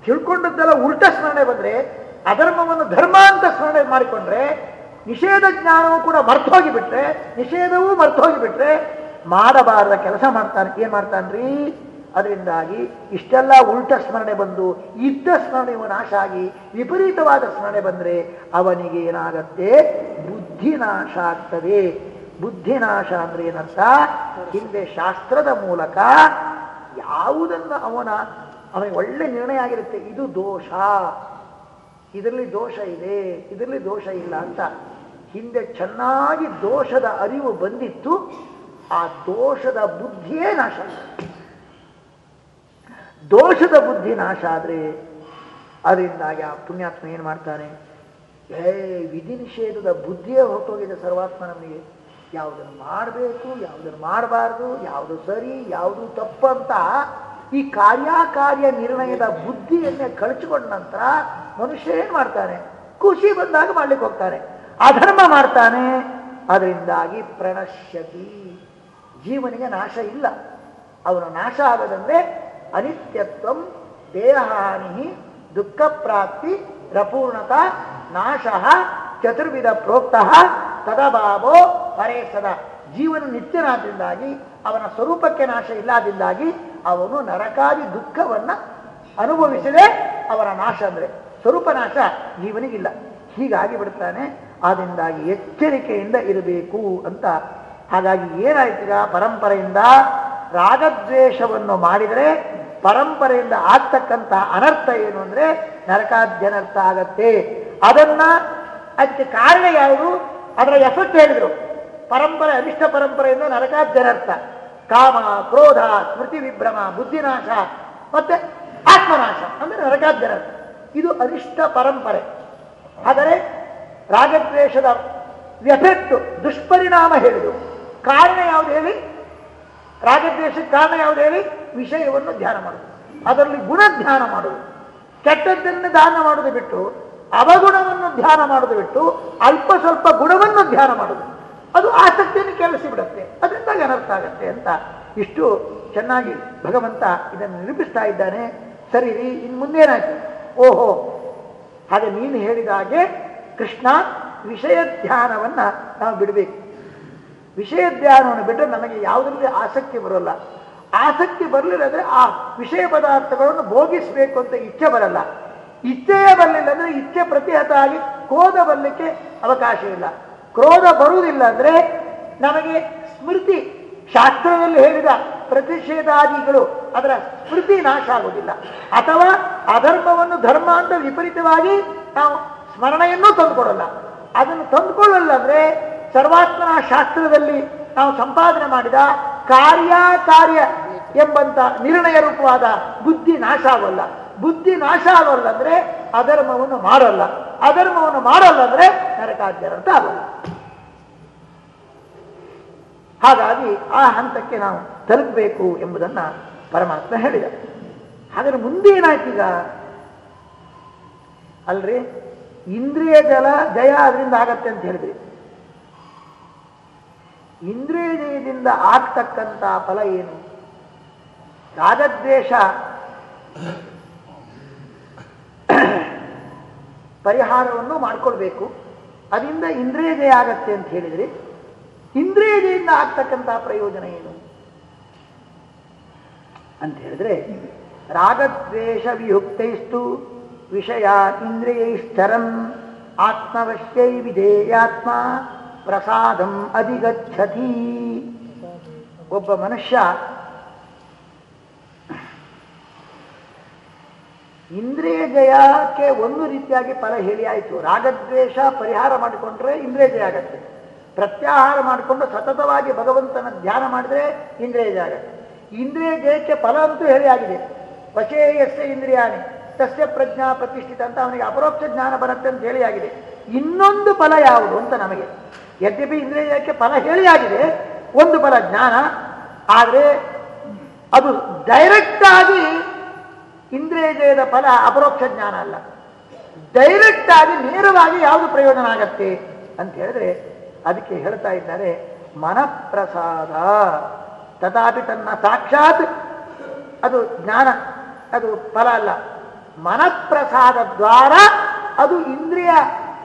ತಿಳ್ಕೊಂಡದ್ದೆಲ್ಲ ಉಲ್ಟ ಸ್ಮರಣೆ ಬಂದ್ರೆ, ಅಧರ್ಮವನ್ನು ಧರ್ಮ ಅಂತ ಸ್ಮರಣೆ ಮಾಡಿಕೊಂಡ್ರೆ, ನಿಷೇಧ ಜ್ಞಾನವೂ ಕೂಡ ಮರ್ತೋಗಿಬಿಟ್ರೆ, ನಿಷೇಧವೂ ಮರ್ತು ಹೋಗಿಬಿಟ್ರೆ ಮಾಡಬಾರದ ಕೆಲಸ ಮಾಡ್ತಾನೆ. ಏನ್ ಮಾಡ್ತಾನ್ರಿ? ಅದರಿಂದಾಗಿ ಇಷ್ಟೆಲ್ಲ ಉಲ್ಟ ಸ್ಮರಣೆ ಬಂದು ಇದ್ದ ಸ್ಮರಣೆಯು ನಾಶ ಆಗಿ ವಿಪರೀತವಾದ ಸ್ಮರಣೆ ಬಂದರೆ ಅವನಿಗೆ ಏನಾಗತ್ತೆ? ಬುದ್ಧಿನಾಶ ಆಗ್ತದೆ. ಬುದ್ಧಿನಾಶ ಅಂದ್ರೆ ಏನರ್ಥ? ಹಿಂದೆ ಶಾಸ್ತ್ರದ ಮೂಲಕ ಯಾವುದನ್ನು ಅವನ, ಅವನಿಗೆ ಒಳ್ಳೆ ನಿರ್ಣಯ ಆಗಿರುತ್ತೆ. ಇದು ದೋಷ. ಇದರಲ್ಲಿ ದೋಷ ಇದೆ. ಇದರಲ್ಲಿ ದೋಷ ಇಲ್ಲ ಅಂತ. ಹಿಂದೆ ಚೆನ್ನಾಗಿ ದೋಷದ ಅರಿವು ಬಂದಿತ್ತು. ಆ ದೋಷದ ಬುದ್ಧಿಯೇ ನಾಶ. ದೋಷದ ಬುದ್ಧಿ ನಾಶ ಆದರೆ ಅದರಿಂದಾಗಿ ಆ ಪುಣ್ಯಾತ್ಮ ಏನು ಮಾಡ್ತಾನೆ? ಏ ವಿಧಿ ನಿಷೇಧದ ಬುದ್ಧಿಯೇ ಹೊರಟೋಗಿದೆ ಸರ್ವಾತ್ಮ ನಮಗೆ. ಯಾವುದನ್ನು ಮಾಡಬೇಕು, ಯಾವುದನ್ನು ಮಾಡಬಾರ್ದು, ಯಾವುದು ಸರಿ, ಯಾವುದು ತಪ್ಪು ಅಂತ ಈ ಕಾರ್ಯಕಾರ್ಯ ನಿರ್ಣಯದ ಬುದ್ಧಿಯನ್ನೇ ಕಳಚಿಕೊಂಡ ನಂತರ ಮನುಷ್ಯ ಏನು ಮಾಡ್ತಾನೆ? ಖುಷಿ ಬಂದಾಗ ಮಾಡ್ಲಿಕ್ಕೆ ಹೋಗ್ತಾನೆ. ಅಧರ್ಮ ಮಾಡ್ತಾನೆ. ಅದರಿಂದಾಗಿ ಪ್ರಣಶ್ಯತಿ. ಜೀವನಿಗೆ ನಾಶ ಇಲ್ಲ. ಅವನು ನಾಶ ಆಗದಂದ್ರೆ ಅನಿತ್ಯತ್ವಂ ದೇಹಾನಿ ದುಃಖ ಪ್ರಾಪ್ತಿ ಪ್ರಪೂರ್ಣತ ನಾಶ ಚತುರ್ವಿಧ ಪ್ರೋಕ್ತ ತದಭಾವೋ ಪರೇ ಸದಾ ಜೀವನ ನಿತ್ಯನಾದ್ರಿಂದಾಗಿ, ಅವನ ಸ್ವರೂಪಕ್ಕೆ ನಾಶ ಇಲ್ಲದಿಂದಾಗಿ ಅವನು ನರಕಾದಿ ದುಃಖವನ್ನು ಅನುಭವಿಸದೆ ಅವನ ನಾಶ ಅಂದರೆ ಸ್ವರೂಪ ನಾಶ ಜೀವನಿಗಿಲ್ಲ. ಹೀಗಾಗಿ ಬಿಡ್ತಾನೆ ಆದ್ದರಿಂದಾಗಿ ಎಚ್ಚರಿಕೆಯಿಂದ ಇರಬೇಕು ಅಂತ. ಹಾಗಾಗಿ ಏನಾಯ್ತೀಗ ಪರಂಪರೆಯಿಂದ, ರಾಗದ್ವೇಷವನ್ನು ಮಾಡಿದರೆ ಪರಂಪರೆಯಿಂದ ಆಗ್ತಕ್ಕಂತಹ ಅನರ್ಥ ಏನು ಅಂದ್ರೆ ನರಕಾದ್ಯನರ್ಥ ಆಗತ್ತೆ. ಅದನ್ನ ಅದಕ್ಕೆ ಕಾರಣ ಯಾವುದು? ಅದರ ಎಫೆಕ್ಟ್ ಹೇಳಿದ್ರು. ಪರಂಪರೆ ಅನಿಷ್ಟ ಪರಂಪರೆಯಿಂದ ನರಕಾದ್ಯನರ್ಥ ಕಾಮ, ಕ್ರೋಧ, ಸ್ಮೃತಿ ವಿಭ್ರಮ, ಬುದ್ಧಿನಾಶ ಮತ್ತೆ ಆತ್ಮನಾಶ ಅಂದ್ರೆ ನರಕಾದ್ಯನರ್ಥ ಇದು ಅನಿಷ್ಟ ಪರಂಪರೆ. ಆದರೆ ರಾಗದ್ವೇಷದ ಎಫೆಕ್ಟ್ ದುಷ್ಪರಿಣಾಮ ಹೇಳಿದ್ರು. ಕಾರಣ ಯಾವುದು ಹೇಳಿ? ರಾಗದ್ವೇಷಕ್ಕೆ ಕಾರಣ ಯಾವುದು ಹೇಳಿ? ವಿಷಯವನ್ನು ಧ್ಯಾನ ಮಾಡುದು ಅದರಲ್ಲಿ ಗುಣ ಧ್ಯಾನ ಮಾಡುವುದು. ಕೆಟ್ಟದ್ದನ್ನು ದಾನ ಮಾಡುವುದು ಬಿಟ್ಟು ಅವಗುಣವನ್ನು ಧ್ಯಾನ ಮಾಡುವುದು ಬಿಟ್ಟು ಅಲ್ಪ ಸ್ವಲ್ಪ ಗುಣವನ್ನು ಧ್ಯಾನ ಮಾಡುವುದು. ಅದು ಆಸಕ್ತಿಯನ್ನು ಕೆಲಸಿ ಬಿಡುತ್ತೆ ಅದರಿಂದಾಗಿ ಅನರ್ಥ ಆಗತ್ತೆ ಅಂತ ಇಷ್ಟು ಚೆನ್ನಾಗಿ ಭಗವಂತ ಇದನ್ನು ನಿರೂಪಿಸ್ತಾ ಇದ್ದಾನೆ. ಸರಿ, ರೀ ಇನ್ನು ಮುಂದೇನಾಯ್ತು? ಓಹೋ, ಹಾಗೆ ನೀನು ಹೇಳಿದ ಹಾಗೆ ಕೃಷ್ಣ ವಿಷಯ ಧ್ಯಾನವನ್ನ ನಾವು ಬಿಡಬೇಕು. ವಿಷಯ ಧ್ಯಾನವನ್ನು ಬಿಟ್ಟರೆ ನಮಗೆ ಯಾವುದರಲ್ಲಿ ಆಸಕ್ತಿ ಬರೋಲ್ಲ. ಆಸಕ್ತಿ ಬರಲಿಲ್ಲ ಅಂದ್ರೆ ಆ ವಿಷಯ ಪದಾರ್ಥಗಳನ್ನು ಭೋಗಿಸಬೇಕು ಅಂತ ಇಚ್ಛೆ ಬರಲ್ಲ. ಇಚ್ಛೆಯೇ ಬರಲಿಲ್ಲ ಅಂದ್ರೆ ಇಚ್ಛೆ ಪ್ರತಿಹತ ಆಗಿ ಕ್ರೋಧ ಬರಲಿಕ್ಕೆ ಅವಕಾಶ ಇಲ್ಲ. ಕ್ರೋಧ ಬರುವುದಿಲ್ಲ ಅಂದ್ರೆ ನಮಗೆ ಸ್ಮೃತಿ ಶಾಸ್ತ್ರದಲ್ಲಿ ಹೇಳಿದ ಪ್ರತಿಷೇಧಾದಿಗಳು ಅದರ ಸ್ಮೃತಿ ನಾಶ ಆಗುವುದಿಲ್ಲ. ಅಥವಾ ಅಧರ್ಮವನ್ನು ಧರ್ಮ ಅಂತ ವಿಪರೀತವಾಗಿ ನಾವು ಸ್ಮರಣೆಯನ್ನೂ ತಂದುಕೊಡಲ್ಲ. ಅದನ್ನು ತಂದುಕೊಳ್ಳಲ್ಲ ಅಂದ್ರೆ ಸರ್ವಾತ್ಮನ ಶಾಸ್ತ್ರದಲ್ಲಿ ನಾವು ಸಂಪಾದನೆ ಮಾಡಿದ ಕಾರ್ಯ ಕಾರ್ಯ ಎಂಬಂತ ನಿರ್ಣಯ ರೂಪವಾದ ಬುದ್ಧಿ ನಾಶ ಆಗೋಲ್ಲ. ಬುದ್ಧಿ ನಾಶ ಆಗೋಲ್ಲ ಅಂದ್ರೆ ಅಧರ್ಮವನ್ನು ಮಾಡಲ್ಲ ಅಧರ್ಮವನ್ನು ಮಾಡಲ್ಲ ಅಂದ್ರೆ ನರಕಾದ್ಯರಂತ ಆಗಲ್ಲ. ಹಾಗಾಗಿ ಆ ಹಂತಕ್ಕೆ ನಾವು ತಲುಪಬೇಕು ಎಂಬುದನ್ನ ಪರಮಾತ್ಮ ಹೇಳಿದ. ಹಾಗಾದ್ರೆ ಮುಂದೆ ಏನಾಯ್ತೀಗ ಅಲ್ರಿ? ಇಂದ್ರಿಯ ಜಲ ಜಯ ಅದರಿಂದ ಆಗತ್ತೆ ಅಂತ ಹೇಳಿದ್ರಿ. ಇಂದ್ರಿಯ ಜಯದಿಂದ ಆಗ್ತಕ್ಕಂಥ ಫಲ ಏನು? ರಾಗದ್ವೇಷ ಪರಿಹಾರವನ್ನು ಮಾಡಿಕೊಳ್ಬೇಕು. ಅದರಿಂದ ಇಂದ್ರಿಯ ಜಯ ಆಗತ್ತೆ ಅಂತ ಹೇಳಿದರೆ ಇಂದ್ರಿಯ ಜಯದಿಂದ ಆಗ್ತಕ್ಕಂಥ ಪ್ರಯೋಜನ ಏನು? ಅಂತ ಹೇಳಿದ್ರೆ ರಾಗದ್ವೇಷ ವಿಯುಕ್ತೈಸ್ತು ವಿಷಯ ಇಂದ್ರಿಯೈಶ್ಚರಂ ಆತ್ಮವಶ್ಯೈ ವಿಧೇಯಾತ್ಮ ಪ್ರಸಾದಂ ಅಧಿಗಚ್ಚತಿ ಒಬ್ಬ ಮನುಷ್ಯ ಇಂದ್ರಿಯ ಜಯಕ್ಕೆ ಒಂದು ರೀತಿಯಾಗಿ ಫಲ ಹೇಳಿ ಆಯಿತು. ರಾಗದ್ವೇಷ ಪರಿಹಾರ ಮಾಡಿಕೊಂಡ್ರೆ ಇಂದ್ರಿಯ ಜಯ ಆಗತ್ತೆ. ಪ್ರತ್ಯಾಹಾರ ಮಾಡಿಕೊಂಡು ಸತತವಾಗಿ ಭಗವಂತನ ಧ್ಯಾನ ಮಾಡಿದ್ರೆ ಇಂದ್ರಿಯ ಜಯ ಆಗತ್ತೆ. ಇಂದ್ರಿಯ ಜಯಕ್ಕೆ ಫಲ ಅಂತೂ ಹೇಳಿ ಆಗಿದೆ. ವಶೇಯಸ್ಸೆ ಇಂದ್ರಿಯಾನೆ ತಸ್ಯ ಪ್ರಜ್ಞಾ ಪ್ರತಿಷ್ಠಿತ ಅಂತ ಅವನಿಗೆ ಅಪರೋಕ್ಷ ಜ್ಞಾನ ಬರುತ್ತೆ ಅಂತ ಹೇಳಿ ಆಗಿದೆ. ಇನ್ನೊಂದು ಫಲ ಯಾವುದು ಅಂತ ನಮಗೆ? ಯದ್ಯಪಿ ಇಂದ್ರಿಯಕ್ಕೆ ಫಲ ಹೇಳಿ ಆಗಿದೆ ಒಂದು ಫಲ ಜ್ಞಾನ, ಆದರೆ ಅದು ಡೈರೆಕ್ಟ್ ಆಗಿ ಇಂದ್ರಿಯ ಜಯದ ಫಲ, ಅಪರೋಕ್ಷ ಜ್ಞಾನ ಅಲ್ಲ. ಡೈರೆಕ್ಟ್ ಆಗಿ, ನೇರವಾಗಿ ಯಾವುದು ಪ್ರಯೋಜನ ಆಗತ್ತೆ ಅಂತ ಹೇಳಿದ್ರೆ ಅದಕ್ಕೆ ಹೇಳ್ತಾ ಇದ್ದಾರೆ, ಮನಪ್ರಸಾದ. ತಥಾಪಿ ತನ್ನ ಸಾಕ್ಷಾತ್ ಅದು ಜ್ಞಾನ, ಅದು ಫಲ ಅಲ್ಲ. ಮನಪ್ರಸಾದ ದ್ವಾರ ಅದು ಇಂದ್ರಿಯ,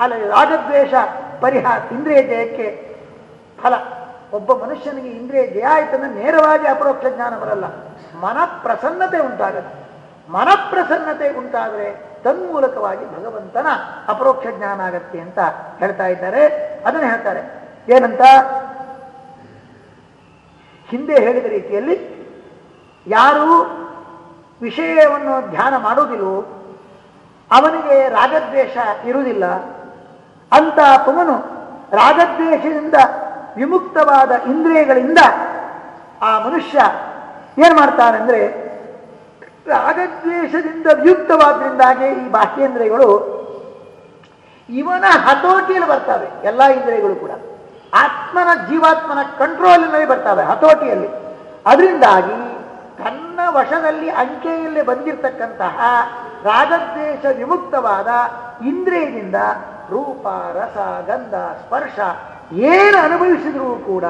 ಅಲ್ಲ ರಾಗದ್ವೇಷ ಪರಿಹಾರ, ಇಂದ್ರಿಯ ಜಯಕ್ಕೆ ಫಲ. ಒಬ್ಬ ಮನುಷ್ಯನಿಗೆ ಇಂದ್ರಿಯ ಜಯ ಆಯ್ತಂದ್ರೆ ನೇರವಾಗಿ ಅಪರೋಕ್ಷ ಜ್ಞಾನ ಬರಲ್ಲ. ಮನಪ್ರಸನ್ನತೆ ಉಂಟಾಗುತ್ತೆ. ಮನಪ್ರಸನ್ನತೆ ಉಂಟಾದರೆ ತನ್ಮೂಲಕವಾಗಿ ಭಗವಂತನ ಅಪರೋಕ್ಷ ಜ್ಞಾನ ಆಗತ್ತೆ ಅಂತ ಹೇಳ್ತಾ ಇದ್ದಾರೆ. ಅದನ್ನು ಹೇಳ್ತಾರೆ. ಏನಂತ? ಹಿಂದೆ ಹೇಳಿದ ರೀತಿಯಲ್ಲಿ ಯಾರು ವಿಷಯವನ್ನು ಧ್ಯಾನ ಮಾಡುವುದಿಲ್ಲ ಅವನಿಗೆ ರಾಗದ್ವೇಷ ಇರುವುದಿಲ್ಲ. ಅಂತ ಪವನು ರಾಗದ್ವೇಷದಿಂದ ವಿಮುಕ್ತವಾದ ಇಂದ್ರಿಯಗಳಿಂದ ಆ ಮನುಷ್ಯ ಏನ್ ಮಾಡ್ತಾನೆಂದರೆ ರಾಗದ್ವೇಷದಿಂದ ವಿಯುಕ್ತವಾದ್ರಿಂದಾಗಿ ಈ ಬಾಹ್ಯೇಂದ್ರಿಯಗಳು ಇವನ ಹತೋಟಿಯಲ್ಲಿ ಬರ್ತವೆ, ಎಲ್ಲ ಇಂದ್ರಿಯಗಳು ಕೂಡ. ಆತ್ಮನ ಜೀವಾತ್ಮನ ಕಂಟ್ರೋಲಿನಲ್ಲಿ ಬರ್ತವೆ ಹತೋಟಿಯಲ್ಲಿ. ಅದರಿಂದಾಗಿ ತನ್ನ ವಶದಲ್ಲಿ ಅಂಕೆಯಲ್ಲಿ ಬಂದಿರತಕ್ಕಂತಹ ರಾಗದ್ವೇಷ ವಿಮುಕ್ತವಾದ ಇಂದ್ರಿಯದಿಂದ ರೂಪ ರಸ ಗಂಧ ಸ್ಪರ್ಶ ಏನು ಅನುಭವಿಸಿದರೂ ಕೂಡ,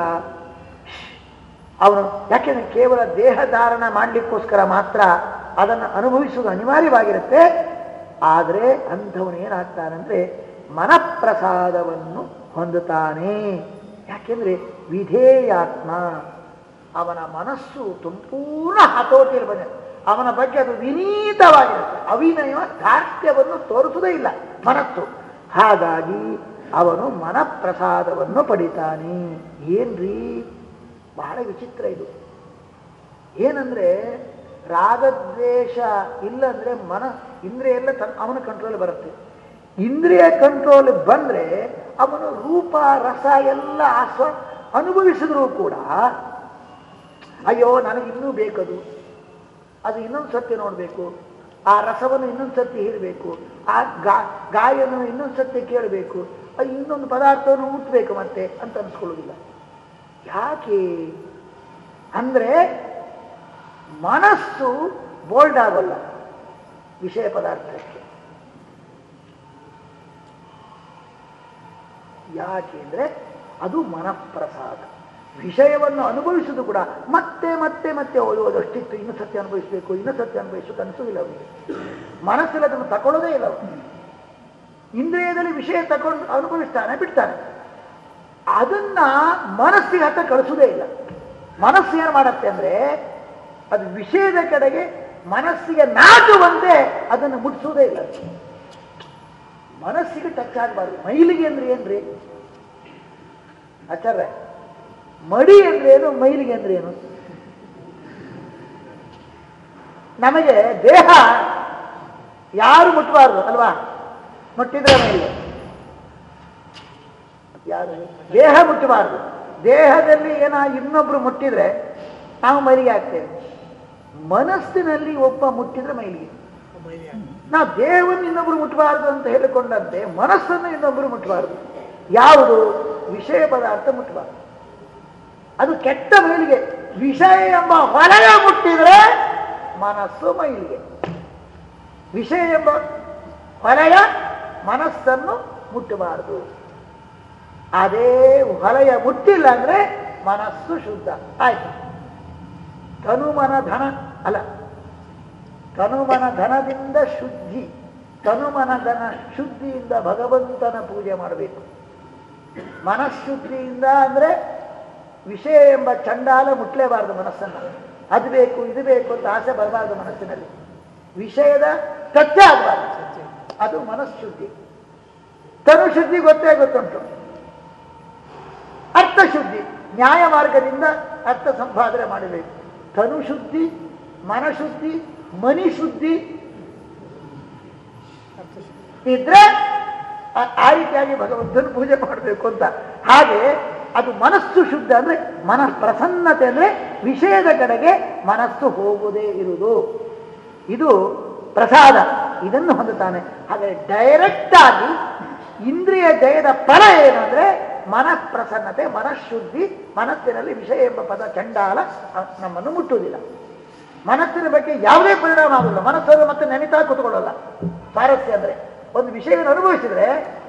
ಅವನು ಯಾಕೆಂದ್ರೆ ಕೇವಲ ದೇಹ ಧಾರಣ ಮಾಡಲಿಕ್ಕೋಸ್ಕರ ಮಾತ್ರ ಅದನ್ನು ಅನುಭವಿಸುವುದು ಅನಿವಾರ್ಯವಾಗಿರುತ್ತೆ. ಆದರೆ ಅಂಥವನು ಏನಾಗ್ತಾನಂದ್ರೆ ಮನಪ್ರಸಾದವನ್ನು ಹೊಂದುತ್ತಾನೆ. ಯಾಕೆಂದ್ರೆ ವಿಧೇಯಾತ್ಮ, ಅವನ ಮನಸ್ಸು ಸಂಪೂರ್ಣ ಹತೋಟಿಯಲ್ಲಿ ಅವನ ಬಗ್ಗೆ ಅದು ವಿನೀತವಾಗಿರುತ್ತೆ. ಅವಿನಯ ದಾರ್ಢ್ಯವನ್ನು ತೋರಿಸುವುದೇ ಇಲ್ಲ, ಮನಸ್ಸು. ಹಾಗಾಗಿ ಅವನು ಮನಪ್ರಸಾದವನ್ನು ಪಡಿತಾನೆ. ಏನ್ರಿ? ಬಹಳ ವಿಚಿತ್ರ ಇದು. ಏನಂದ್ರೆ, ರಾಗದ್ವೇಷ ಇಲ್ಲಂದ್ರೆ ಮನ ಇಂದ್ರಿಯ ಎಲ್ಲ ಅವನ ಕಂಟ್ರೋಲ್ ಬರುತ್ತೆ. ಇಂದ್ರಿಯ ಕಂಟ್ರೋಲ್ ಬಂದ್ರೆ ಅವನು ರೂಪ, ರಸ ಎಲ್ಲ ಆಸ್ವ ಅನುಭವಿಸಿದ್ರೂ ಕೂಡ, ಅಯ್ಯೋ, ನನಗಿನ್ನೂ ಬೇಕದು. ಅದು ಇನ್ನೊಂದು ಸತ್ಯ ನೋಡಬೇಕು. ಆ ರಸವನ್ನು ಇನ್ನೊಂದು ಸತ್ಯ ಹೀರಬೇಕು ಆ ಗಾ ಇನ್ನೊಂದು ಸತ್ಯ ಕೇಳಬೇಕು. ಅದು ಇನ್ನೊಂದು ಪದಾರ್ಥವನ್ನು ಮುಟ್ಟಬೇಕು ಮತ್ತೆ ಅಂತ ಅನ್ಸ್ಕೊಳ್ಳೋದಿಲ್ಲ. ಯಾಕೆ? ಅಂದರೆ ಮನಸ್ಸು ಬೋಲ್ಡ್ ಆಗೋಲ್ಲ ವಿಷಯ ಪದಾರ್ಥಕ್ಕೆ. ಯಾಕೆ ಅಂದರೆ ಅದು ಮನಪ್ರಸಾದ. ವಿಷಯವನ್ನು ಅನುಭವಿಸುವುದು ಕೂಡ ಮತ್ತೆ ಮತ್ತೆ ಮತ್ತೆ ಓದೋದಷ್ಟಿತ್ತು ಇನ್ನು ಸತ್ಯ ಅನುಭವಿಸಬೇಕು, ಇನ್ನು ಸತ್ಯ ಅನುಭವಿಸಬೇಕು ಅನಿಸೋದಿಲ್ಲ ಅವನಿಗೆ ಮನಸ್ಸಲ್ಲಿ ಅದನ್ನು ತಗೊಳ್ಳೋದೇ ಇಲ್ಲ ಇಂದ್ರಿಯದಲ್ಲಿ ವಿಷಯ ತಗೊಂಡು ಅನುಭವಿಸ್ತಾನೆ, ಬಿಡ್ತಾನೆ. ಅದನ್ನ ಮನಸ್ಸಿಗೆ ಹತ್ತ ಕಳಿಸೋದೇ ಇಲ್ಲ. ಮನಸ್ಸು ಏನು ಮಾಡತ್ತೆ ಅಂದ್ರೆ ಅದು ವಿಷಯದ ಕಡೆಗೆ ಮನಸ್ಸಿಗೆ ನಾಟುವಂತೆ ಅದನ್ನು ಮುಟ್ಟಿಸೋದೇ ಇಲ್ಲ. ಮನಸ್ಸಿಗೆ ಟಚ್ ಆಗಬಾರ್ದು. ಮೈಲಿಗೆ ಅಂದ್ರೆ ಏನ್ರಿ? ಆಚಾರ್ಯ ಮಡಿ ಅಂದ್ರೆ ಏನು, ಮೈಲಿಗೆ ಅಂದ್ರೆ ಏನು? ನಮಗೆ ದೇಹ ಯಾರು ಮುಟ್ಟಬಾರ್ದು ಅಲ್ವಾ? ಮುಟ್ಟಿದ್ರೆ ಮೈಲಿಗೆ. ಯಾರು? ದೇಹ ಮುಟ್ಟಬಾರ್ದು ದೇಹದಲ್ಲಿ ಏನ ಇನ್ನೊಬ್ರು ಮುಟ್ಟಿದ್ರೆ ನಾವು ಮೈಲಿಗೆ ಆಗ್ತೇವೆ. ಮನಸ್ಸಿನಲ್ಲಿ ಒಬ್ಬ ಮುಟ್ಟಿದ್ರೆ ಮೈಲಿಗೆ. ನಾವು ದೇಹವನ್ನು ಇನ್ನೊಬ್ರು ಮುಟ್ಟಬಾರ್ದು ಅಂತ ಹೇಳಿಕೊಂಡಂತೆ, ಮನಸ್ಸನ್ನು ಇನ್ನೊಬ್ರು ಮುಟ್ಟಬಾರ್ದು ಯಾವುದು? ವಿಷಯ ಪದಾರ್ಥ ಮುಟ್ಟಬಾರ್ದು ಅದು ಕೆಟ್ಟ ಮೈಲಿಗೆ ವಿಷಯ ಎಂಬ ವಲಯ ಮುಟ್ಟಿದ್ರೆ ಮನಸ್ಸು ಮೈಲಿಗೆ ವಿಷಯ ಎಂಬ ವಲಯ ಮನಸ್ಸನ್ನು ಮುಟ್ಟಬಾರದು. ಅದೇ ವಲಯ ಮುಟ್ಟಿಲ್ಲ ಅಂದ್ರೆ ಮನಸ್ಸು ಶುದ್ಧ. ಆಯ್ತು. ತನುಮನ ಧನ, ಅಲ್ಲ, ತನುಮನ ಧನದಿಂದ ಶುದ್ಧಿ, ತನುಮನ ಧನ ಶುದ್ಧಿಯಿಂದ ಭಗವಂತನ ಪೂಜೆ ಮಾಡಬೇಕು. ಮನಃಶುದ್ಧಿಯಿಂದ ಅಂದ್ರೆ ವಿಷಯ ಎಂಬ ಚಂಡಾಲ ಮುಟ್ಲೇಬಾರದು ಮನಸ್ಸನ್ನು. ಅದು ಬೇಕು, ಇದು ಬೇಕು ಅಂತ ಆಸೆ ಬರಬಾರದು ಮನಸ್ಸಿನಲ್ಲಿ. ವಿಷಯದ ಸತ್ಯ ಆಗಬಾರ್ದು. ಅದು ಮನಃಶುದ್ಧಿ. ತನು ಶುದ್ಧಿ ಗೊತ್ತೇ ಗೊತ್ತುಂಟು. ಅರ್ಥಶುದ್ಧಿ. ನ್ಯಾಯ ಮಾರ್ಗದಿಂದ ಅರ್ಥ ಸಂಪಾದನೆ ಮಾಡಬೇಕು. ತನು ಶುದ್ಧಿ ಮನಶುದ್ಧಿ, ಮನಿಶುದ್ಧಿ ಇದ್ರೆ ಆ ರೀತಿಯಾಗಿ ಭಗವಂತನ ಪೂಜೆ ಮಾಡಬೇಕು ಅಂತ. ಹಾಗೆ ಅದು ಮನಸ್ಸು ಶುದ್ಧ ಅಂದ್ರೆ ಮನ ಪ್ರಸನ್ನತೆ ಅಂದ್ರೆ ವಿಷಯದ ಕಡೆಗೆ ಮನಸ್ಸು ಹೋಗುವುದೇ ಇರುವುದು. ಇದು ಪ್ರಸಾದ. ಇದನ್ನು ಹೊಂದುತ್ತಾನೆ. ಆದರೆ ಡೈರೆಕ್ಟ್ ಆಗಿ ಇಂದ್ರಿಯ ಜಯದ ಫಲ ಏನಂದ್ರೆ ಮನಃ ಪ್ರಸನ್ನತೆ ಮನಃಶುದ್ಧಿ, ಮನಸ್ಸಿನಲ್ಲಿ ವಿಷಯ ಎಂಬ ಪದ ಚಂಡಾಲ ನಮ್ಮನ್ನು ಮುಟ್ಟುವುದಿಲ್ಲ. ಮನಸ್ಸಿನ ಬಗ್ಗೆ ಯಾವುದೇ ಪರಿಣಾಮ ಆಗಲ್ಲ ಮನಸ್ಸನ್ನು ಮತ್ತೆ ನೆನಿತಾ ಕೂತ್ಕೊಳ್ಳಲ್ಲ ಸ್ವಾರಸ್ಯ ಅಂದ್ರೆ ಒಂದು ವಿಷಯವನ್ನು ಅನುಭವಿಸಿದ್ರೆ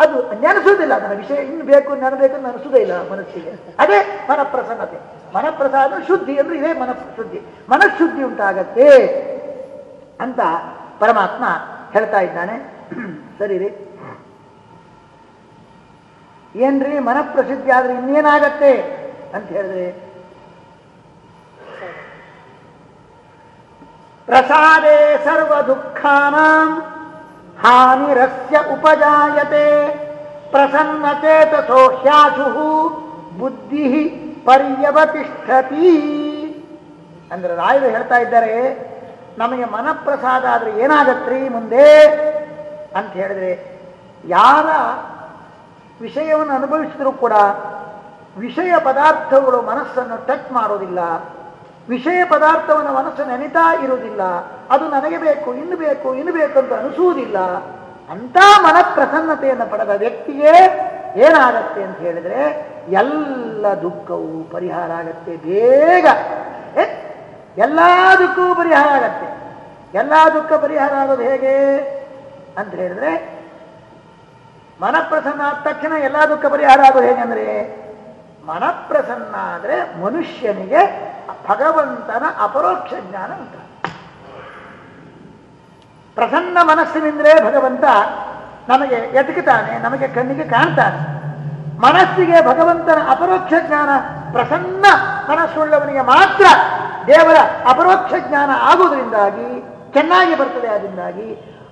ಅದು ನೆನೆಸೋದಿಲ್ಲ ನನ್ನ ವಿಷಯ ಇನ್ನು ಬೇಕು ನೆನಬೇಕು ಅನಿಸುವುದೇ ಇಲ್ಲ ಮನಸ್ಸಿಗೆ. ಅದೇ ಮನಪ್ರಸನ್ನತೆ. ಮನಪ್ರಸಾದ ಶುದ್ಧಿ ಅಂದ್ರೆ ಇದೇ ಮನಃಶುದ್ಧಿ. ಮನಃಶುದ್ಧಿ ಉಂಟಾಗತ್ತೆ ಅಂತ ಪರಮಾತ್ಮ ಹೇಳ್ತಾ ಇದ್ದಾನೆ. ಸರಿ ರೀ. ಏನ್ರಿ, ಮನಃಪ್ರಸಿದ್ಧಿ ಆದ್ರೆ ಇನ್ನೇನಾಗತ್ತೆ ಅಂತ ಹೇಳಿದ್ರೆ? ಪ್ರಸಾದೇ ಸರ್ವ ದುಃಖಾನಾಂ ಹಾನಿರಸ್ಯ ಉಪಜಾಯತೆ. ಪ್ರಸನ್ನ ಚೇತಸೋ ಹ್ಯಾಶು ಬುದ್ಧಿ ಪರ್ಯವತಿಷ್ಠತಿ. ಅಂದ್ರೆ ರಾಯರು ಹೇಳ್ತಾ ಇದ್ದಾರೆ, ನಮಗೆ ಮನಪ್ರಸಾದ ಆದರೆ ಏನಾಗತ್ರಿ ಮುಂದೆ? ಅಂತ ಹೇಳಿದ್ರೆ, ಯಾರ ವಿಷಯವನ್ನು ಅನುಭವಿಸಿದರೂ ಕೂಡ ವಿಷಯ ಪದಾರ್ಥಗಳು ಮನಸ್ಸನ್ನು ಟಚ್ ಮಾಡೋದಿಲ್ಲ. ವಿಷಯ ಪದಾರ್ಥವನ್ನು ಮನಸ್ಸು ನೆನೆತಾ ಇರುವುದಿಲ್ಲ. ಅದು ನನಗೆ ಬೇಕು, ಇನ್ನು ಬೇಕು ಇನ್ನು ಬೇಕು ಅಂತ ಅನಿಸುವುದಿಲ್ಲ. ಅಂತ ಮನಪ್ರಸನ್ನತೆಯನ್ನು ಪಡೆದ ವ್ಯಕ್ತಿಗೆ ಏನಾಗತ್ತೆ ಅಂತ ಹೇಳಿದ್ರೆ, ಎಲ್ಲ ದುಃಖವು ಪರಿಹಾರ ಆಗತ್ತೆ, ಬೇಗ? ಎಲ್ಲ ದುಃಖವೂ ಪರಿಹಾರ ಆಗತ್ತೆ. ಎಲ್ಲ ದುಃಖ ಪರಿಹಾರ ಆಗೋದು ಹೇಗೆ ಅಂತ ಹೇಳಿದ್ರೆ, ಮನಪ್ರಸನ್ನ ಆದ ತಕ್ಷಣ ಎಲ್ಲ ದುಃಖ ಪರಿಹಾರ ಆಗೋದು ಮನ ಮನಪ್ರಸನ್ನ ಆದರೆ ಮನುಷ್ಯನಿಗೆ ಭಗವಂತನ ಅಪರೋಕ್ಷ ಜ್ಞಾನ ಅಂತ ಪ್ರಸನ್ನ ಮನಸ್ಸಿನಿಂದಲೇ ಭಗವಂತ ನಮಗೆ ಎಟುಕುತ್ತಾನೆ, ನಮಗೆ ಕಣ್ಣಿಗೆ ಕಾಣ್ತಾನೆ. ಮನಸ್ಸಿಗೆ ಭಗವಂತನ ಅಪರೋಕ್ಷ ಜ್ಞಾನ, ಪ್ರಸನ್ನ ಮನಸ್ಸುಳ್ಳವನಿಗೆ ಮಾತ್ರ ದೇವರ ಅಪರೋಕ್ಷ ಜ್ಞಾನ ಆಗುವುದರಿಂದಾಗಿ, ಚೆನ್ನಾಗಿ ಬರ್ತದೆ ಅದರಿಂದಾಗಿ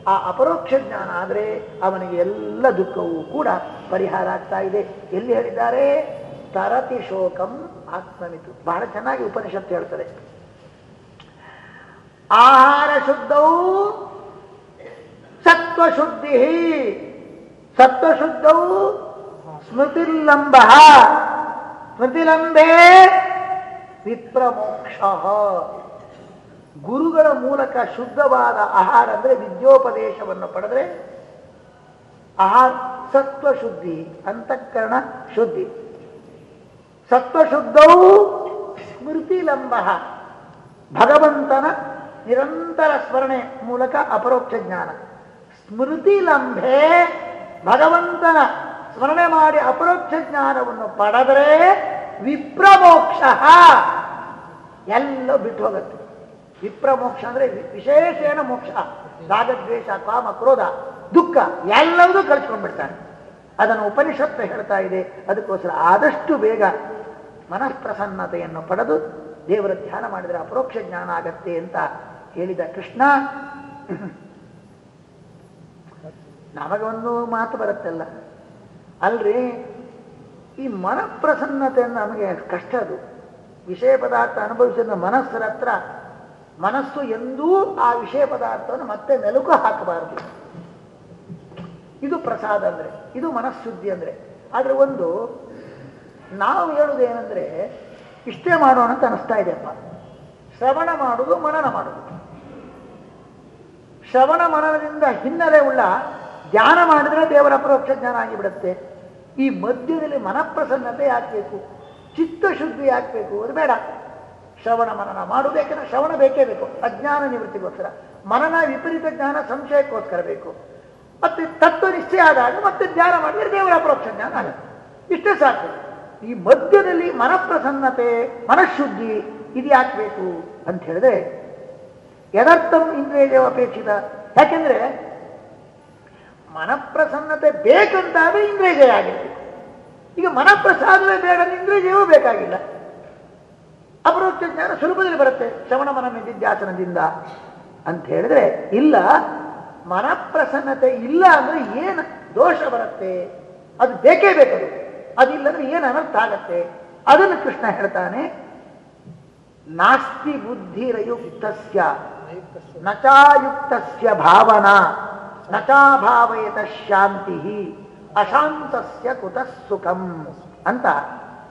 ಆ ಅಪರೋಕ್ಷ ಜ್ಞಾನ ಆದರೆ ಅವನಿಗೆ ಎಲ್ಲ ದುಃಖವೂ ಕೂಡ ಪರಿಹಾರ ಆಗ್ತಾ ಇದೆ. ಎಲ್ಲಿ ಹೇಳಿದ್ದಾರೆ? ತರತಿ ಶೋಕಂ ಆತ್ಮಮಿತು ಬಹಳ ಚೆನ್ನಾಗಿ ಉಪನಿಷತ್ತು ಹೇಳ್ತದೆ ಆಹಾರ ಶುದ್ಧವು ಸತ್ವಶುದ್ಧಿ ಸತ್ವಶುದ್ಧವು ಸ್ಮೃತಿಲಂಬ. ಸ್ಮೃತಿಲಂಬೇ ವಿಪ್ರಮೋಕ್ಷ. ಗುರುಗಳ ಮೂಲಕ ಶುದ್ಧವಾದ ಆಹಾರ ಅಂದ್ರೆ ವಿದ್ಯೋಪದೇಶವನ್ನು ಪಡೆದರೆ ಆಹಾರ ಸತ್ವಶುದ್ಧಿ, ಅಂತಃಕರಣ ಶುದ್ಧಿ. ಸತ್ವಶುದ್ಧವು ಸ್ಮೃತಿಲಂಬ. ಭಗವಂತನ ನಿರಂತರ ಸ್ಮರಣೆ ಮೂಲಕ ಅಪರೋಕ್ಷ ಜ್ಞಾನ. ಸ್ಮೃತಿ ಲಂಬೆ ಭಗವಂತನ ಸ್ಮರಣೆ ಮಾಡಿ ಅಪರೋಕ್ಷ ಜ್ಞಾನವನ್ನು ಪಡೆದರೆ ವಿಪ್ರಮೋಕ್ಷ. ಎಲ್ಲ ಬಿಟ್ಟು ಹೋಗುತ್ತೆ ವಿಪ್ರಮೋಕ್ಷ ಅಂದ್ರೆ ವಿಶೇಷೇಣ ಮೋಕ್ಷ. ರಾಗದ್ವೇಷ, ಕಾಮ, ಕ್ರೋಧ, ದುಃಖ ಎಲ್ಲವೂ ಕಳ್ಸ್ಕೊಂಡ್ಬಿಡ್ತಾನೆ. ಅದನ್ನು ಉಪನಿಷತ್ತು ಹೇಳ್ತಾ ಇದೆ. ಅದಕ್ಕೋಸ್ಕರ ಆದಷ್ಟು ಬೇಗ ಮನಃಪ್ರಸನ್ನತೆಯನ್ನು ಪಡೆದು ದೇವರ ಧ್ಯಾನ ಮಾಡಿದರೆ ಅಪರೋಕ್ಷ ಜ್ಞಾನ ಆಗತ್ತೆ ಅಂತ ಹೇಳಿದ ಕೃಷ್ಣ. ನಮಗೊಂದು ಮಾತು ಬರುತ್ತಲ್ಲ, ಅಲ್ರಿ, ಈ ಮನಃಪ್ರಸನ್ನತೆಯನ್ನು ನಮಗೆ ಕಷ್ಟ ಅದು. ವಿಷಯ ಪದಾರ್ಥ ಅನುಭವಿಸಿದ ಮನಸ್ಸರ ಹತ್ರ ಮನಸ್ಸು ಎಂದೂ ಆ ವಿಷಯ ಪದಾರ್ಥವನ್ನು ಮತ್ತೆ ನೆಲುಕು ಹಾಕಬಾರದು. ಇದು ಪ್ರಸಾದ ಅಂದ್ರೆ, ಇದು ಮನಃಶುದ್ಧಿ ಅಂದ್ರೆ. ಆದ್ರೆ ಒಂದು ನಾವು ಹೇಳುವುದು ಏನಂದ್ರೆ, ಇಷ್ಟೇ ಮಾಡೋಣ ಅಂತ ಅನಿಸ್ತಾ ಇದೆಯಪ್ಪ ಶ್ರವಣ ಮಾಡುವುದು ಮನನ ಮಾಡುವುದು. ಶ್ರವಣ ಮನನದಿಂದ ಹಿನ್ನೆಲೆ ಉಳ್ಳ ಧ್ಯಾನ ಮಾಡಿದ್ರೆ ದೇವರ ಅಪರೋಕ್ಷ ಜ್ಞಾನ ಆಗಿಬಿಡುತ್ತೆ. ಈ ಮಧ್ಯದಲ್ಲಿ ಮನಪ್ರಸನ್ನತೆ ಚಿತ್ತ ಚಿತ್ತಶುದ್ಧಿ ಹಾಕಬೇಕು ಅದು ಬೇಡ. ಶ್ರವಣ ಮನನ ಮಾಡಬೇಕಂದ್ರೆ ಶ್ರವಣ ಬೇಕೇ ಬೇಕು, ಅಜ್ಞಾನ ನಿವೃತ್ತಿಗೋಸ್ಕರ. ಮನನ ವಿಪರೀತ ಜ್ಞಾನ ಸಂಶಯಕ್ಕೋಸ್ಕರ ಬೇಕು. ಮತ್ತೆ ತತ್ವ ನಿಶ್ಚಯ ಆದಾಗ ಮತ್ತೆ ಧ್ಯಾನ ಮಾಡಿದ್ರೆ ದೇವರ ಅಪರೋಕ್ಷ ಜ್ಞಾನ ಆಗುತ್ತೆ. ಇಷ್ಟೇ ಸಾಕು. ಈ ಮಧ್ಯದಲ್ಲಿ ಮನಪ್ರಸನ್ನತೆ, ಮನಃಶುದ್ಧಿ ಇದು ಯಾಕೆ ಬೇಕು ಅಂತ ಹೇಳಿದ್ರೆ ಯದರ್ಥಂ ಇಂದ್ರಿಯ ಅಪೇಕ್ಷಿತ. ಯಾಕೆಂದ್ರೆ ಮನಪ್ರಸನ್ನತೆ ಬೇಕಂತಾದ್ರೆ ಇಂದ್ರಿಯ ಜಯ ಆಗಿರ್ಬೇಕು. ಈಗ ಮನಪ್ರಸಾದವೇ ಬೇಡ ಅಂದ್ರೆ ಇಂದ್ರಿಯ ಜಯವೂ ಬೇಕಾಗಿಲ್ಲ. ಅಪರೋಕ್ಷ ಜ್ಞಾನ ಸುಲಭದಲ್ಲಿ ಬರುತ್ತೆ. ಶ್ರವಣ ಮನ ಅಂತ ಹೇಳಿದ್ರೆ ಇಲ್ಲ, ಮನಪ್ರಸನ್ನತೆ ಇಲ್ಲ ಅಂದ್ರೆ ಏನು ದೋಷ ಬರುತ್ತೆ? ಅದು ಬೇಕೇ ಬೇಕದು ಅದಿಲ್ಲಂದ್ರೆ ಏನು ಅನರ್ಥ ಆಗತ್ತೆ? ಅದನ್ನು ಕೃಷ್ಣ ಹೇಳ್ತಾನೆ, ನಾಸ್ತಿ ಬುದ್ಧಿರಯುಕ್ತಸ್ಯ, ನಚಾಯುಕ್ತಸ್ಯ ಭಾವನಾ, ನಚಾಭಾವಯತ ಶಾಂತಿ ಅಶಾಂತಸ್ಯ ಕುತಃ ಸುಖಂ ಅಂತ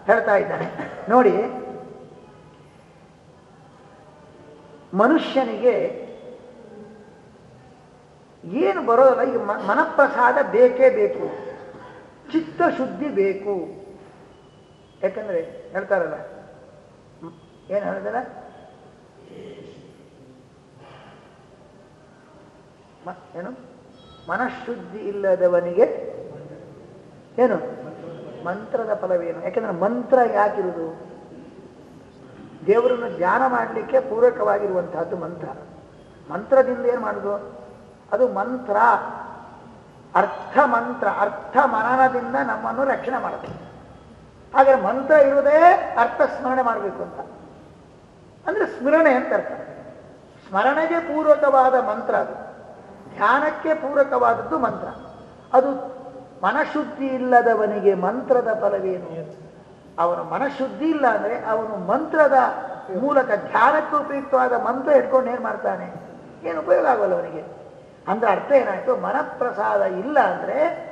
ಹೇಳ್ತಾ ಇದ್ದಾನೆ. ನೋಡಿ, ಮನುಷ್ಯನಿಗೆ ಏನು ಬರೋದಲ್ಲ ಪ್ರಸಾದ ಮನಪ್ರಸಾದ ಬೇಕೇ ಬೇಕು. ಚಿತ್ತಶುದ್ಧಿ ಬೇಕು. ಯಾಕಂದ್ರೆ ಹೇಳ್ತಾರಲ್ಲ ಏನು ಹೇಳಿದಾರ ಏನು? ಮನಃಶುದ್ಧಿ ಇಲ್ಲದವನಿಗೆ ಏನು? ಮಂತ್ರದ ಫಲವೇನು? ಯಾಕೆಂದ್ರೆ ಮಂತ್ರ ಯಾಕಿರುವುದು ದೇವರನ್ನು ಧ್ಯಾನ ಮಾಡಲಿಕ್ಕೆ ಪೂರಕವಾಗಿರುವಂತಹದ್ದು ಮಂತ್ರ. ಮಂತ್ರದಿಂದ ಏನು ಮಾಡುದು? ಅದು ಮಂತ್ರ. ಅರ್ಥ ಮಂತ್ರ, ಅರ್ಥ ಮನನದಿಂದ ನಮ್ಮನ್ನು ರಕ್ಷಣೆ ಮಾಡುತ್ತೆ ಹಾಗೆ ಮಂತ್ರ ಇರುವುದೇ ಅರ್ಥ ಸ್ಮರಣೆ ಮಾಡಬೇಕು ಅಂತ. ಅಂದ್ರೆ ಸ್ಮರಣೆ ಅಂತ ಅರ್ಥ. ಸ್ಮರಣೆಗೆ ಪೂರಕವಾದ ಮಂತ್ರ ಅದು. ಧ್ಯಾನಕ್ಕೆ ಪೂರಕವಾದದ್ದು ಮಂತ್ರ. ಅದು ಮನಶುದ್ಧಿ ಇಲ್ಲದವನಿಗೆ ಮಂತ್ರದ ಫಲವೇನು? ಅವನು ಮನಶುದ್ಧಿ ಇಲ್ಲ ಅಂದರೆ ಅವನು ಮಂತ್ರದ ಮೂಲಕ ಧ್ಯಾನಕ್ಕೆ ಉಪಯುಕ್ತವಾದ ಮಂತ್ರ ಹಿಡ್ಕೊಂಡು ಏನು ಮಾಡ್ತಾನೆ? ಏನು ಉಪಯೋಗ ಆಗೋಲ್ಲ ಅವನಿಗೆ? ಅಂದ್ರೆ ಅರ್ಥ ಏನಾಯ್ತು? ಮನಪ್ರಸಾದ ಇಲ್ಲ ಅಂದ್ರೆ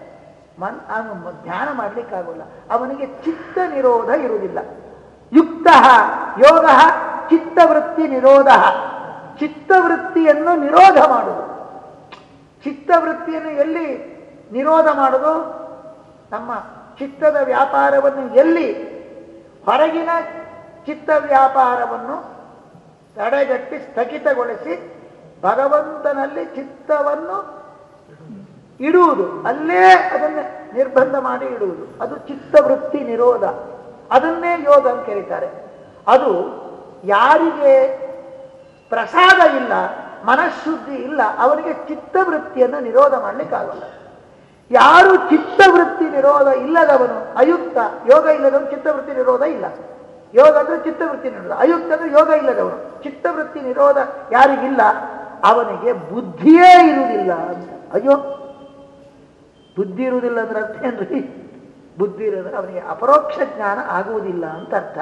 ಮನ್ ಅವನು ಧ್ಯಾನ ಮಾಡ್ಲಿಕ್ಕಾಗೋಲ್ಲ. ಅವನಿಗೆ ಚಿತ್ತ ನಿರೋಧ ಇರುವುದಿಲ್ಲ. ಯುಕ್ತ, ಯೋಗ, ಚಿತ್ತವೃತ್ತಿ ನಿರೋಧ. ಚಿತ್ತವೃತ್ತಿಯನ್ನು ನಿರೋಧ ಮಾಡುವುದು ಚಿತ್ತವೃತ್ತಿಯನ್ನು ಎಲ್ಲಿ ನಿರೋಧ ಮಾಡುವುದು ನಮ್ಮ ಚಿತ್ತದ ವ್ಯಾಪಾರವನ್ನು ಎಲ್ಲಿ? ಹೊರಗಿನ ಚಿತ್ತ ವ್ಯಾಪಾರವನ್ನು ತಡೆಗಟ್ಟಿ ಸ್ಥಗಿತಗೊಳಿಸಿ ಭಗವಂತನಲ್ಲಿ ಚಿತ್ತವನ್ನು ಇಡುವುದು. ಅಲ್ಲೇ ಅದನ್ನೇ ನಿರ್ಬಂಧ ಮಾಡಿ ಇಡುವುದು. ಅದು ಚಿತ್ತವೃತ್ತಿ ನಿರೋಧ. ಅದನ್ನೇ ಯೋಗ ಅಂತ ಕರೀತಾರೆ ಅದು ಯಾರಿಗೆ ಪ್ರಸಾದ ಇಲ್ಲ, ಮನಃಶುದ್ಧಿ ಇಲ್ಲ ಅವನಿಗೆ ಚಿತ್ತವೃತ್ತಿಯನ್ನು ನಿರೋಧ ಮಾಡಲಿಕ್ಕಾಗಲ್ಲ. ಯಾರು ಚಿತ್ತವೃತ್ತಿ ನಿರೋಧ ಇಲ್ಲದವನು, ಅಯುಕ್ತ, ಯೋಗ ಇಲ್ಲದವನು ಚಿತ್ತವೃತ್ತಿ ನಿರೋಧ ಇಲ್ಲ. ಯೋಗ ಅಂದ್ರೆ ಚಿತ್ತವೃತ್ತಿ ನಿರೋಧ. ಅಯುಕ್ತ ಅಂದ್ರೆ ಯೋಗ ಇಲ್ಲದವನು. ಚಿತ್ತವೃತ್ತಿ ನಿರೋಧ ಯಾರಿಗಿಲ್ಲ ಅವನಿಗೆ ಬುದ್ಧಿಯೇ ಇರುವುದಿಲ್ಲ ಅಂತ. ಅಯ್ಯೋ, ಬುದ್ಧಿ ಇರುವುದಿಲ್ಲ ಅಂದ್ರೆ ಅರ್ಥ ಏನ್ರಿ? ಬುದ್ಧಿ ಇರೋದ್ರೆ ಅವನಿಗೆ ಅಪರೋಕ್ಷ ಜ್ಞಾನ ಆಗುವುದಿಲ್ಲ ಅಂತ ಅರ್ಥ.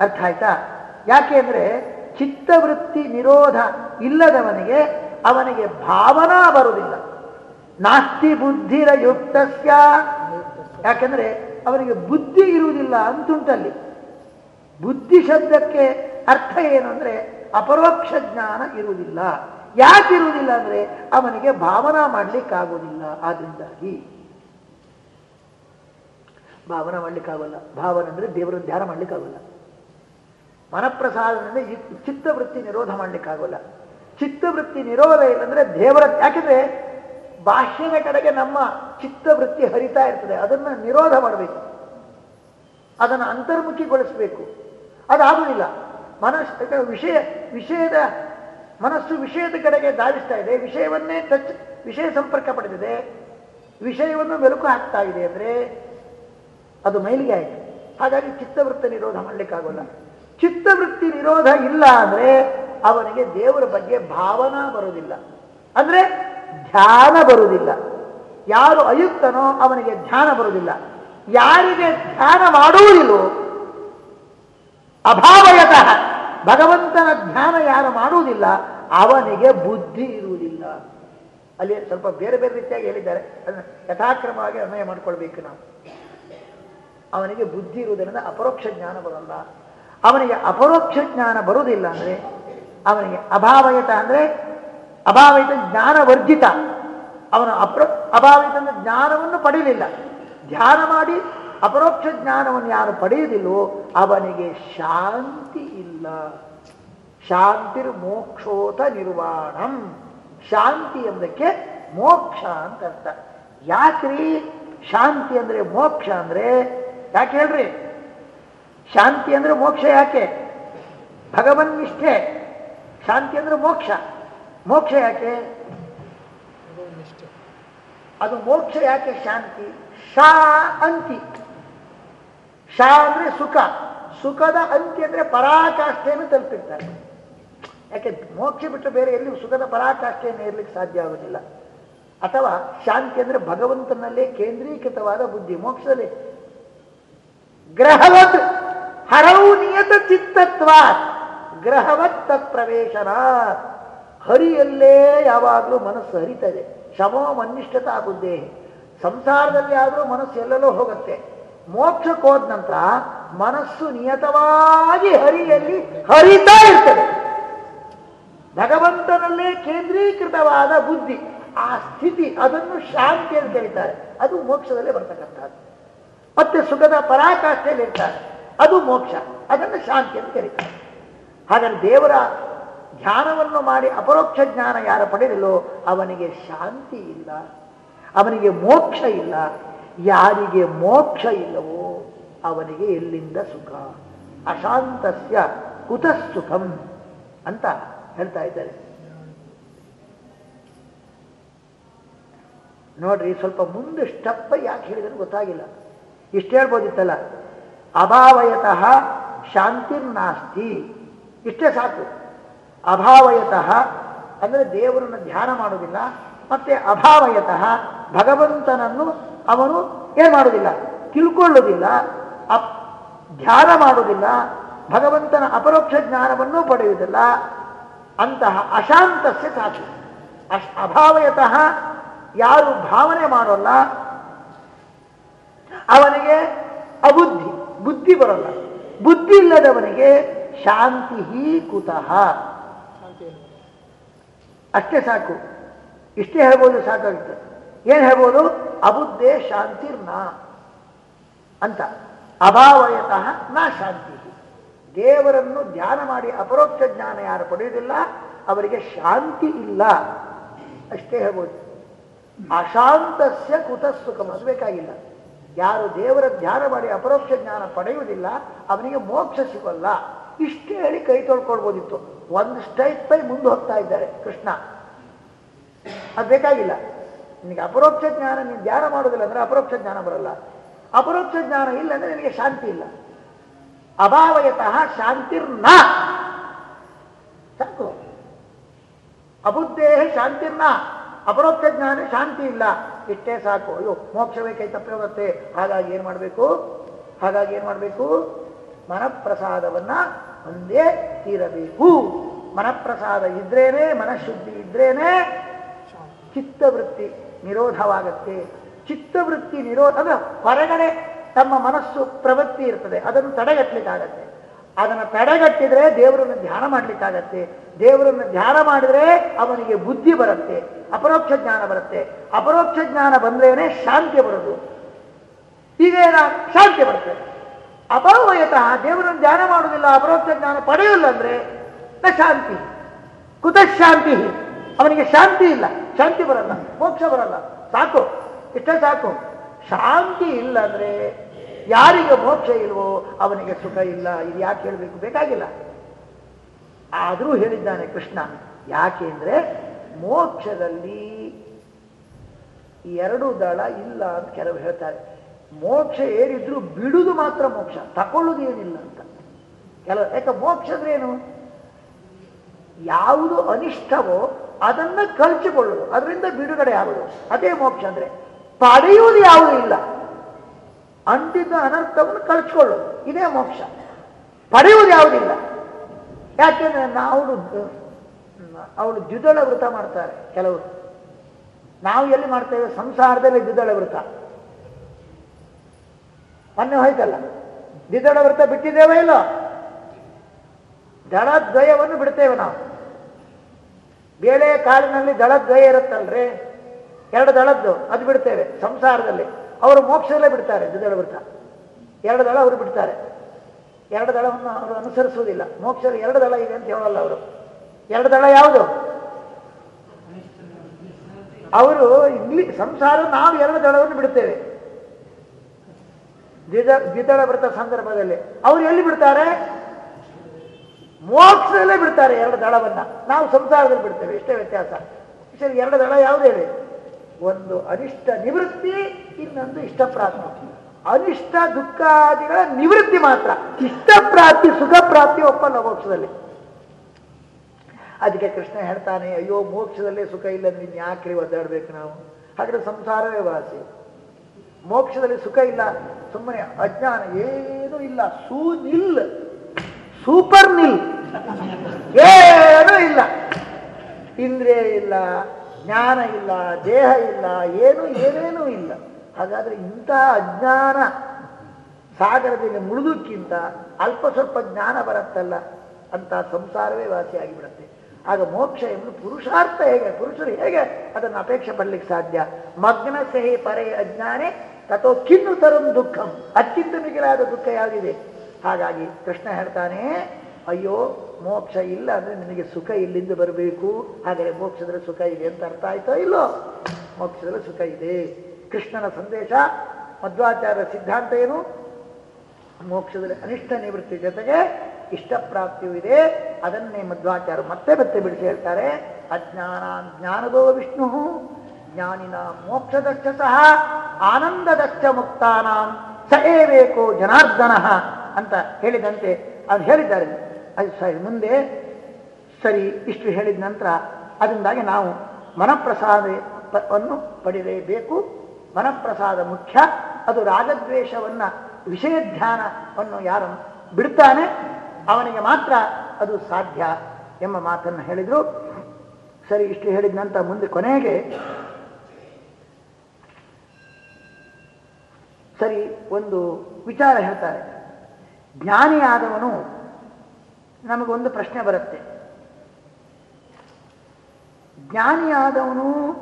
ಅರ್ಥ ಆಯ್ತಾ? ಯಾಕೆ ಅಂದ್ರೆ ಚಿತ್ತವೃತ್ತಿ ನಿರೋಧ ಇಲ್ಲದವನಿಗೆ ಅವನಿಗೆ ಭಾವನಾ ಬರುವುದಿಲ್ಲ. ನಾಸ್ತಿ ಬುದ್ಧಿರ ಯುಕ್ತಸ್ಯ ಯಾಕೆಂದ್ರೆ ಅವನಿಗೆ ಬುದ್ಧಿ ಇರುವುದಿಲ್ಲ ಅಂತುಂಟಲ್ಲಿ ಬುದ್ಧಿ ಶಬ್ದಕ್ಕೆ ಅರ್ಥ ಏನು ಅಂದ್ರೆ ಅಪರೋಕ್ಷ ಜ್ಞಾನ ಇರುವುದಿಲ್ಲ. ಯಾಕೆ ಇರುವುದಿಲ್ಲ ಅಂದ್ರೆ ಅವನಿಗೆ ಭಾವನಾ ಮಾಡ್ಲಿಕ್ಕಾಗೋದಿಲ್ಲ ಆದ್ರಿಂದಾಗಿ ಭಾವನಾ ಮಾಡ್ಲಿಕ್ಕಾಗಲ್ಲ. ಭಾವನೆ ಅಂದ್ರೆ ದೇವರ ಧ್ಯಾನ ಮಾಡಲಿಕ್ಕಾಗಲ್ಲ. ಚಿತ್ತ ಚಿತ್ತವೃತ್ತಿ ನಿರೋಧ ಮಾಡಲಿಕ್ಕಾಗಲ್ಲ. ಚಿತ್ತವೃತ್ತಿ ನಿರೋಧ ಇಲ್ಲಂದ್ರೆ ದೇವರ, ಯಾಕೆಂದ್ರೆ ಬಾಹ್ಯದ ಕಡೆಗೆ ನಮ್ಮ ಚಿತ್ತವೃತ್ತಿ ಹರಿತಾ ಇರ್ತದೆ. ಅದನ್ನ ನಿರೋಧ ಮಾಡಬೇಕು. ಅದನ್ನು ಅಂತರ್ಮುಖಿಗೊಳಿಸಬೇಕು. ಅದಾಗುವುದಿಲ್ಲ. ಮನಸ್ಸು ವಿಷಯ, ವಿಷಯದ ಮನಸ್ಸು ವಿಷಯದ ಕಡೆಗೆ ಧಾವಿಸ್ತಾ ಇದೆ. ವಿಷಯವನ್ನೇ ಟಚ್, ವಿಷಯ ಸಂಪರ್ಕ ಪಡೆದಿದೆ. ವಿಷಯವನ್ನು ಮೆಲುಕು ಹಾಕ್ತಾ ಇದೆ ಅಂದ್ರೆ ಅದು ಮೈಲಿಗೆ ಆಯಿತು. ಹಾಗಾಗಿ ಚಿತ್ತವೃತ್ತಿ ನಿರೋಧ ಮಾಡಲಿಕ್ಕಾಗೋಲ್ಲ. ಚಿತ್ತವೃತ್ತಿ ನಿರೋಧ ಇಲ್ಲ ಅಂದ್ರೆ ಅವನಿಗೆ ದೇವರ ಬಗ್ಗೆ ಭಾವನಾ ಬರುವುದಿಲ್ಲ. ಅಂದ್ರೆ ಧ್ಯಾನ ಬರುವುದಿಲ್ಲ. ಯಾರು ಅಯುಕ್ತನೋ ಅವನಿಗೆ ಧ್ಯಾನ ಬರುವುದಿಲ್ಲ. ಯಾರಿಗೆ ಧ್ಯಾನ ಮಾಡುವುದಿಲ್ಲೋ ಅಭಾವಯತಃ ಭಗವಂತನ ಧ್ಯಾನ ಯಾರು ಮಾಡುವುದಿಲ್ಲ, ಅವನಿಗೆ ಬುದ್ಧಿ ಇರುವುದಿಲ್ಲ. ಅಲ್ಲಿ ಸ್ವಲ್ಪ ಬೇರೆ ಬೇರೆ ರೀತಿಯಾಗಿ ಹೇಳಿದ್ದಾರೆ. ಅದನ್ನು ಯಥಾಕ್ರಮವಾಗಿ ಅನ್ವಯ ಮಾಡಿಕೊಳ್ಬೇಕು ನಾವು. ಅವನಿಗೆ ಬುದ್ಧಿ ಇರುವುದರಿಂದ ಅಪರೋಕ್ಷ ಜ್ಞಾನ ಬರಲ್ಲ. ಅವನಿಗೆ ಅಪರೋಕ್ಷ ಜ್ಞಾನ ಬರುವುದಿಲ್ಲ ಅಂದರೆ, ಅವನಿಗೆ ಅಭಾವಯತ ಅಂದರೆ, ಅಭಾವಯುತ ಜ್ಞಾನ ವರ್ಜಿತ ಅವನು ಅಪ್ರ ಅಂದ್ರೆ ಜ್ಞಾನವನ್ನು ಪಡೆಯಲಿಲ್ಲ. ಧ್ಯಾನ ಮಾಡಿ ಅಪರೋಕ್ಷ ಜ್ಞಾನವನ್ನು ಯಾರು ಪಡೆಯುವುದಿಲ್ಲೋ ಅವನಿಗೆ ಶಾಂತಿ ಇಲ್ಲ. ಶಾಂತಿರ್ ಮೋಕ್ಷೋತ ನಿರ್ವಾಣಂ. ಶಾಂತಿ ಎಂಬುದಕ್ಕೆ ಮೋಕ್ಷ ಅಂತ ಅರ್ಥ. ಯಾಕ್ರಿ? ಶಾಂತಿ ಅಂದ್ರೆ ಮೋಕ್ಷ ಅಂದ್ರೆ ಯಾಕೆ ಹೇಳ್ರಿ? ಶಾಂತಿ ಅಂದ್ರೆ ಮೋಕ್ಷ ಯಾಕೆ? ಭಗವನ್ ನಿಷ್ಠೆ. ಶಾಂತಿ ಅಂದ್ರೆ ಮೋಕ್ಷ. ಮೋಕ್ಷ ಯಾಕೆ? ಅದು ಮೋಕ್ಷ ಯಾಕೆ ಶಾಂತಿ? ಶಾ ಅಂತಿ. ಅಂದ್ರೆ ಸುಖ. ಸುಖದ ಅಂತ್ಯ ಅಂದ್ರೆ ಪರಾಕಾಷ್ಠೆಯನ್ನು ತಲುಪಿರ್ತಾರೆ. ಯಾಕೆ, ಮೋಕ್ಷ ಬಿಟ್ಟು ಬೇರೆ ಎಲ್ಲಿ ಸುಖದ ಪರಾಕಾಷ್ಠೆಯನ್ನು ಇರ್ಲಿಕ್ಕೆ ಸಾಧ್ಯ ಆಗೋದಿಲ್ಲ? ಅಥವಾ ಶಾಂತಿ ಅಂದ್ರೆ ಭಗವಂತನಲ್ಲೇ ಕೇಂದ್ರೀಕೃತವಾದ ಬುದ್ಧಿ, ಮೋಕ್ಷದಲ್ಲಿ. ಗ್ರಹವತ್ ಹರವು ನಿಯತ ಚಿತ್ತತ್ವ ಗ್ರಹವತ್ ತತ್ಪ್ರವೇಶನ ಹರಿಯಲ್ಲೇ ಯಾವಾಗಲೂ ಮನಸ್ಸು ಹರಿತದೆ. ಶಮೋ ಮನ್ನಿಷ್ಠತಾ ಬುದ್ಧಿ ಸಂಸಾರದಲ್ಲಿ ಆದರೂ ಮನಸ್ಸು ಎಲ್ಲೆಲ್ಲೋ ಹೋಗುತ್ತೆ. ಮೋಕ್ಷಕ್ಕೆ ಹೋದ ನಂತರ ಮನಸ್ಸು ನಿಯತವಾಗಿ ಹರಿಯಲ್ಲಿ ಹರಿತಾ ಇರ್ತದೆ. ಭಗವಂತನಲ್ಲೇ ಕೇಂದ್ರೀಕೃತವಾದ ಬುದ್ಧಿ. ಆ ಸ್ಥಿತಿ, ಅದನ್ನು ಶಾಂತಿ ಅಂತ ಹೇಳ್ತಾರೆ. ಅದು ಮೋಕ್ಷದಲ್ಲೇ ಬರ್ತಕ್ಕಂಥದ್ದು. ಮತ್ತೆ ಸುಖದ ಪರಾಕಾಷ್ಠೆಯಲ್ಲಿ ಇರ್ತಾರೆ. ಅದು ಮೋಕ್ಷ. ಅದನ್ನು ಶಾಂತಿ ಅಂತ ಕರೀತಾರೆ. ಹಾಗಾದ್ರೆ ದೇವರ ಧ್ಯಾನವನ್ನು ಮಾಡಿ ಅಪರೋಕ್ಷ ಜ್ಞಾನ ಯಾರು ಪಡೆಯಲಿಲ್ಲೋ ಅವನಿಗೆ ಶಾಂತಿ ಇಲ್ಲ. ಅವನಿಗೆ ಮೋಕ್ಷ ಇಲ್ಲ. ಯಾರಿಗೆ ಮೋಕ್ಷ ಇಲ್ಲವೋ ಅವನಿಗೆ ಎಲ್ಲಿಂದ ಸುಖ? ಅಶಾಂತಸ್ಯ ಕುತಃ ಸುಖಂ ಅಂತ ಹೇಳ್ತಾ ಇದ್ದಾರೆ. ನೋಡ್ರಿ, ಸ್ವಲ್ಪ ಮುಂದೆ ಸ್ಟೆಪ್ ಯಾಕೆ ಹೇಳಿದ್ರು ಗೊತ್ತಾಗಿಲ್ಲ. ಇಷ್ಟು ಹೇಳ್ಬೋದಿತ್ತಲ್ಲ, ಅಭಾವಯತಃ ಶಾಂತಿರ್ನಾಸ್ತಿ ಇಷ್ಟೇ ಸಾಕು. ಅಭಾವಯತಃ ಅಂದರೆ ದೇವರನ್ನು ಧ್ಯಾನ ಮಾಡುವುದಿಲ್ಲ ಮತ್ತೆ ಅಭಾವಯತಃ ಭಗವಂತನನ್ನು ಅವನು ಏನು ಮಾಡುವುದಿಲ್ಲ ತಿಳ್ಕೊಳ್ಳುವುದಿಲ್ಲ ಅಪ್, ಧ್ಯಾನ ಮಾಡುವುದಿಲ್ಲ, ಭಗವಂತನ ಅಪರೋಕ್ಷ ಜ್ಞಾನವನ್ನು ಪಡೆಯುವುದಿಲ್ಲ. ಅಂತಹ ಅಶಾಂತಸ್ಯ ಸಾಕ್ಷಿ ಅಶ್, ಅಭಾವಯತಃ ಯಾರು ಭಾವನೆ ಮಾಡೋಲ್ಲ, ಅವನಿಗೆ ಅಬುದ್ಧಿ, ಬುದ್ಧಿ ಬರಲ್ಲ. ಬುದ್ಧಿ ಇಲ್ಲದವನಿಗೆ ಶಾಂತಿ ಕುತಃ ಅಷ್ಟೇ ಸಾಕು. ಇಷ್ಟೇ ಹೇಳ್ಬೋದು ಸಾಕಾಗುತ್ತೆ. ಏನು ಹೇಳ್ಬೋದು? ಅಬುದ್ಧೇ ಶಾಂತಿರ್ನ ಅಂತ. ಅಭಾವಯತಃ ನಾ ಶಾಂತಿ. ದೇವರನ್ನು ಧ್ಯಾನ ಮಾಡಿ ಅಪರೋಕ್ಷ ಜ್ಞಾನ ಯಾರು ಪಡೆಯುವುದಿಲ್ಲ, ಅವರಿಗೆ ಶಾಂತಿ ಇಲ್ಲ. ಅಷ್ಟೇ ಹೇಳ್ಬೋದು. ಅಶಾಂತಸ್ಯ ಕುತ ಸುಖಂ. ಅದು ಬೇಕಾಗಿಲ್ಲ. ಯಾರು ದೇವರ ಧ್ಯಾನ ಮಾಡಿ ಅಪರೋಕ್ಷ ಜ್ಞಾನ ಪಡೆಯುವುದಿಲ್ಲ, ಅವನಿಗೆ ಮೋಕ್ಷ ಸಿಗೋಲ್ಲ. ಇಷ್ಟೇ ಹೇಳಿ ಕೈ ತೊಳ್ಕೊಳ್ಬೋದಿತ್ತು. ಒಂದು ಸ್ಟೈಪ್ ಪೈ ಮುಂದೆ ಹೋಗ್ತಾ ಇದ್ದಾರೆ ಕೃಷ್ಣ. ಅದು ಬೇಕಾಗಿಲ್ಲ. ನಿನಗೆ ಅಪರೋಕ್ಷ ಜ್ಞಾನ, ನೀನು ಧ್ಯಾನ ಮಾಡೋದಿಲ್ಲ ಅಂದ್ರೆ ಅಪರೋಕ್ಷ ಜ್ಞಾನ ಬರಲ್ಲ. ಅಪರೋಕ್ಷ ಜ್ಞಾನ ಇಲ್ಲ ಅಂದ್ರೆ ನಿನಗೆ ಶಾಂತಿ ಇಲ್ಲ. ಅಭಾವಯತಃ ಶಾಂತಿರ್ನ. ಸಾಕು. ಅಬುದ್ಧೇ ಶಾಂತಿರ್ನ. ಅಪರೋಕ್ಷ ಜ್ಞಾನ ಶಾಂತಿ ಇಲ್ಲ. ಇಷ್ಟೇ ಸಾಕು. ಅಯ್ಯೋ ಮೋಕ್ಷ ಕೈ ತಪ್ಪೇ ಹೋಗುತ್ತೆ. ಹಾಗಾಗಿ ಏನು ಮಾಡಬೇಕು? ಹಾಗಾಗಿ ಏನು ಮಾಡಬೇಕು? ಮನಪ್ರಸಾದವನ್ನು ಒಂದೇ ತೀರಬೇಕು ಮನಪ್ರಸಾದ ಇದ್ರೇನೆ, ಮನಃಶುದ್ಧಿ ಇದ್ರೇನೆ ಚಿತ್ತವೃತ್ತಿ ನಿರೋಧವಾಗತ್ತೆ. ಚಿತ್ತವೃತ್ತಿ ನಿರೋಧ ಅಂದ್ರೆ ಹೊರಗಡೆ ತಮ್ಮ ಮನಸ್ಸು ಪ್ರವೃತ್ತಿ ಇರ್ತದೆ. ಅದನ್ನು ತಡೆಗಟ್ಟಲಿಕ್ಕಾಗತ್ತೆ. ಅದನ್ನು ತಡೆಗಟ್ಟಿದ್ರೆ ದೇವರನ್ನು ಧ್ಯಾನ ಮಾಡಲಿಕ್ಕಾಗತ್ತೆ. ದೇವರನ್ನು ಧ್ಯಾನ ಮಾಡಿದ್ರೆ ಅವನಿಗೆ ಬುದ್ಧಿ ಬರುತ್ತೆ, ಅಪರೋಕ್ಷ ಜ್ಞಾನ ಬರುತ್ತೆ. ಅಪರೋಕ್ಷ ಜ್ಞಾನ ಬಂದ್ರೇನೆ ಶಾಂತಿ ಬರೋದು. ಈಗ ಶಾಂತಿ ಬರುತ್ತೆ. ಅಪರೋಯತಃ ದೇವರನ್ನು ಧ್ಯಾನ ಮಾಡುವುದಿಲ್ಲ, ಅಪರೋಕ್ಷ ಜ್ಞಾನ ಪಡೆಯಲ್ಲ ಅಂದ್ರೆ ಶಾಂತಿ. ಕುತಃಶಾಂತಿ ಅವನಿಗೆ ಶಾಂತಿ ಇಲ್ಲ. ಶಾಂತಿ ಬರಲ್ಲ, ಮೋಕ್ಷ ಬರಲ್ಲ. ಸಾಕು, ಇಷ್ಟೇ ಸಾಕು. ಶಾಂತಿ ಇಲ್ಲ ಅಂದ್ರೆ ಯಾರಿಗೆ ಮೋಕ್ಷ ಇಲ್ವೋ ಅವನಿಗೆ ಸುಖ ಇಲ್ಲ. ಇದು ಯಾಕೆ ಹೇಳಬೇಕು? ಬೇಕಾಗಿಲ್ಲ. ಆದರೂ ಹೇಳಿದ್ದಾನೆ ಕೃಷ್ಣ, ಯಾಕೆ ಅಂದ್ರೆ ಮೋಕ್ಷದಲ್ಲಿ ಎರಡು ದಳ ಇಲ್ಲ ಅಂತ ಕೆಲವು ಹೇಳ್ತಾರೆ. ಮೋಕ್ಷ ಏರಿದ್ರು ಬಿಡುದು ಮಾತ್ರ ಮೋಕ್ಷ, ತಕೊಳ್ಳೋದು ಏನಿಲ್ಲ ಅಂತ. ಕೆಲವು ಯಾಕೆ ಮೋಕ್ಷ ಅಂದ್ರೆ ಏನು ಯಾವುದು ಅನಿಷ್ಟವೋ ಅದನ್ನ ಕಳಚಿಕೊಳ್ಳುವುದು ಅದರಿಂದ ಬಿಡುಗಡೆ ಆಗೋದು. ಅದೇ ಮೋಕ್ಷ ಅಂದ್ರೆ ಪಡೆಯುವುದು ಯಾವುದೂ ಇಲ್ಲ. ಅಂಟಿದ್ದ ಅನರ್ಥವನ್ನು ಕಳಿಸ್ಕೊಳ್ಳೋದು ಇದೇ ಮೋಕ್ಷ. ಪಡೆಯುವುದು ಯಾವುದಿಲ್ಲ ಯಾಕೆಂದ್ರೆ ನಾವು ಅವಳು ದ್ವಿದಳ ವೃತ ಮಾಡ್ತಾರೆ ಕೆಲವರು. ನಾವು ಎಲ್ಲಿ ಮಾಡ್ತೇವೆ? ಸಂಸಾರದಲ್ಲಿ ದ್ವಿದಳ ವೃತ ಮೊನ್ನೆ ಹೋಯ್ತಲ್ಲ, ದ್ವಿದಳ ವೃತ ಬಿಟ್ಟಿದ್ದೇವೆ ಇಲ್ಲೋ? ದಳದ್ವಯವನ್ನು ಬಿಡ್ತೇವೆ ನಾವು. ಬೇಳೆ ಕಾಳಿನಲ್ಲಿ ದಳದ್ವಯ ಇರುತ್ತಲ್ರಿ? ಎರಡು ದಳದ್ದು, ಅದು ಬಿಡ್ತೇವೆ, ಸಂಸಾರದಲ್ಲಿ. ಅವರು ಮೋಕ್ಷದಲ್ಲೇ ಬಿಡ್ತಾರೆ ದ್ವಿದಳ ವೃತ ಎರಡು ದಳ ಅವರು ಬಿಡ್ತಾರೆ. ಎರಡು ದಳವನ್ನು ಅವರು ಅನುಸರಿಸುವುದಿಲ್ಲ. ಮೋಕ್ಷದಲ್ಲಿ ಎರಡು ದಳ ಇದೆ ಅಂತ ಹೇಳಲ್ಲ ಅವರು. ಎರಡು ದಳ ಯಾವುದು? ಅವರು ಇಲ್ಲಿ ಸಂಸಾರ, ನಾವು ಎರಡು ದಳವನ್ನು ಬಿಡ್ತೇವೆ. ದ್ವಿದ ದ್ವಿದಳ ವ್ರತ ಸಂದರ್ಭದಲ್ಲಿ. ಅವರು ಎಲ್ಲಿ ಬಿಡ್ತಾರೆ? ಮೋಕ್ಷದಲ್ಲೇ ಬಿಡ್ತಾರೆ ಎರಡು ದಳವನ್ನ. ನಾವು ಸಂಸಾರದಲ್ಲಿ ಬಿಡ್ತೇವೆ, ಇಷ್ಟೇ ವ್ಯತ್ಯಾಸ. ಸರಿ, ಎರಡು ದಳ ಯಾವುದು ಹೇಳಿ? ಒಂದು ಅನಿಷ್ಟ ನಿವೃತ್ತಿ, ಇನ್ನೊಂದು ಇಷ್ಟ ಪ್ರಾಪ್ತಿ. ಅನಿಷ್ಟ ದುಃಖಾದಿಗಳ ನಿವೃತ್ತಿ ಮಾತ್ರ. ಇಷ್ಟ ಪ್ರಾಪ್ತಿ, ಸುಖ ಪ್ರಾಪ್ತಿ ಒಪ್ಪಲ್ಲ ಮೋಕ್ಷದಲ್ಲಿ. ಅದಕ್ಕೆ ಕೃಷ್ಣ ಹೇಳ್ತಾನೆ, ಅಯ್ಯೋ, ಮೋಕ್ಷದಲ್ಲೇ ಸುಖ ಇಲ್ಲ ನೀನು ಯಾಕೆ ಒದ್ದಾಡ್ಬೇಕು ನಾವು? ಹಾಗಾದ್ರೆ ಸಂಸಾರವೇ ವಾಸಿ. ಮೋಕ್ಷದಲ್ಲಿ ಸುಖ ಇಲ್ಲ, ಸುಮ್ಮನೆ ಅಜ್ಞಾನ ಏನೂ ಇಲ್ಲ, ಸೂ ನಿಲ್. ಸೂಪರ್ ನಿಲ್ ಏನೂ ಇಲ್ಲ. ಇಂದ್ರಿಯ ಇಲ್ಲ, ಜ್ಞಾನ ಇಲ್ಲ, ದೇಹ ಇಲ್ಲ, ಏನು, ಏನೇನೂ ಇಲ್ಲ. ಹಾಗಾದ್ರೆ ಇಂಥ ಅಜ್ಞಾನ ಸಾಗರದಲ್ಲಿ ಮುಳುದಕ್ಕಿಂತ ಅಲ್ಪ ಸ್ವಲ್ಪ ಜ್ಞಾನ ಬರುತ್ತಲ್ಲ ಅಂತ ಸಂಸಾರವೇ ವಾಸಿಯಾಗಿ ಬಿಡುತ್ತೆ ಆಗ ಮೋಕ್ಷ ಎಂಬುದು ಪುರುಷಾರ್ಥ ಹೇಗೆ, ಪುರುಷರು ಹೇಗೆ ಅದನ್ನು ಅಪೇಕ್ಷೆ ಪಡಲಿಕ್ಕೆ ಸಾಧ್ಯ? ಮಗ್ನ ಸಹಿ ಪರೆ ಅಜ್ಞಾನೆ, ತಥೋ ಕಿನ್ನು ತರಂ ದುಃಖಂ. ಅತ್ಯಂತ ಮಿಗಿಲಾದ ದುಃಖ ಯಾವುದಿದೆ? ಹಾಗಾಗಿ ಕೃಷ್ಣ ಹೇಳ್ತಾನೆ, ಅಯ್ಯೋ, ಮೋಕ್ಷ ಇಲ್ಲ ಅಂದ್ರೆ ನಿನಗೆ ಸುಖ ಇಲ್ಲಿಂದ ಬರಬೇಕು? ಹಾಗಾದ್ರೆ ಮೋಕ್ಷದಲ್ಲಿ ಸುಖ ಇದೆ ಅಂತ ಅರ್ಥ ಆಯ್ತೋ ಇಲ್ಲೋ? ಮೋಕ್ಷದಲ್ಲಿ ಸುಖ ಇದೆ. ಕೃಷ್ಣನ ಸಂದೇಶ ಮಧ್ವಾಚಾರ್ಯ ಸಿದ್ಧಾಂತ ಏನು? ಮೋಕ್ಷದಲ್ಲಿ ಅನಿಷ್ಟ ನಿವೃತ್ತಿ ಜೊತೆಗೆ ಇಷ್ಟಪ್ರಾಪ್ತಿಯೂ ಇದೆ. ಅದನ್ನೇ ಮಧ್ವಾಚಾರ್ಯ ಮತ್ತೆ ಮತ್ತೆ ಬಿಡಿಸಿ ಹೇಳ್ತಾರೆ ಅಜ್ಞಾನ ಜ್ಞಾನದೋ ವಿಷ್ಣು, ಜ್ಞಾನಿನ ಮೋಕ್ಷದಕ್ಷ ಸಹ ಆನಂದದಕ್ಷ ಮುಕ್ತಾನಾಂ ಸ ಬೇಕು ಜನಾರ್ದನ ಅಂತ ಹೇಳಿದಂತೆ ಅದು ಹೇಳಿದ್ದಾರೆ. ಅದು ಸರಿ, ಮುಂದೆ ಸರಿ ಇಷ್ಟು ಹೇಳಿದ ನಂತರ ಅದರಿಂದಾಗಿ ನಾವು ಮನಪ್ರಸಾದವನ್ನು ಪಡೆಯಲೇಬೇಕು. ಮನಪ್ರಸಾದ ಮುಖ್ಯ. ಅದು ರಾಗದ್ವೇಷವನ್ನು ವಿಷಯ ಧ್ಯಾನವನ್ನು ಯಾರು ಬಿಡ್ತಾನೆ, ಅವನಿಗೆ ಮಾತ್ರ ಅದು ಸಾಧ್ಯ ಎಂಬ ಮಾತನ್ನು ಹೇಳಿದರು. ಸರಿ, ಇಷ್ಟು ಹೇಳಿದ ನಂತರ ಮುಂದೆ ಕೊನೆಗೆ ಸರಿ, ಒಂದು ವಿಚಾರ ಹೇಳ್ತಾರೆ. ಜ್ಞಾನಿಯಾದವನು ನಮಗೊಂದು ಪ್ರಶ್ನೆ ಬರುತ್ತೆ. ಜ್ಞಾನಿಯಾದವನು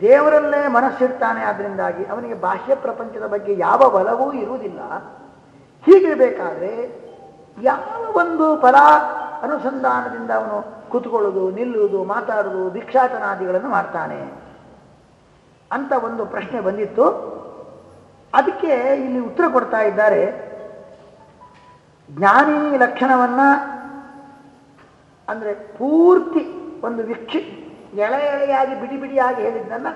ದೇವರಲ್ಲೇ ಮನಸ್ಸಿಡ್ತಾನೆ ಆದ್ರಿಂದಾಗಿ ಅವನಿಗೆ ಬಾಹ್ಯ ಪ್ರಪಂಚದ ಬಗ್ಗೆ ಯಾವ ಬಲವೂ ಇರುವುದಿಲ್ಲ. ಹೀಗಿರಬೇಕಾದ್ರೆ ಯಾವ ಒಂದು ಫಲ ಅನುಸಂಧಾನದಿಂದ ಅವನು ಕೂತ್ಕೊಳ್ಳೋದು, ನಿಲ್ಲುವುದು, ಮಾತಾಡುವುದು, ಭಿಕ್ಷಾಟನಾದಿಗಳನ್ನು ಮಾಡ್ತಾನೆ? ಅಂತ ಒಂದು ಪ್ರಶ್ನೆ ಬಂದಿತ್ತು. ಅದಕ್ಕೆ ಇಲ್ಲಿ ಉತ್ತರ ಕೊಡ್ತಾ ಇದ್ದಾರೆ. ಜ್ಞಾನಿ ಲಕ್ಷಣವನ್ನ ಅಂದ್ರೆ ಪೂರ್ತಿ ಒಂದು ವಿಕ್ಷಿ ಎಳೆ ಎಳೆಯಾಗಿ ಬಿಡಿ ಬಿಡಿಯಾಗಿ ಹೇಳಿದ್ದನ್ನ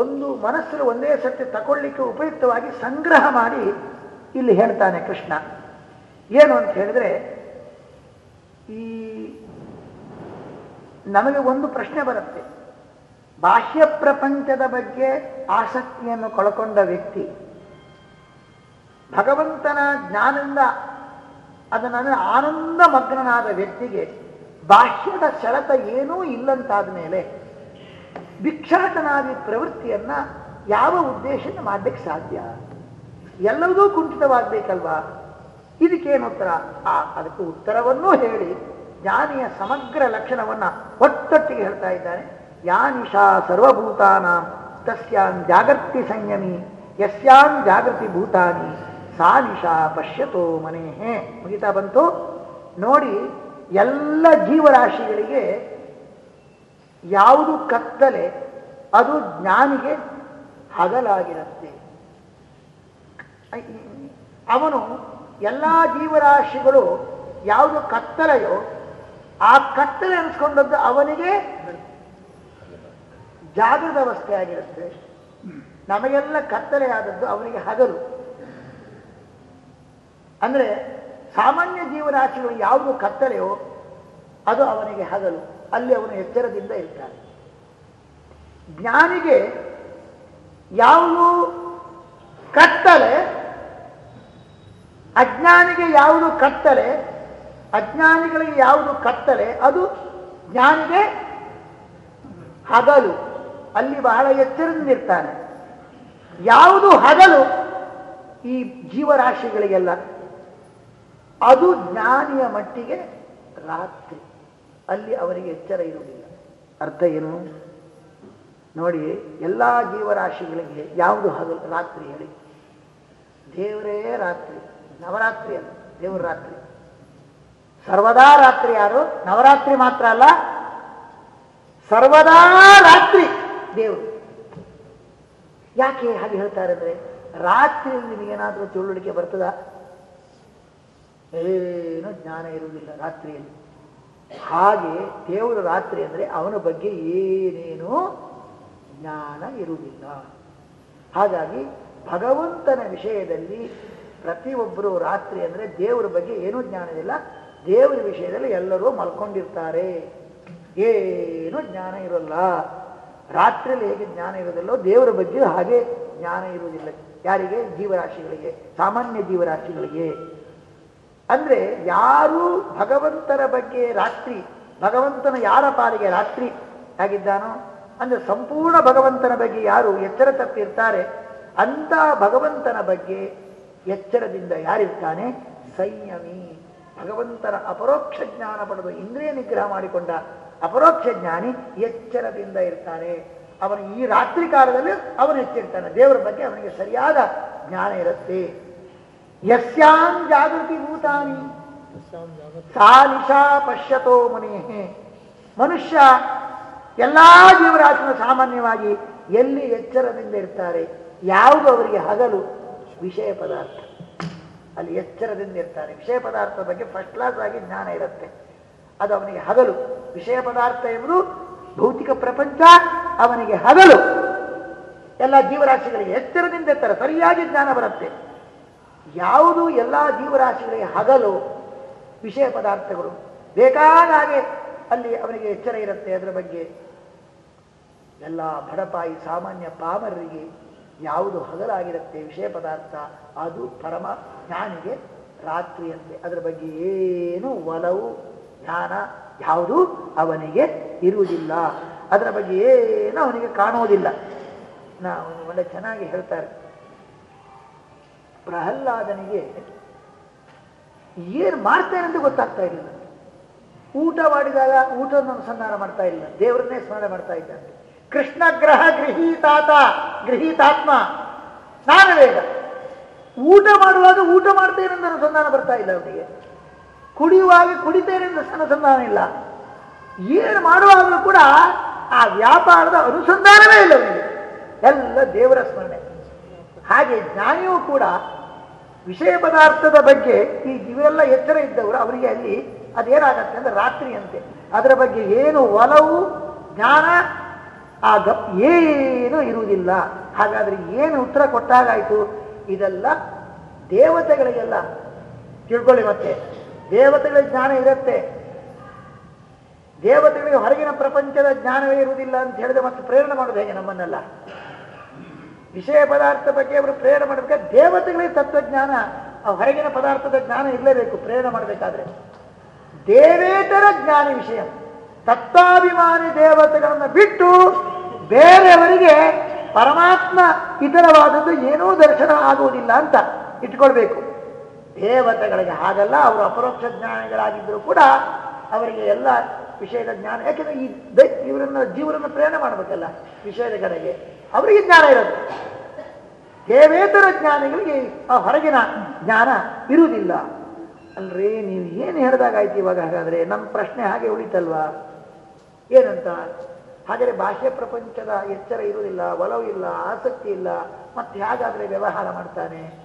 ಒಂದು ಮನಸ್ಸಲ್ಲಿ ಒಂದೇ ಸತ್ಯ ತಗೊಳ್ಳಿಕ್ಕೆ ಉಪಯುಕ್ತವಾಗಿ ಸಂಗ್ರಹ ಮಾಡಿ ಇಲ್ಲಿ ಹೇಳ್ತಾನೆ ಕೃಷ್ಣ. ಏನು ಅಂತ ಹೇಳಿದ್ರೆ ಈ ನಮಗೆ ಒಂದು ಪ್ರಶ್ನೆ ಬರುತ್ತೆ. ಬಾಹ್ಯ ಪ್ರಪಂಚದ ಬಗ್ಗೆ ಆಸಕ್ತಿಯನ್ನು ಕಳ್ಕೊಂಡ ವ್ಯಕ್ತಿ. ಭಗವಂತನ ಜ್ಞಾನದಿಂದ ಅದನ್ನು ಆನಂದ ಮಗ್ನನಾದ ವ್ಯಕ್ತಿಗೆ ಬಾಹ್ಯದ ಸೆಳೆತ ಏನೂ ಇಲ್ಲಂತಾದ ಮೇಲೆ ಭಿಕ್ಷಾಟನಾದಿ ಪ್ರವೃತ್ತಿಯನ್ನ ಯಾವ ಉದ್ದೇಶದಿಂದ ಮಾಡಲಿಕ್ಕೆ ಸಾಧ್ಯ? ಎಲ್ಲವೂ ಕುಂಠಿತವಾಗಬೇಕಲ್ವಾ? ಇದಕ್ಕೇನು ಉತ್ತರ? ಆ, ಅದಕ್ಕೆ ಉತ್ತರವನ್ನೂ ಹೇಳಿ ಜ್ಞಾನಿಯ ಸಮಗ್ರ ಲಕ್ಷಣವನ್ನ ಒಟ್ಟೊಟ್ಟಿಗೆ ಹೇಳ್ತಾ ಇದ್ದಾನೆ. ಯಾ ನಿಶಾ ಸರ್ವಭೂತಾನಾಂ ತಸ್ಯಾಂ ಜಾಗರ್ತಿ ಸಂಯಮಿ ಯಸ್ಯಾಂ ಜಾಗೃತಿ ಭೂತಾನಿ ಸಾ ನಿಶಾ ಪಶ್ಯತೋ ಮನೆಹೇ. ಮುಗಿತಾ ಬಂತು. ನೋಡಿ, ಎಲ್ಲ ಜೀವರಾಶಿಗಳಿಗೆ ಯಾವುದು ಕತ್ತಲೆ, ಅದು ಜ್ಞಾನಿಗೆ ಹಗಲಾಗಿರುತ್ತೆ. ಅವನು ಎಲ್ಲ ಜೀವರಾಶಿಗಳು ಯಾವುದು ಕತ್ತಲೆಯೋ, ಆ ಕತ್ತಲೆ ಅನಿಸ್ಕೊಂಡದ್ದು ಅವನಿಗೆ ಜಾಗೃತ ಅವಸ್ಥೆ ಆಗಿರುತ್ತೆ ನಮಗೆಲ್ಲ ಕತ್ತಲೆಯಾದದ್ದು ಅವನಿಗೆ ಹಗಲು. ಅಂದ್ರೆ ಸಾಮಾನ್ಯ ಜೀವರಾಶಿಗಳು ಯಾವುದು ಕತ್ತಲೆಯೋ ಅದು ಅವನಿಗೆ ಹಗಲು. ಅಲ್ಲಿ ಅವನು ಎಚ್ಚರದಿಂದ ಇರ್ತಾನೆ. ಜ್ಞಾನಿಗೆ ಯಾವುದು ಕತ್ತಲೆ, ಅಜ್ಞಾನಿಗೆ ಯಾವುದು ಕತ್ತಲೆ, ಅಜ್ಞಾನಿಗಳಿಗೆ ಯಾವುದು ಕತ್ತಲೆ, ಅದು ಜ್ಞಾನಿಗೆ ಹಗಲು. ಅಲ್ಲಿ ಬಹಳ ಎಚ್ಚರದಿಂದಿರ್ತಾನೆ ಯಾವುದು ಹಗಲು ಈ ಜೀವರಾಶಿಗಳಿಗೆಲ್ಲ. ಅದು ಜ್ಞಾನಿಯ ಮಟ್ಟಿಗೆ ರಾತ್ರಿ. ಅಲ್ಲಿ ಅವರಿಗೆ ಎಚ್ಚರ ಇರುವುದಿಲ್ಲ. ಅರ್ಥ ಏನು? ನೋಡಿ, ಎಲ್ಲ ಜೀವರಾಶಿಗಳಿಗೆ ಯಾವುದು ಹಗಲು? ರಾತ್ರಿ ಹೇಳಿ. ದೇವರೇ ರಾತ್ರಿ. ನವರಾತ್ರಿ ಅಲ್ಲ, ದೇವರ ರಾತ್ರಿ. ಸರ್ವದಾ ರಾತ್ರಿ ಯಾರು? ನವರಾತ್ರಿ ಮಾತ್ರ ಅಲ್ಲ, ಸರ್ವದಾ ರಾತ್ರಿ. ದೇವರು. ಯಾಕೆ ಹಾಗೆ ಹೇಳ್ತಾರೆ ಅಂದ್ರೆ ರಾತ್ರಿಯಲ್ಲಿ ನಿಮಗೇನಾದರೂ ತಿಳುವಳಿಕೆ ಬರ್ತದ? ಏನು ಜ್ಞಾನ ಇರುವುದಿಲ್ಲ ರಾತ್ರಿಯಲ್ಲಿ. ಹಾಗೆ ದೇವರು ರಾತ್ರಿ ಅಂದ್ರೆ ಅವನ ಬಗ್ಗೆ ಏನೇನು ಜ್ಞಾನ ಇರುವುದಿಲ್ಲ. ಹಾಗಾಗಿ ಭಗವಂತನ ವಿಷಯದಲ್ಲಿ ಪ್ರತಿಯೊಬ್ಬರು ರಾತ್ರಿ ಅಂದ್ರೆ ದೇವರ ಬಗ್ಗೆ ಏನೂ ಜ್ಞಾನವಿಲ್ಲ ದೇವರ ವಿಷಯದಲ್ಲಿ ಎಲ್ಲರೂ ಮಲ್ಕೊಂಡಿರ್ತಾರೆ. ಏನೂ ಜ್ಞಾನ ಇರೋಲ್ಲ. ರಾತ್ರಿಯಲ್ಲಿ ಹೇಗೆ ಜ್ಞಾನ ಇರುವುದಿಲ್ಲೋ ದೇವರ ಬಗ್ಗೆ ಹಾಗೆ ಜ್ಞಾನ ಇರುವುದಿಲ್ಲ. ಯಾರಿಗೆ? ಜೀವರಾಶಿಗಳಿಗೆ. ಸಾಮಾನ್ಯ ಜೀವರಾಶಿಗಳಿಗೆ. ಅಂದ್ರೆ ಯಾರು ಭಗವಂತನ ಬಗ್ಗೆ ರಾತ್ರಿ, ಭಗವಂತನ ಯಾರ ಪಾಲಿಗೆ ರಾತ್ರಿ ಆಗಿದ್ದಾನೋ? ಅಂದ್ರೆ ಸಂಪೂರ್ಣ ಭಗವಂತನ ಬಗ್ಗೆ ಯಾರು ಎಚ್ಚರ ತಪ್ಪಿರ್ತಾರೆ? ಅಂತ ಭಗವಂತನ ಬಗ್ಗೆ ಎಚ್ಚರದಿಂದ ಯಾರಿರ್ತಾನೆ? ಸಂಯಮಿ. ಭಗವಂತನ ಅಪರೋಕ್ಷ ಜ್ಞಾನ ಪಡೆದು ಇಂದ್ರಿಯ ನಿಗ್ರಹ ಮಾಡಿಕೊಂಡ ಅಪರೋಕ್ಷ ಜ್ಞಾನಿ ಎಚ್ಚರದಿಂದ ಇರ್ತಾನೆ. ಅವನು ಈ ರಾತ್ರಿ ಕಾಲದಲ್ಲಿ ಅವನು ಎಚ್ಚಿರ್ತಾನೆ. ದೇವರ ಬಗ್ಗೆ ಅವನಿಗೆ ಸರಿಯಾದ ಜ್ಞಾನ ಇರುತ್ತೆ. ಯಸ್ಯಾಂ ಜಾಗೃತಿ ಭೂತಾನಿ. ಸಾ ಪಶ್ಯತೋ ಮುನೇಹೆ. ಮನುಷ್ಯ ಎಲ್ಲಾ ಜೀವರಾಶಿಗಳು ಸಾಮಾನ್ಯವಾಗಿ ಎಲ್ಲಿ ಎಚ್ಚರದಿಂದ ಇರ್ತಾರೆ? ಯಾವುದು ಅವರಿಗೆ ಹಗಲು? ವಿಷಯ ಪದಾರ್ಥ. ಅಲ್ಲಿ ಎಚ್ಚರದಿಂದ ಇರ್ತಾರೆ. ವಿಷಯ ಪದಾರ್ಥದ ಬಗ್ಗೆ ಫಸ್ಟ್ ಕ್ಲಾಸ್ ಆಗಿ ಜ್ಞಾನ ಇರುತ್ತೆ. ಅದು ಅವನಿಗೆ ಹಗಲು. ವಿಷಯ ಪದಾರ್ಥ ಎಂಬುದು ಭೌತಿಕ ಪ್ರಪಂಚ, ಅವನಿಗೆ ಹಗಲು. ಎಲ್ಲ ಜೀವರಾಶಿಗಳಿಗೆ ಎಚ್ಚರದಿಂದ ಎತ್ತರ ಸರಿಯಾಗಿ ಜ್ಞಾನ ಬರುತ್ತೆ. ಯಾವುದು ಎಲ್ಲ ಜೀವರಾಶಿಗಳಿಗೆ ಹಗಲು? ವಿಷಯ ಪದಾರ್ಥಗಳು. ಬೇಕಾದ ಹಾಗೆ ಅಲ್ಲಿ ಅವನಿಗೆ ಎಚ್ಚರ ಇರುತ್ತೆ ಅದರ ಬಗ್ಗೆ. ಎಲ್ಲ ಬಡಪಾಯಿ, ಸಾಮಾನ್ಯ ಪಾಮರರಿಗೆ ಯಾವುದು ಹಗಲಾಗಿರುತ್ತೆ ವಿಷಯ ಪದಾರ್ಥ? ಅದು ಪರಮ ಜ್ಞಾನಿಗೆ ರಾತ್ರಿಯಂತೆ. ಅದರ ಬಗ್ಗೆ ಏನು ಒಲವು, ಜ್ಞಾನ ಯಾವುದು ಅವನಿಗೆ ಇರುವುದಿಲ್ಲ. ಅದರ ಬಗ್ಗೆ ಏನು ಅವನಿಗೆ ಕಾಣುವುದಿಲ್ಲ. ನಾವು ಒಳ್ಳೆ ಚೆನ್ನಾಗಿ ಹೇಳ್ತಾರೆ. ಪ್ರಹ್ಲಾದನಿಗೆ ಏನು ಮಾಡ್ತೇನೆ ಅಂತ ಗೊತ್ತಾಗ್ತಾ ಇರಲಿಲ್ಲ. ಊಟ ಮಾಡಿದಾಗ ಊಟವನ್ನು ಅನುಸಂಧಾನ ಮಾಡ್ತಾ ಇಲ್ಲ ದೇವರನ್ನೇ ಸ್ಮರಣೆ ಮಾಡ್ತಾ ಇದ್ದಂತೆ ಕೃಷ್ಣ ಗ್ರಹ ಗೃಹೀತಾತ, ಗೃಹೀತಾತ್ಮ ನಾನು ವೇದ ಊಟ ಮಾಡುವಾಗ ಊಟ ಮಾಡ್ತೇನೆ ಅಂತ ಅನುಸಂಧಾನ ಬರ್ತಾ ಇಲ್ಲ ಅವನಿಗೆ. ಕುಡಿಯುವಾಗ ಕುಡಿತೇನೆ ಅಂತ ಅನುಸಂಧಾನ ಇಲ್ಲ ಏನು ಮಾಡುವಾಗಲೂ ಕೂಡ ಆ ವ್ಯಾಪಾರದ ಅನುಸಂಧಾನವೇ ಇಲ್ಲ ಎಲ್ಲ ದೇವರ ಸ್ಮರಣೆ. ಹಾಗೆ ಜ್ಞಾನಿಯೂ ಕೂಡ ವಿಷಯ ಪದಾರ್ಥದ ಬಗ್ಗೆ ಈ ಇವೆಲ್ಲ ಎಚ್ಚರ ಇದ್ದವರು ಅವರಿಗೆ ಅಲ್ಲಿ ಅದೇನಾಗತ್ತೆ ಅಂದ್ರೆ ರಾತ್ರಿಯಂತೆ. ಅದರ ಬಗ್ಗೆ ಏನು ಒಲವು, ಜ್ಞಾನ, ಆ ಗಪ್ ಏನೂ ಇರುವುದಿಲ್ಲ. ಹಾಗಾದ್ರೆ ಏನು ಉತ್ತರ ಕೊಟ್ಟಾಗಾಯಿತು? ಇದೆಲ್ಲ ದೇವತೆಗಳಿಗೆಲ್ಲ ತಿಳ್ಕೊಳ್ಳಿ ಮತ್ತೆ. ದೇವತೆಗಳಿಗೆ ಜ್ಞಾನ ಇರುತ್ತೆ. ದೇವತೆಗಳಿಗೆ ಹೊರಗಿನ ಪ್ರಪಂಚದ ಜ್ಞಾನವೇ ಇರುವುದಿಲ್ಲ ಅಂತ ಹೇಳಿದ್ರೆ ಮತ್ತೆ ಪ್ರೇರಣೆ ಮಾಡೋದು ಹೇಗೆ ನಮ್ಮನ್ನೆಲ್ಲ? ವಿಷಯ ಪದಾರ್ಥ ಬಗ್ಗೆ ಅವರು ಪ್ರೇರಣೆ ಮಾಡಬೇಕಾದ್ರೆ ದೇವತೆಗಳಿಗೆ ತತ್ವಜ್ಞಾನ, ಆ ಹೊರಗಿನ ಪದಾರ್ಥದ ಜ್ಞಾನ ಇರಲೇಬೇಕು, ಪ್ರೇರಣೆ ಮಾಡಬೇಕಾದ್ರೆ. ದೇವೇತರ ಜ್ಞಾನಿ ವಿಷಯ. ತತ್ವಾಭಿಮಾನಿ ದೇವತೆಗಳನ್ನು ಬಿಟ್ಟು ಬೇರೆಯವರಿಗೆ ಪರಮಾತ್ಮ ಇತರವಾದದ್ದು ಏನೂ ದರ್ಶನ ಆಗುವುದಿಲ್ಲ ಅಂತ ಇಟ್ಕೊಳ್ಬೇಕು. ದೇವತೆಗಳಿಗೆ ಹಾಗಲ್ಲ, ಅವರು ಅಪರೋಕ್ಷ ಜ್ಞಾನಿಗಳಾಗಿದ್ದರೂ ಕೂಡ ಅವರಿಗೆ ಎಲ್ಲ ವಿಷಯದ ಜ್ಞಾನ, ಯಾಕೆಂದ್ರೆ ಈ ದೈ, ಇವರನ್ನು ಜೀವರನ್ನು ಪ್ರೇರಣೆ ಮಾಡಬೇಕಲ್ಲ ವಿಷಯದ ಕಡೆಗೆ ಅವರಿಗೆ ಜ್ಞಾನ ಇರುತ್ತೆ ದೇವೇತರ ಜ್ಞಾನಿಗಳಿಗೆ ಆ ಹೊರಗಿನ ಜ್ಞಾನ ಇರುವುದಿಲ್ಲ. ಅಲ್ರಿ, ನೀವು ಏನು ಹೇಳಿದಾಗಾಯ್ತು ಇವಾಗ ಹಾಗಾದ್ರೆ? ನಮ್ಮ ಪ್ರಶ್ನೆ ಹಾಗೆ ಉಳಿತಲ್ವಾ? ಏನಂತ? ಹಾಗಾದರೆ ಭಾಷೆ ಪ್ರಪಂಚದ ಎಚ್ಚರ ಇರುವುದಿಲ್ಲ, ಒಲವು ಇಲ್ಲ, ಆಸಕ್ತಿ ಇಲ್ಲ, ಮತ್ತೆ ಹೇಗಾದರೆ ವ್ಯವಹಾರ ಮಾಡ್ತಾನೆ?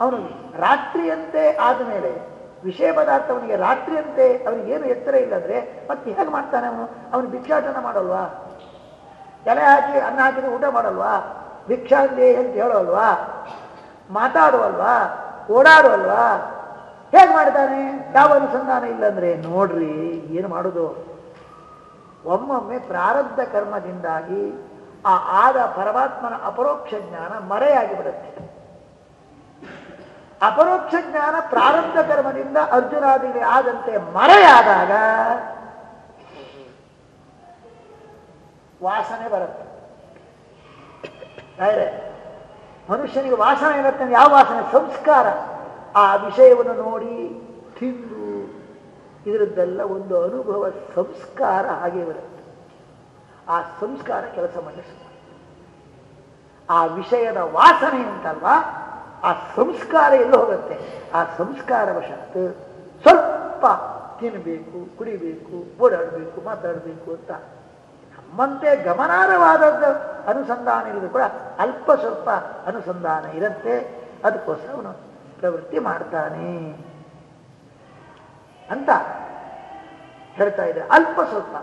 ಅವನು ರಾತ್ರಿಯಂತೆ ಆದ ಮೇಲೆ, ವಿಷಯ ಪದಾರ್ಥವನಿಗೆ ರಾತ್ರಿಯಂತೆ ಅವನಿಗೇನು ಎತ್ತರ ಇಲ್ಲ ಅಂದ್ರೆ, ಮತ್ತೆ ಹೇಗೆ ಮಾಡ್ತಾನೆ ಅವನು? ಅವನು ಭಿಕ್ಷಾಟನ ಮಾಡಲ್ವಾ? ತಲೆ ಹಾಕಿ ಅನ್ನ ಹಾಕಿದ್ರೆ ಊಟ ಮಾಡಲ್ವಾ? ಭಿಕ್ಷಾ ಅಂತ ಹೇಳೋಲ್ವಾ? ಮಾತಾಡುವಲ್ವಾ? ಓಡಾಡುವಲ್ವಾ? ಹೇಗೆ ಮಾಡ್ತಾನೆ? ಯಾವ ಅನುಸಂಧಾನ ಇಲ್ಲಂದ್ರೆ ನೋಡ್ರಿ ಏನು ಮಾಡೋದು? ಒಮ್ಮೊಮ್ಮೆ ಪ್ರಾರಬ್ಧ ಕರ್ಮದಿಂದಾಗಿ ಆ ಆದ ಪರಮಾತ್ಮನ ಅಪರೋಕ್ಷ ಜ್ಞಾನ ಮರೆಯಾಗಿ ಬಿಡುತ್ತೆ ಅಪರೋಕ್ಷ ಜ್ಞಾನ ಪ್ರಾರಂಭ ಕರ್ಮದಿಂದ ಅರ್ಜುನಾದಿಗೆ ಆದಂತೆ ಮರೆಯಾದಾಗ ವಾಸನೆ ಬರುತ್ತೆ. ಆದರೆ ಮನುಷ್ಯನಿಗೆ ವಾಸನೆ ಇರುತ್ತೆ ಯಾವ ವಾಸನೆ? ಸಂಸ್ಕಾರ. ಆ ವಿಷಯವನ್ನು ನೋಡಿ ತಿಂದು ಇದರದ್ದೆಲ್ಲ ಒಂದು ಅನುಭವ, ಸಂಸ್ಕಾರ ಹಾಗೆ ಬರುತ್ತೆ. ಆ ಸಂಸ್ಕಾರ ಕೆಲಸ ಮಾಡಿಸುತ್ತೆ ಆ ವಿಷಯದ ವಾಸನೆ ಉಂಟಲ್ವಾ? ಆ ಸಂಸ್ಕಾರ ಎಲ್ಲಿ ಹೋಗುತ್ತೆ? ಆ ಸಂಸ್ಕಾರ ವಶಾತ್ ಸ್ವಲ್ಪ ತಿನ್ನಬೇಕು ಕುಡಿಬೇಕು, ಓಡಾಡಬೇಕು, ಮಾತಾಡಬೇಕು ಅಂತ. ನಮ್ಮಂತೆ ಗಮನಾರ್ಹವಾದದ್ದು ಅನುಸಂಧಾನ ಇರೋದು ಕೂಡ ಅಲ್ಪ ಸ್ವಲ್ಪ ಅನುಸಂಧಾನ ಇರುತ್ತೆ. ಅದಕ್ಕೋಸ್ಕರ ಅವನು ಪ್ರವೃತ್ತಿ ಮಾಡ್ತಾನೆ ಅಂತ ಹೇಳ್ತಾ ಇದ್ದಾರೆ. ಅಲ್ಪ ಸ್ವಲ್ಪ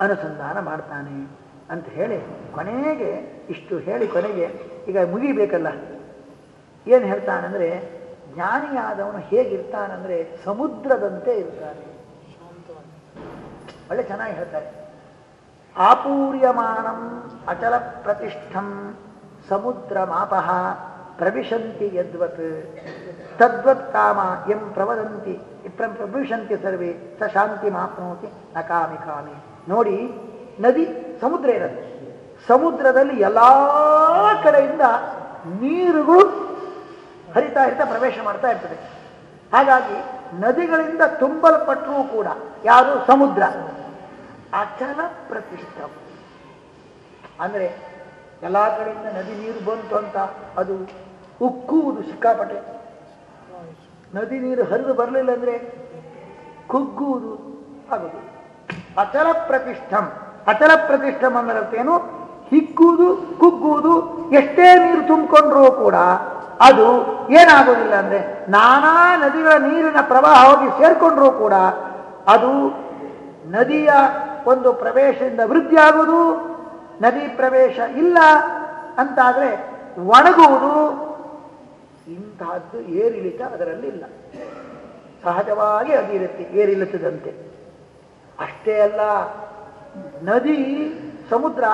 ಅನುಸಂಧಾನ ಮಾಡ್ತಾನೆ. ಅಂತ ಹೇಳಿ ಕೊನೆಗೆ, ಇಷ್ಟು ಹೇಳಿ ಕೊನೆಗೆ, ಈಗ ಮುಗಿಬೇಕಲ್ಲ? ಏನು ಹೇಳ್ತಾನಂದ್ರೆ, ಜ್ಞಾನಿಯಾದವನು ಹೇಗಿರ್ತಾನಂದರೆ ಸಮುದ್ರದಂತೆ ಇರ್ತಾನೆ. ಒಳ್ಳೆ ಚೆನ್ನಾಗಿ ಹೇಳ್ತಾರೆ. ಆಪೂರ್ಯಮಾನಂ ಅಚಲ ಪ್ರತಿಷ್ಠಂ ಸಮುದ್ರ ಮಾಪಃ ಪ್ರವಿಶಂತಿ ಯದ್ವತ್. ತದ್ವತ್ ಕಾಮ ಎಂ ಪ್ರವದಂತಿ. ಪ್ರ- ಪ್ರವಿಶಂತಿ ಸರ್ವೇ ಸ ಶಾಂತಿ ಮಾಪ್ನೋತಿ ನ ಕಾಮಿ ಕಾಮಿ. ನೋಡಿ, ನದಿ ಸಮುದ್ರ ಇರುತ್ತೆ. ಸಮುದ್ರದಲ್ಲಿ ಎಲ್ಲ ಕಡೆಯಿಂದ ನೀರುಗಳು ಹರಿತಾ ಹರಿತಾ ಪ್ರವೇಶ ಮಾಡ್ತಾ ಇರ್ತದೆ. ಹಾಗಾಗಿ ನದಿಗಳಿಂದ ತುಂಬಲ್ಪಟ್ಟರೂ ಕೂಡ ಯಾರು? ಸಮುದ್ರ. ಅಚಲ ಪ್ರತಿಷ್ಠ ಅಂದರೆ ಎಲ್ಲ ಕಡೆಯಿಂದ ನದಿ ನೀರು ಬಂತು ಅಂತ ಅದು ಉಕ್ಕುವುದು ಸಿಕ್ಕಾಪಟ್ಟೆ. ನದಿ ನೀರು ಹರಿದು ಬರಲಿಲ್ಲ ಅಂದರೆ ಕುಗ್ಗುವುದು ಆಗುವುದು ಅಚಲ ಪ್ರತಿಷ್ಠಂ ಅಚಲ ಪ್ರತಿಷ್ಠ ಮಂದಿರತ್ತೇನು ಹಿಕ್ಕುವುದು, ಕುಗ್ಗುವುದು, ಎಷ್ಟೇ ನೀರು ತುಂಬಿಕೊಂಡ್ರೂ ಕೂಡ ಅದು ಏನಾಗೋದಿಲ್ಲ ಅಂದ್ರೆ ನಾನಾ ನದಿಗಳ ನೀರಿನ ಪ್ರವಾಹ ಹೋಗಿ ಸೇರ್ಕೊಂಡ್ರೂ ಕೂಡ ಅದು ನದಿಯ ಒಂದು ಪ್ರವೇಶದಿಂದ ವೃದ್ಧಿ ಆಗುವುದು ನದಿ ಪ್ರವೇಶ ಇಲ್ಲ ಅಂತಾದರೆ ಒಣಗುವುದು, ಇಂತಹದ್ದು ಏರಿಳಿತ ಅದರಲ್ಲಿ ಇಲ್ಲ. ಸಹಜವಾಗಿ ಅದಿರುತ್ತೆ ಏರಿಳಿತದಂತೆ. ಅಷ್ಟೇ ಅಲ್ಲ ನದಿ, ಸಮುದ್ರ,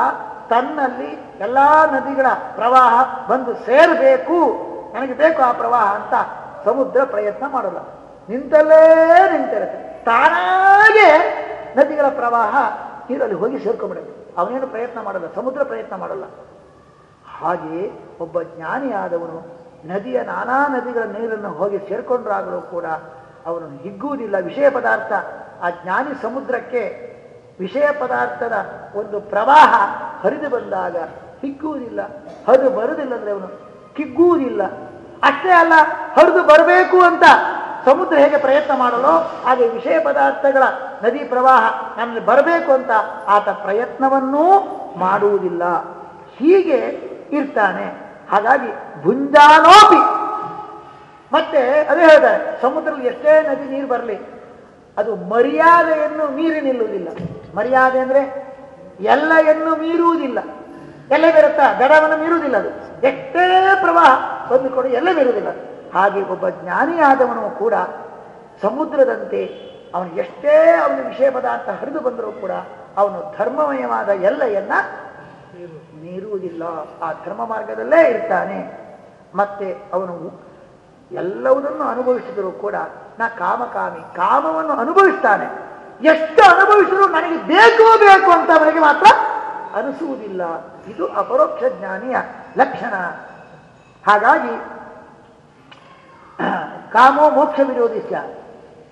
ತನ್ನಲ್ಲಿ ಎಲ್ಲ ನದಿಗಳ ಪ್ರವಾಹ ಬಂದು ಸೇರಬೇಕು. ನನಗೆ ಬೇಕು ಆ ಪ್ರವಾಹ ಅಂತ ಸಮುದ್ರ ಪ್ರಯತ್ನ ಮಾಡಲ್ಲ. ನಿಂತಲ್ಲೇ ನಿಂತಿರುತ್ತೆ ತಾನಾಗೆ ನದಿಗಳ ಪ್ರವಾಹ ನೀರಲ್ಲಿ ಹೋಗಿ ಸೇರ್ಕೊಂಡ್ಬಿಡುತ್ತೆ ಅವನೇನು ಪ್ರಯತ್ನ ಮಾಡಲ್ಲ, ಸಮುದ್ರ ಪ್ರಯತ್ನ ಮಾಡಲ್ಲ. ಹಾಗೆಯೇ ಒಬ್ಬ ಜ್ಞಾನಿಯಾದವನು ನದಿಯ ನಾನಾ ನದಿಗಳ ನೀರನ್ನು ಹೋಗಿ ಸೇರ್ಕೊಂಡ್ರಾಗಲೂ ಕೂಡ ಅವನು ಹಿಗ್ಗುವುದಿಲ್ಲ. ವಿಷಯ ಪದಾರ್ಥ ಆ ಜ್ಞಾನಿ ಸಮುದ್ರಕ್ಕೆ ವಿಷಯ ಪದಾರ್ಥದ ಒಂದು ಪ್ರವಾಹ ಹರಿದು ಬಂದಾಗ ಹಿಗ್ಗುವುದಿಲ್ಲ, ಹರಿದು ಬರುವುದಿಲ್ಲ ಅಂದ್ರೆ ಅವನು ಕಿಗ್ಗುವುದಿಲ್ಲ. ಅಷ್ಟೇ ಅಲ್ಲ, ಹರಿದು ಬರಬೇಕು ಅಂತ ಸಮುದ್ರ ಹೇಗೆ ಪ್ರಯತ್ನ ಮಾಡಲು ಹಾಗೆ ವಿಷಯ ಪದಾರ್ಥಗಳ ನದಿ ಪ್ರವಾಹ ನನ್ನಲ್ಲಿ ಬರಬೇಕು ಅಂತ ಆತ ಪ್ರಯತ್ನವನ್ನೂ ಮಾಡುವುದಿಲ್ಲ. ಹೀಗೆ ಇರ್ತಾನೆ. ಹಾಗಾಗಿ ಭುಂಜಾನೋಪಿ. ಮತ್ತೆ ಅದೇ ಹೇಳ್ತಾರೆ, ಸಮುದ್ರದಲ್ಲಿ ಎಷ್ಟೇ ನದಿ ನೀರು ಬರಲಿ ಅದು ಮರ್ಯಾದೆಯನ್ನು ಮೀರಿ ನಿಲ್ಲುವುದಿಲ್ಲ. ಮರ್ಯಾದೆ ಅಂದ್ರೆ ಎಲ್ಲೆಯನ್ನು ಮೀರುವುದಿಲ್ಲ. ಎಲ್ಲ ಬರುತ್ತಾ? ದಡವನ್ನು ಮೀರುವುದಿಲ್ಲ ಅದು. ಎಷ್ಟೇ ಪ್ರವಾಹ ಬಂದು ಕೂಡ ಎಲ್ಲ ಮೀರುವುದಿಲ್ಲ ಹಾಗೆ ಒಬ್ಬ ಜ್ಞಾನಿಯಾದವನು ಕೂಡ ಸಮುದ್ರದಂತೆ ಅವನು ಎಷ್ಟೇ ಅವನ ವಿಷಯ ಪದಾರ್ಥ ಹರಿದು ಬಂದರೂ ಕೂಡ ಅವನು ಧರ್ಮಮಯವಾದ ಎಲ್ಲೆಯನ್ನ ಮೀರುವುದಿಲ್ಲ. ಆ ಧರ್ಮ ಮಾರ್ಗದಲ್ಲೇ ಇರ್ತಾನೆ. ಮತ್ತೆ ಅವನು ಎಲ್ಲವುದನ್ನು ಅನುಭವಿಸಿದರೂ ಕೂಡ ನಾ ಕಾಮಕಾಮಿ, ಕಾಮವನ್ನು ಅನುಭವಿಸ್ತಾನೆ. ಎಷ್ಟು ಅನುಭವಿಸಿದರೂ ನನಗೆ ಬೇಕೋ ಬೇಕು ಅಂತ ಅವನಿಗೆ ಮಾತ್ರ ಅನಿಸುವುದಿಲ್ಲ. ಇದು ಅಪರೋಕ್ಷ ಜ್ಞಾನಿಯ ಲಕ್ಷಣ. ಹಾಗಾಗಿ, ಕಾಮೋ ಮೋಕ್ಷ ವಿರೋಧಿಸ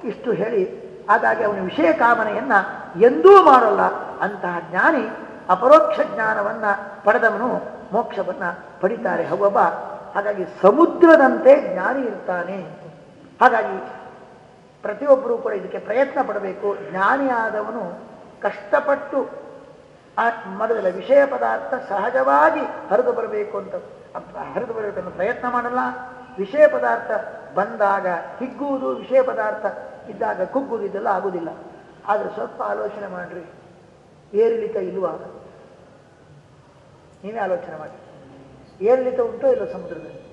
ಇಷ್ಟು ಹೇಳಿ ಹಾಗಾಗಿ ಅವನ ವಿಷಯ ಕಾಮನೆಯನ್ನ ಎಂದೂ ಮಾಡಲ್ಲ. ಅಂತಹ ಜ್ಞಾನಿ ಅಪರೋಕ್ಷ ಜ್ಞಾನವನ್ನ ಪಡೆದವನು ಮೋಕ್ಷವನ್ನ ಪಡಿತಾರೆ. ಹೌವಬ್ಬ? ಹಾಗಾಗಿ ಸಮುದ್ರದಂತೆ ಜ್ಞಾನಿ ಇರ್ತಾನೆ. ಹಾಗಾಗಿ ಪ್ರತಿಯೊಬ್ಬರೂ ಕೂಡ ಇದಕ್ಕೆ ಪ್ರಯತ್ನ ಪಡಬೇಕು. ಜ್ಞಾನಿಯಾದವನು ಕಷ್ಟಪಟ್ಟು ಆ ಮೊದಲ ವಿಷಯ ಪದಾರ್ಥ ಸಹಜವಾಗಿ ಹರಿದು ಬರಬೇಕು ಅಂತ ಹರಿದು ಬರಬೇಕನ್ನು ಪ್ರಯತ್ನ ಮಾಡಲ್ಲ. ವಿಷಯ ಪದಾರ್ಥ ಬಂದಾಗ ಹಿಗ್ಗುವುದು, ವಿಷಯ ಪದಾರ್ಥ ಇದ್ದಾಗ ಕುಗ್ಗುವುದು ಇದೆಲ್ಲ ಆಗುವುದಿಲ್ಲ. ಆದರೆ ಸ್ವಲ್ಪ ಆಲೋಚನೆ ಮಾಡಿರಿ. ಏರಿಳಿತ ಇಲ್ವಾ ನೀವೇ ಆಲೋಚನೆ ಮಾಡಿ. ಏರಿಳಿತ ಉಂಟೋ ಇಲ್ಲ ಸಮುದ್ರದಲ್ಲಿ?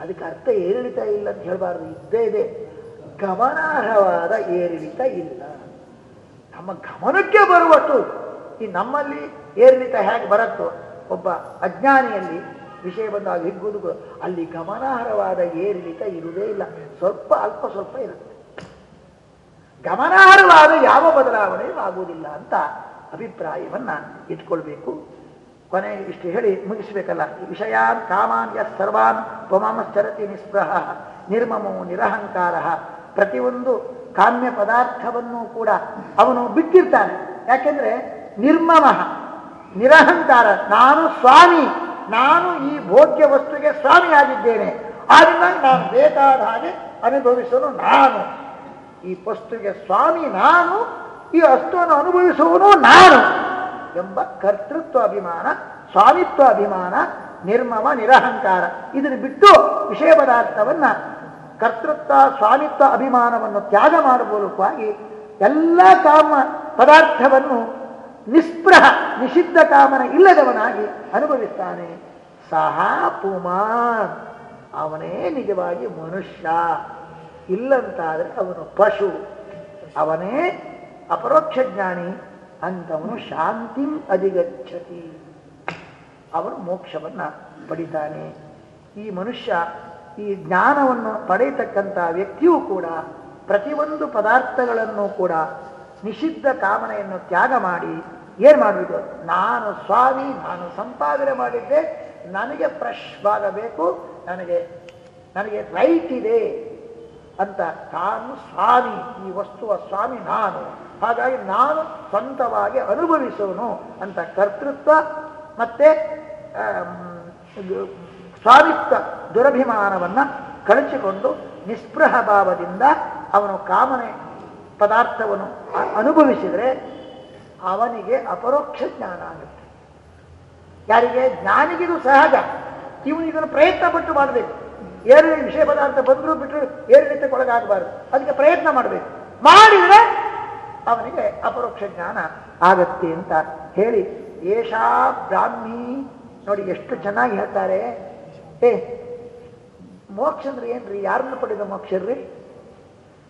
ಅದಕ್ಕೆ ಅರ್ಥ ಏರಿಳಿತ ಇಲ್ಲ ಅಂತ ಹೇಳಬಾರ್ದು. ಇದ್ದೇ ಇದೆ. ಗಮನಾರ್ಹವಾದ ಏರಿಳಿತ ಇಲ್ಲ. ನಮ್ಮ ಗಮನಕ್ಕೆ ಬರುವಷ್ಟು ಈ ನಮ್ಮಲ್ಲಿ ಏರಿಳಿತ ಹೇಗೆ ಬರುತ್ತೋ, ಒಬ್ಬ ಅಜ್ಞಾನಿಯಲ್ಲಿ ವಿಷಯ ಬಂದಾಗ ಹಿಗ್ಗುದು ಅಲ್ಲಿ ಗಮನಾರ್ಹವಾದ ಏರಿಳಿತ ಇರುವುದೇ ಇಲ್ಲ. ಸ್ವಲ್ಪ, ಅಲ್ಪ ಸ್ವಲ್ಪ ಇರುತ್ತೆ. ಗಮನಾರ್ಹವಾದ ಯಾವ ಬದಲಾವಣೆಯೂ ಆಗುವುದಿಲ್ಲ ಅಂತ ಅಭಿಪ್ರಾಯವನ್ನ ಇಟ್ಕೊಳ್ಬೇಕು. ಕೊನೆಗೆ ಇಷ್ಟು ಹೇಳಿ ಮುಗಿಸ್ಬೇಕಲ್ಲ. ವಿಷಯಾನ್ ಕಾಮಾನ್ ಯಸ್ ಸರ್ವಾನ್ ತ್ವಮಾಮಶ್ಚರತಿ ನಿಸ್ಪೃಹ ನಿರ್ಮಮೋ ನಿರಹಂಕಾರ. ಪ್ರತಿಯೊಂದು ಕಾಮ್ಯ ಪದಾರ್ಥವನ್ನು ಕೂಡ ಅವನು ಬಿಟ್ಟಿರ್ತಾನೆ. ಯಾಕೆಂದ್ರೆ ನಿರ್ಮಮ, ನಿರಹಂಕಾರ. ನಾನು ಸ್ವಾಮಿ, ನಾನು ಈ ಭೋಗ್ಯ ವಸ್ತುಗೆ ಸ್ವಾಮಿಯಾಗಿದ್ದೇನೆ. ಆದ್ದರಿಂದ ನಾನು ಬೇಕಾದ ಹಾಗೆ ಅನುಭವಿಸಲು ನಾನು. ಈ ವಸ್ತುವಿಗೆ ಸ್ವಾಮಿ ನಾನು, ಈ ವಸ್ತುವನ್ನು ಅನುಭವಿಸುವನು ನಾನು. ಎಂಬ ಕರ್ತೃತ್ವ ಅಭಿಮಾನ, ಸ್ವಾಮಿತ್ವ ಅಭಿಮಾನ, ನಿರ್ಮಮ, ನಿರಹಂಕಾರ. ಇದನ್ನು ಬಿಟ್ಟು ವಿಷಯ ಪದಾರ್ಥವನ್ನ ಕರ್ತೃತ್ವ, ಸ್ವಾಮಿತ್ವ ಅಭಿಮಾನವನ್ನು ತ್ಯಾಗ ಮಾಡುವ ಎಲ್ಲ ಕಾಮ ಪದಾರ್ಥವನ್ನು ನಿಸ್ಪೃಹ, ನಿಷಿದ್ಧ ಕಾಮನ ಇಲ್ಲದವನಾಗಿ ಅನುಭವಿಸ್ತಾನೆ. ಸಹ ಪುಮಾನ್. ಅವನೇ ನಿಜವಾಗಿ ಮನುಷ್ಯ. ಇಲ್ಲಂತಾದರೆ ಅವನು ಪಶು. ಅವನೇ ಅಪರೋಕ್ಷ ಜ್ಞಾನಿ. ಅಂತವನು ಶಾಂತಿ ಅಧಿಗಚ್ಚತಿ ಅವನು ಮೋಕ್ಷವನ್ನು ಪಡಿತಾನೆ. ಈ ಮನುಷ್ಯ ಈ ಜ್ಞಾನವನ್ನು ಪಡೆಯತಕ್ಕಂಥ ವ್ಯಕ್ತಿಯೂ ಕೂಡ ಪ್ರತಿಯೊಂದು ಪದಾರ್ಥಗಳನ್ನು ಕೂಡ ನಿಷಿದ್ಧ ಕಾಮನೆಯನ್ನು ತ್ಯಾಗ ಮಾಡಿ ಏನು ಮಾಡಬೇಕು? ನಾನು ಸ್ವಾಮಿ, ನಾನು ಸಂಪಾದನೆ ಮಾಡಿದ್ದೆ, ನನಗೆ ಫ್ರೆಶ್ ಆಗಬೇಕು, ನನಗೆ ನನಗೆ ರೈಟ್ ಇದೆ ಅಂತ ತಾನು ಸ್ವಾಮಿ, ಈ ವಸ್ತುವ ಸ್ವಾಮಿ ನಾನು. ಹಾಗಾಗಿ ನಾನು ಸ್ವಂತವಾಗಿ ಅನುಭವಿಸೋನು ಅಂತ ಕರ್ತೃತ್ವ ಮತ್ತೆ ಸ್ವಾಮಿತ್ವ ದುರಭಿಮಾನವನ್ನ ಕಳಚಿಕೊಂಡು ನಿಸ್ಪೃಹ ಭಾವದಿಂದ ಅವನು ಕಾಮನೆ ಪದಾರ್ಥವನ್ನು ಅನುಭವಿಸಿದರೆ ಅವನಿಗೆ ಅಪರೋಕ್ಷ ಜ್ಞಾನ ಆಗುತ್ತೆ. ಯಾರಿಗೆ? ಜ್ಞಾನಿಗಿದು ಸಹಜ. ಇವನು ಇದನ್ನು ಪ್ರಯತ್ನ ಪಟ್ಟು ಮಾಡಬೇಕು. ಏರಿಳಿತ ವಿಷಯ ಪದಾರ್ಥ ಬಂದರೂ ಬಿಟ್ಟರು ಏರಿಳಿತಕ್ಕೊಳಗಾಗಬಾರದು. ಅದಕ್ಕೆ ಪ್ರಯತ್ನ ಮಾಡಬೇಕು. ಮಾಡಿದರೆ ಅವನಿಗೆ ಅಪರೋಕ್ಷ ಜ್ಞಾನ ಆಗತ್ತೆ ಅಂತ ಹೇಳಿ, ಏಷಾ ಬ್ರಾಹ್ಮಿ, ನೋಡಿ ಎಷ್ಟು ಚೆನ್ನಾಗಿ ಹೇಳ್ತಾರೆ. ಏ, ಮೋಕ್ಷ ಅಂದ್ರೆ ಏನ್ರಿ? ಯಾರನ್ನು ಪಡೆದ ಮೋಕ್ಷ ರೀ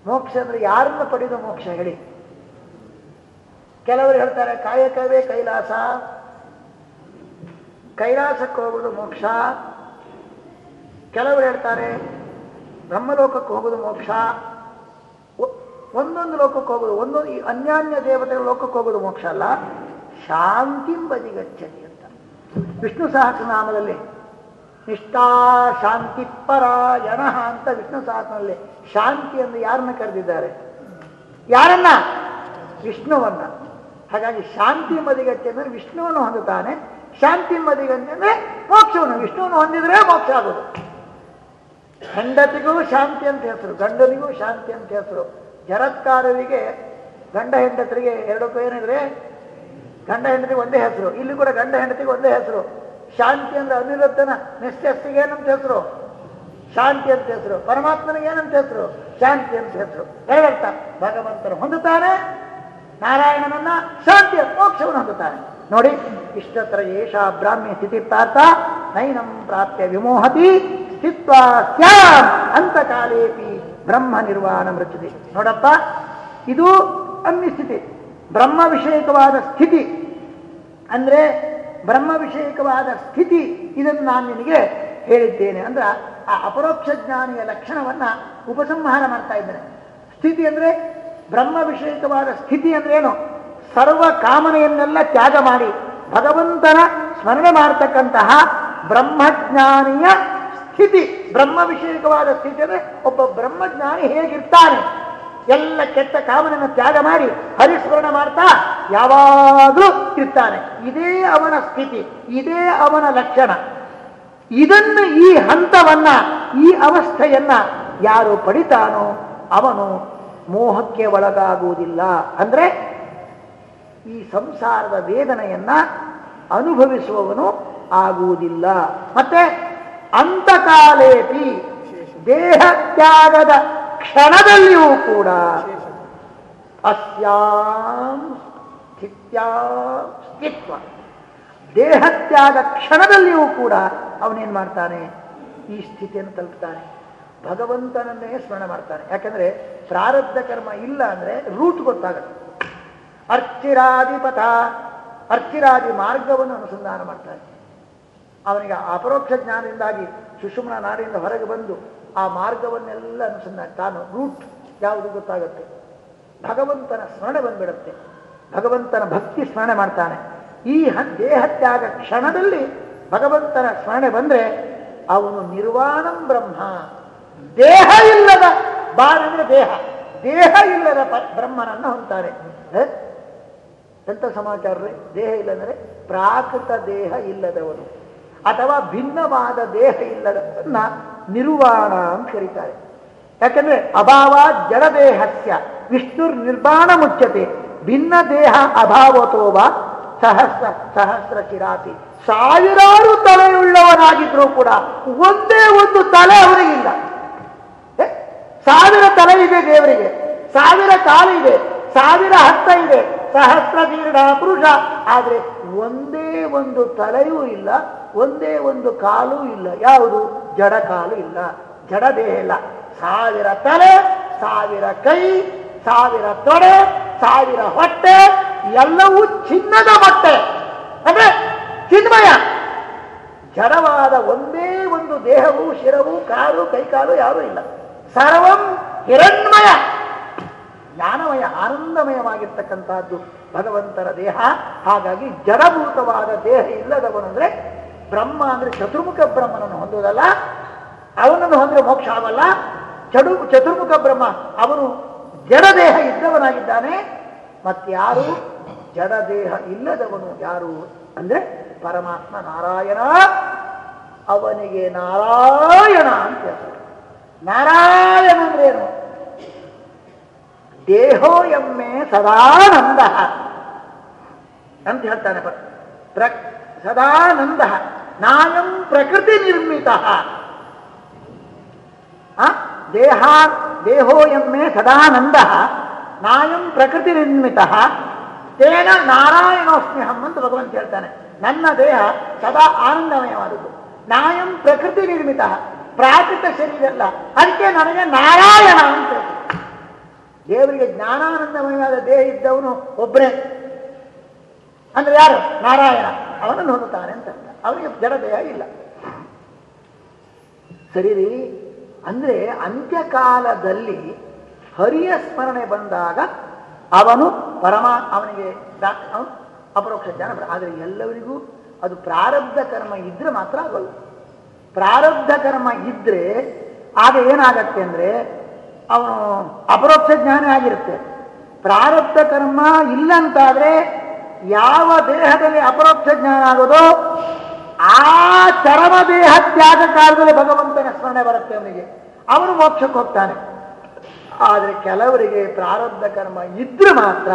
ಮೋಕ್ಷ ಅಂದ್ರೆ ಯಾರನ್ನ ಪಡೆದ ಮೋಕ್ಷ ಹೇಳಿ. ಕೆಲವರು ಹೇಳ್ತಾರೆ, ಕಾಯಕವೇ ಕೈಲಾಸ. ಕೈಲಾಸಕ್ಕೆ ಹೋಗುದು ಮೋಕ್ಷ. ಕೆಲವರು ಹೇಳ್ತಾರೆ, ಬ್ರಹ್ಮಲೋಕಕ್ಕೆ ಹೋಗುದು ಮೋಕ್ಷ. ಒಂದೊಂದು ಲೋಕಕ್ಕೆ ಹೋಗೋದು, ಒಂದೊಂದು ಈ ಅನ್ಯಾನ್ಯ ದೇವತೆಗಳ ಲೋಕಕ್ಕೆ ಹೋಗೋದು ಮೋಕ್ಷ ಅಲ್ಲ, ಶಾಂತಿ ಬದಿಗಚ್ಚತಿ ಅಂತ. ವಿಷ್ಣು ಸಹಸ್ರನಾಮದಲ್ಲಿ ನಿಷ್ಠಾ ಶಾಂತಿ ಪರಾಯಣ ಅಂತ ವಿಷ್ಣು ಸಹಸ್ರನಲ್ಲಿ ಶಾಂತಿ ಎಂದು ಯಾರನ್ನ ಕರೆದಿದ್ದಾರೆ? ಯಾರನ್ನ? ವಿಷ್ಣುವನ್ನ. ಹಾಗಾಗಿ ಶಾಂತಿ ಮದಿಗಚ್ಚೆ ಅಂದ್ರೆ ವಿಷ್ಣುವನ್ನು ಹೊಂದುತ್ತಾನೆ, ಶಾಂತಿ ಮದಿಗಚ್ಚೆ ಅಂದ್ರೆ ಮೋಕ್ಷವನ್ನು, ವಿಷ್ಣುವನ್ನು ಹೊಂದಿದ್ರೆ ಮೋಕ್ಷ ಆಗೋದು. ಹೆಂಡತಿಗೂ ಶಾಂತಿ ಅಂತ ಹೆಸರು, ಗಂಡನಿಗೂ ಶಾಂತಿ ಅಂತ ಹೆಸರು. ಜರತ್ಕಾರರಿಗೆ ಗಂಡ ಹೆಂಡತರಿಗೆ ಎರಡಕ್ಕೂ ಏನಿದ್ರೆ ಗಂಡ ಹೆಂಡತಿಗೆ ಒಂದೇ ಹೆಸರು. ಇಲ್ಲಿ ಕೂಡ ಗಂಡ ಹೆಂಡತಿಗೆ ಒಂದೇ ಹೆಸರು. ಶಾಂತಿ ಅಂದ್ರೆ ಅನಿರುದ್ಧನ ನಿಶ್ಚಸ್ತಿಗೆ ಏನಂತ ಹೆಸರು? ಶಾಂತಿ ಅಂತ ಹೆಸರು. ಪರಮಾತ್ಮನಿಗೆ ಏನಂತ ಹೆಸರು? ಶಾಂತಿ ಅಂತ ಹೆಸರು. ಎರಡರ್ಥ ಭಗವಂತನು ಹೊಂದುತ್ತಾನೆ, ನಾರಾಯಣನನ್ನ ಶಾಂತಿಯ ಮೋಕ್ಷವನ್ನು ಹೊಂದುತ್ತಾನೆ. ನೋಡಿ, ಇಷ್ಟತ್ರ ಏಷಾ ಬ್ರಾಹ್ಮ್ಯ ಸ್ಥಿತಿ ಪ್ರಾರ್ಥ ನೈನಂ ಪ್ರಾಪ್ಯ ವಿಮೋಹತಿ ಸ್ಥಿತ್ವ ಸ್ಯಾಂ ಅಂತಕಾಲೇಪಿ ಬ್ರಹ್ಮ ನಿರ್ವಾಣ ಮೃತ್ಯುದೆ ನೋಡಪ್ಪ, ಇದು ಅನ್ಯಸ್ಥಿತಿ ಬ್ರಹ್ಮ ವಿಷಯಕವಾದ ಸ್ಥಿತಿ. ಅಂದ್ರೆ ಬ್ರಹ್ಮ ವಿಷಯಕವಾದ ಸ್ಥಿತಿ, ಇದನ್ನು ನಾನು ನಿನಗೆ ಹೇಳಿದ್ದೇನೆ. ಅಂದ್ರೆ ಆ ಅಪರೋಕ್ಷ ಜ್ಞಾನಿಯ ಲಕ್ಷಣವನ್ನ ಉಪಸಂಹಾರ ಮಾಡ್ತಾ ಇದ್ದೇನೆ. ಸ್ಥಿತಿ ಅಂದ್ರೆ ಬ್ರಹ್ಮ ವಿಷಯಕವಾದ ಸ್ಥಿತಿ ಅಂದ್ರೆ ಏನು? ಸರ್ವ ಕಾಮನೆಯನ್ನೆಲ್ಲ ತ್ಯಾಗ ಮಾಡಿ ಭಗವಂತನ ಸ್ಮರಣೆ ಮಾಡ್ತಕ್ಕಂತಹ ಬ್ರಹ್ಮಜ್ಞಾನಿಯ ಸ್ಥಿತಿ ಬ್ರಹ್ಮ ವಿಷಯಕವಾದ ಸ್ಥಿತಿ ಅಂದ್ರೆ ಒಬ್ಬ ಬ್ರಹ್ಮಜ್ಞಾನಿ ಹೇಗಿರ್ತಾನೆ? ಎಲ್ಲ ಕೆಟ್ಟ ಕಾಮನನ್ನು ತ್ಯಾಗ ಮಾಡಿ ಹರಿಸ್ಮರಣ ಮಾಡ್ತಾ ಯಾವಾಗಲೂ ಇರ್ತಾನೆ. ಇದೇ ಅವನ ಸ್ಥಿತಿ, ಇದೇ ಅವನ ಲಕ್ಷಣ. ಇದನ್ನು ಈ ಹಂತವನ್ನ, ಈ ಅವಸ್ಥೆಯನ್ನ ಯಾರು ಪಡಿತಾನೋ ಅವನು ಮೋಹಕ್ಕೆ ಒಳಗಾಗುವುದಿಲ್ಲ. ಅಂದ್ರೆ ಈ ಸಂಸಾರದ ವೇದನೆಯನ್ನ ಅನುಭವಿಸುವವನು ಆಗುವುದಿಲ್ಲ. ಮತ್ತೆ ಅಂತಕಾಲೇಪಿ ದೇಹ ತ್ಯಾಗದ ಕ್ಷಣದಲ್ಲಿಯೂ ಕೂಡ ಅಸ್ಯಾಂ ಸ್ಥಿತ್ಯಾಂ ಸ್ಥಿತ್ವ. ದೇಹತ್ಯಾಗ ಕ್ಷಣದಲ್ಲಿಯೂ ಕೂಡ ಅವನೇನು ಮಾಡ್ತಾನೆ? ಈ ಸ್ಥಿತಿಯನ್ನು ತಲುಪ್ತಾನೆ. ಭಗವಂತನನ್ನೇ ಸ್ಮರಣೆ ಮಾಡ್ತಾನೆ. ಯಾಕಂದ್ರೆ ಪ್ರಾರಬ್ಧ ಕರ್ಮ ಇಲ್ಲ ಅಂದ್ರೆ ರೂಟ್ ಗೊತ್ತಾಗತ್ತೆ ಅರ್ಚಿರಾದಿಪಥ ಅರ್ಚಿರಾದಿ ಮಾರ್ಗವನ್ನು ಅನುಸಂಧಾನ ಮಾಡ್ತಾನೆ. ಅವನಿಗೆ ಅಪರೋಕ್ಷ ಜ್ಞಾನದಿಂದಾಗಿ ಸುಷುಮ್ನ ನಾಡಿಯಿಂದ ಹೊರಗೆ ಬಂದು ಆ ಮಾರ್ಗವನ್ನೆಲ್ಲ ಅನುಸಂಧಾನ ತಾನು ರೂಟ್ ಯಾವುದು ಗೊತ್ತಾಗುತ್ತೆ? ಭಗವಂತನ ಸ್ಮರಣೆ ಬಂದ್ಬಿಡುತ್ತೆ. ಭಗವಂತನ ಭಕ್ತಿ ಸ್ಮರಣೆ ಮಾಡ್ತಾನೆ. ಈ ದೇಹತ್ಯಾಗ ಕ್ಷಣದಲ್ಲಿ ಭಗವಂತನ ಸ್ಮರಣೆ ಬಂದ್ರೆ ಅವನು ನಿರ್ವಾಣಂ ಬ್ರಹ್ಮ. ದೇಹ ಇಲ್ಲದ ಬಾಳಂದ್ರೆ ದೇಹ. ದೇಹ ಇಲ್ಲದ ಬ್ರಹ್ಮನನ್ನು ಬ್ರಹ್ಮನನ್ನ ಹೊಂತಾರೆ ಹ? ಎಂತ ಸಮಾಚಾರ? ದೇಹ ಇಲ್ಲಂದ್ರೆ ಪ್ರಾಕೃತ ದೇಹ ಇಲ್ಲದವನು. ಅಥವಾ ಭಿನ್ನವಾದ ದೇಹ ಇಲ್ಲದನ್ನ ನಿರ್ವಾಣ ಅಂತ ಕರೀತಾರೆ ಯಾಕಂದ್ರೆ ಅಭಾವ ಜಡದೇಹಸ್ಯ ವಿಷ್ಣುರ್ ನಿರ್ಮಾಣ ಮುಚ್ಚತೆ ಭಿನ್ನ ದೇಹ ಅಭಾವತೋವ ಸಹಸ್ರ ಸಹಸ್ರ ಕಿರಾತಿ ಸಾವಿರಾರು ತಲೆಯುಳ್ಳವನಾಗಿದ್ರೂ ಕೂಡ ಒಂದೇ ಒಂದು ತಲೆ ಅವರಿಗಿಲ್ಲ? ಸಾವಿರ ತಲೆ ಇದೆ ದೇವರಿಗೆ, ಸಾವಿರ ಕಾಲು ಇದೆ, ಸಾವಿರ ಹತ್ತ ಇದೆ, ಸಹಸ್ರ ಜೀರ್ಣ ಪುರುಷ, ಆದ್ರೆ ಒಂದೇ ಒಂದು ತಲೆಯೂ ಇಲ್ಲ, ಒಂದೇ ಒಂದು ಕಾಲು ಇಲ್ಲ. ಯಾವುದು? ಜಡ ಕಾಲು ಇಲ್ಲ. ಜಡ ದೇಹ ಇಲ್ಲ. ಸಾವಿರ ತಲೆ, ಸಾವಿರ ಕೈ, ಸಾವಿರ ತೊಡೆ, ಸಾವಿರ ಹೊಟ್ಟೆ, ಎಲ್ಲವೂ ಚಿನ್ನದ ಹೊಟ್ಟೆ ಅಂದ್ರೆ ಚಿನ್ಮಯ. ಜಡವಾದ ಒಂದೇ ಒಂದು ದೇಹವು, ಶಿರವು, ಕಾಲು, ಕೈಕಾಲು ಯಾರೂ ಇಲ್ಲ. ಸರ್ವಂ ಹಿರಣ್ಮಯ. ಜ್ಞಾನಮಯ ಆನಂದಮಯವಾಗಿರ್ತಕ್ಕಂಥದ್ದು ಭಗವಂತನ ದೇಹ, ಹಾಗಾಗಿ ಜಡಭೂತವಾದ ದೇಹ ಇಲ್ಲದವನು ಅಂದ್ರೆ ಬ್ರಹ್ಮ ಅಂದ್ರೆ ಚತುರ್ಮುಖ ಬ್ರಹ್ಮನನ್ನು ಹೊಂದುವುದಲ್ಲ, ಅವನನ್ನು ಹೊಂದಿದ್ರೆ ಮೋಕ್ಷ ಆಗಲ್ಲ. ಚಡು, ಚತುರ್ಮುಖ ಬ್ರಹ್ಮ, ಅವನು ಜಡದೇಹ ಇದ್ದವನಾಗಿದ್ದಾನೆ. ಮತ್ತಾರು ಜಡದೇಹ ಇಲ್ಲದವನು ಯಾರು ಅಂದ್ರೆ ಪರಮಾತ್ಮ ನಾರಾಯಣ. ಅವನಿಗೆ ನಾರಾಯಣ ಅಂತ ಹೇಳ್ತಾರೆ. ನಾರಾಯಣ ಅಂದ್ರೆ ಏನು? ದೇಹೋ ಎಮ್ಮೆ ಸದಾನಂದ. ಅಂತ ಹೇಳ್ತಾನೆ ಪ್ರ ಸದಾನಂದ. ನಾಯಂ ಪ್ರಕೃತಿ ನಿರ್ಮಿತ. ದೇಹ, ದೇಹೋ ಎಮ್ಮೆ ಸದಾನಂದ. ನಾಯಂ ಪ್ರಕೃತಿ ನಿರ್ಮಿತ. ತೇನ ನಾರಾಯಣೋಸ್ಮ್ಯಹಂ ಅಂತ ಭಗವಂತ ಹೇಳ್ತಾನೆ. ನನ್ನ ದೇಹ ಸದಾ ಆನಂದಮಯವಾದದ್ದು. ನಾಯಂ ಪ್ರಕೃತಿ ನಿರ್ಮಿತ. ಪ್ರಾಕೃತ ಶರೀರ ಅಲ್ಲ. ಅದಕ್ಕೆ ನನಗೆ ನಾರಾಯಣ ಅಂತ ಹೇಳ್ತಾರೆ. ದೇವರಿಗೆ ಜ್ಞಾನಾನಂದಮಯವಾದ ದೇಹ ಇದ್ದವನು ಒಬ್ಬನೇ ಅಂದ್ರೆ ಯಾರು? ನಾರಾಯಣ. ಅವನನ್ನು ಹೊಂದುತ್ತಾನೆ ಅಂತ. ಅವನಿಗೆ ಜಡ ದೇಹ ಇಲ್ಲ. ಸರಿ ರೀ. ಅಂದ್ರೆ ಅಂತ್ಯಕಾಲದಲ್ಲಿ ಹರಿಯ ಸ್ಮರಣೆ ಬಂದಾಗ ಅವನು ಪರಮ, ಅವನಿಗೆ ಅವನು ಅಪರೋಕ್ಷ ಜ್ಞಾನ ಆದರೆ ಎಲ್ಲವರಿಗೂ ಅದು ಪ್ರಾರಬ್ಧ ಕರ್ಮ ಇದ್ರೆ ಮಾತ್ರ ಆಗಲ್ಲ. ಪ್ರಾರಬ್ಧ ಕರ್ಮ ಇದ್ರೆ ಆಗ ಏನಾಗತ್ತೆ ಅಂದ್ರೆ ಅವನು ಅಪರೋಕ್ಷ ಜ್ಞಾನ ಆಗಿರುತ್ತೆ. ಪ್ರಾರಬ್ಧ ಕರ್ಮ ಇಲ್ಲಂತಾದ್ರೆ ಯಾವ ದೇಹದಲ್ಲಿ ಅಪರೋಕ್ಷ ಜ್ಞಾನ ಆಗೋದೋ ಆ ಚರಮ ದೇಹ ತ್ಯಾಗ ಕಾಲದಲ್ಲಿ ಭಗವಂತನ ಸ್ಮರಣೆ ಬರುತ್ತೆ ಅವನಿಗೆ. ಅವನು ಮೋಕ್ಷಕ್ಕೆ ಹೋಗ್ತಾನೆ. ಆದರೆ ಕೆಲವರಿಗೆ ಪ್ರಾರಬ್ಧ ಕರ್ಮ ಇದ್ರೆ ಮಾತ್ರ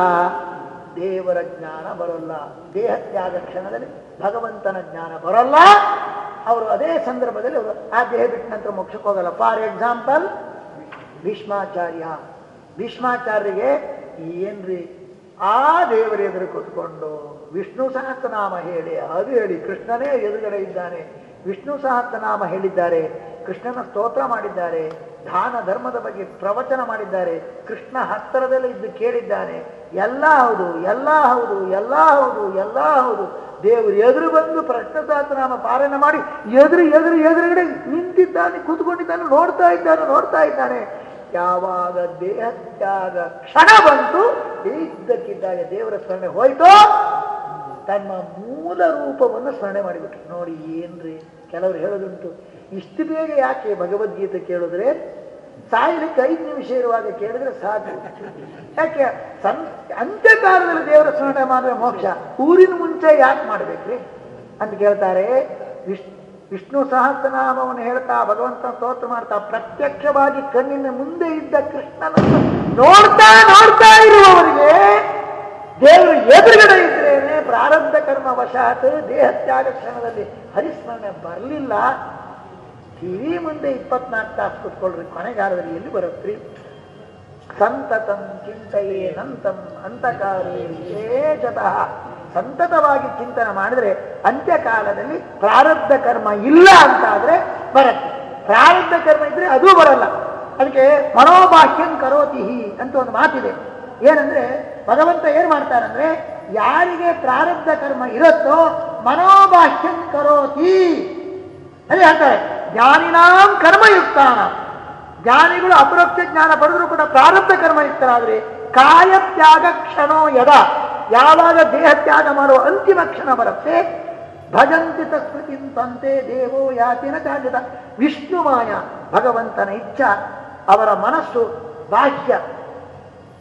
ದೇವರ ಜ್ಞಾನ ಬರೋಲ್ಲ. ದೇಹ ತ್ಯಾಗ ಕ್ಷಣದಲ್ಲಿ ಭಗವಂತನ ಜ್ಞಾನ ಬರೋಲ್ಲ. ಅವರು ಅದೇ ಸಂದರ್ಭದಲ್ಲಿ ಅವರು ಆ ದೇಹ ಬಿಟ್ಟ ನಂತರ ಮೋಕ್ಷಕ್ಕೆ ಹೋಗಲ್ಲ. For example Bhishmacharya. ಭೀಷ್ಮಾಚಾರ್ಯರಿಗೆ ಏನ್ರಿ? ಆ ದೇವರ ಎದುರು ಕೂತ್ಕೊಂಡು ವಿಷ್ಣು ಸಹಸ್ರನಾಮ ಹೇಳಿ, ಅದು ಹೇಳಿ, ಕೃಷ್ಣನೇ ಎದುರುಗಡೆ ಇದ್ದಾನೆ. ವಿಷ್ಣು ಸಹಸ್ರನಾಮ ಹೇಳಿದ್ದಾರೆ, ಕೃಷ್ಣನ ಸ್ತೋತ್ರ ಮಾಡಿದ್ದಾರೆ, ದಾನ ಧರ್ಮದ ಬಗ್ಗೆ ಪ್ರವಚನ ಮಾಡಿದ್ದಾರೆ, ಕೃಷ್ಣ ಹತ್ತಿರದಲ್ಲಿ ಇದ್ದು ಕೇಳಿದ್ದಾನೆ, ಎಲ್ಲ ಹೌದು ಎಲ್ಲ ಹೌದು ಎಲ್ಲ ಹೌದು ಎಲ್ಲ ಹೌದು. ದೇವರು ಎದುರು ಬಂದು ಪ್ರಶ್ನ ಸಹಸ್ರನಾಮ ಪಾರಾಯಣ ಮಾಡಿ, ಎದುರು ಎದುರು, ಎದುರುಗಡೆ ನಿಂತಿದ್ದಾನೆ, ಕೂತ್ಕೊಂಡಿದ್ದಾನೆ, ನೋಡ್ತಾ ಇದ್ದಾನೆ ನೋಡ್ತಾ ಇದ್ದಾನೆ. ಯಾವಾಗ ದೇಹ ತ್ಯಾಗ ಕ್ಷಣ ಬಂತು ಇದ್ದಕ್ಕಿದ್ದಾಗ ದೇವರ ಸ್ಮರಣೆ ಹೋಯ್ತು ತಮ್ಮ ಮೂಲ ರೂಪವನ್ನು ಸ್ಮರಣೆ ಮಾಡಿಬಿಟ್ರು. ನೋಡಿ ಏನ್ರಿ ಕೆಲವರು ಹೇಳೋದುಂಟು ಇಷ್ಟು ಬೇಗ ಯಾಕೆ ಭಗವದ್ಗೀತೆ ಕೇಳಿದ್ರೆ, ಸಾಯಲಿಕ್ಕೆ ಐದು ನಿಮಿಷ ಇರುವಾಗ ಕೇಳಿದ್ರೆ ಸಾಕು. ಯಾಕೆ, ಸಂ, ಅಂತ್ಯಕಾಲದಲ್ಲಿ ದೇವರ ಸ್ಮರಣೆ ಮಾಡಿದ್ರೆ ಮೋಕ್ಷ, ಊರಿನ ಮುಂಚೆ ಯಾಕೆ ಮಾಡ್ಬೇಕ್ರಿ? ಅಂತ ಕೇಳ್ತಾರೆ ವಿಶ್ ವಿಷ್ಣು ಸಹಸ್ರನಾಮವನ್ನು ಹೇಳ್ತಾ ಭಗವಂತ ಸ್ತೋತ್ರ ಮಾಡ್ತಾ ಪ್ರತ್ಯಕ್ಷವಾಗಿ ಕಣ್ಣಿನ ಮುಂದೆ ಇದ್ದ ಕೃಷ್ಣನನ್ನು ನೋಡ್ತಾ ನೋಡ್ತಾ ಇರುವವರಿಗೆ ದೇವರು ಎದುರುಗಡೆ ಇದ್ರೇನೆ ಪ್ರಾರಬ್ಧ ಕರ್ಮ ವಶಾತ್, ದೇಹ ತ್ಯಾಗ ಕ್ಷಣದಲ್ಲಿ ಹರಿಸ್ಮರಣೆ ಬರಲಿಲ್ಲ. ಕಿವಿ ಮುಂದೆ ಇಪ್ಪತ್ನಾಲ್ಕು ತಾಸು ಕೂತ್ಕೊಳ್ರಿ, ಕೊನೆಗಾಲದಲ್ಲಿ ಎಲ್ಲಿ ಬರುತ್ತ್ರಿ ಸಂತತಂ ಚಿಂತೆಯೇ ನಂತಂ ಅಂತಕಾರೇ ವಿಶೇಷತಃ. ಸಂತತವಾಗಿ ಚಿಂತನೆ ಮಾಡಿದ್ರೆ ಅಂತ್ಯಕಾಲದಲ್ಲಿ ಪ್ರಾರಬ್ಧ ಕರ್ಮ ಇಲ್ಲ ಅಂತಾದ್ರೆ ಬರುತ್ತೆ. ಪ್ರಾರಬ್ಧ ಕರ್ಮ ಇದ್ರೆ ಅದೂ ಬರಲ್ಲ. ಅದಕ್ಕೆ ಮನೋಬಾಹ್ಯಂ ಕರೋತಿಹಿ ಅಂತ ಒಂದು ಮಾತಿದೆ. ಏನಂದ್ರೆ ಭಗವಂತ ಏನ್ ಮಾಡ್ತಾರಂದ್ರೆ, ಯಾರಿಗೆ ಪ್ರಾರಬ್ಧ ಕರ್ಮ ಇರುತ್ತೋ ಮನೋಭಾಷ್ಯಂ ಕರೋತಿ. ಅದೇ ಹೇಳ್ತಾರೆ, ಜ್ಞಾನಿನಾಂ ಕರ್ಮಯುಕ್ತಾನ. ಜ್ಞಾನಿಗಳು ಅಪರೋಕ್ಷ ಜ್ಞಾನ ಪಡೆದ್ರು ಕೂಡ ಪ್ರಾರಬ್ಧ ಕರ್ಮಯುಕ್ತರಾದ್ರೆ ಕಾಯ ತ್ಯಾಗ ಕ್ಷಣೋ ಯದ. ಯಾವಾಗ ದೇಹ ತ್ಯಾಗ ಮಾಡುವ ಅಂತಿಮ ಕ್ಷಣ ಬರುತ್ತೆ? ಭಜಂತಿ ತಸ್ಮೃತಿಂತಂತೆ ದೇವೋ ಯಾತಿನ ವಿಷ್ಣು ಮಾಯ ಭಗವಂತನ ಇಚ್ಛ, ಅವರ ಮನಸ್ಸು, ಬಾಹ್ಯ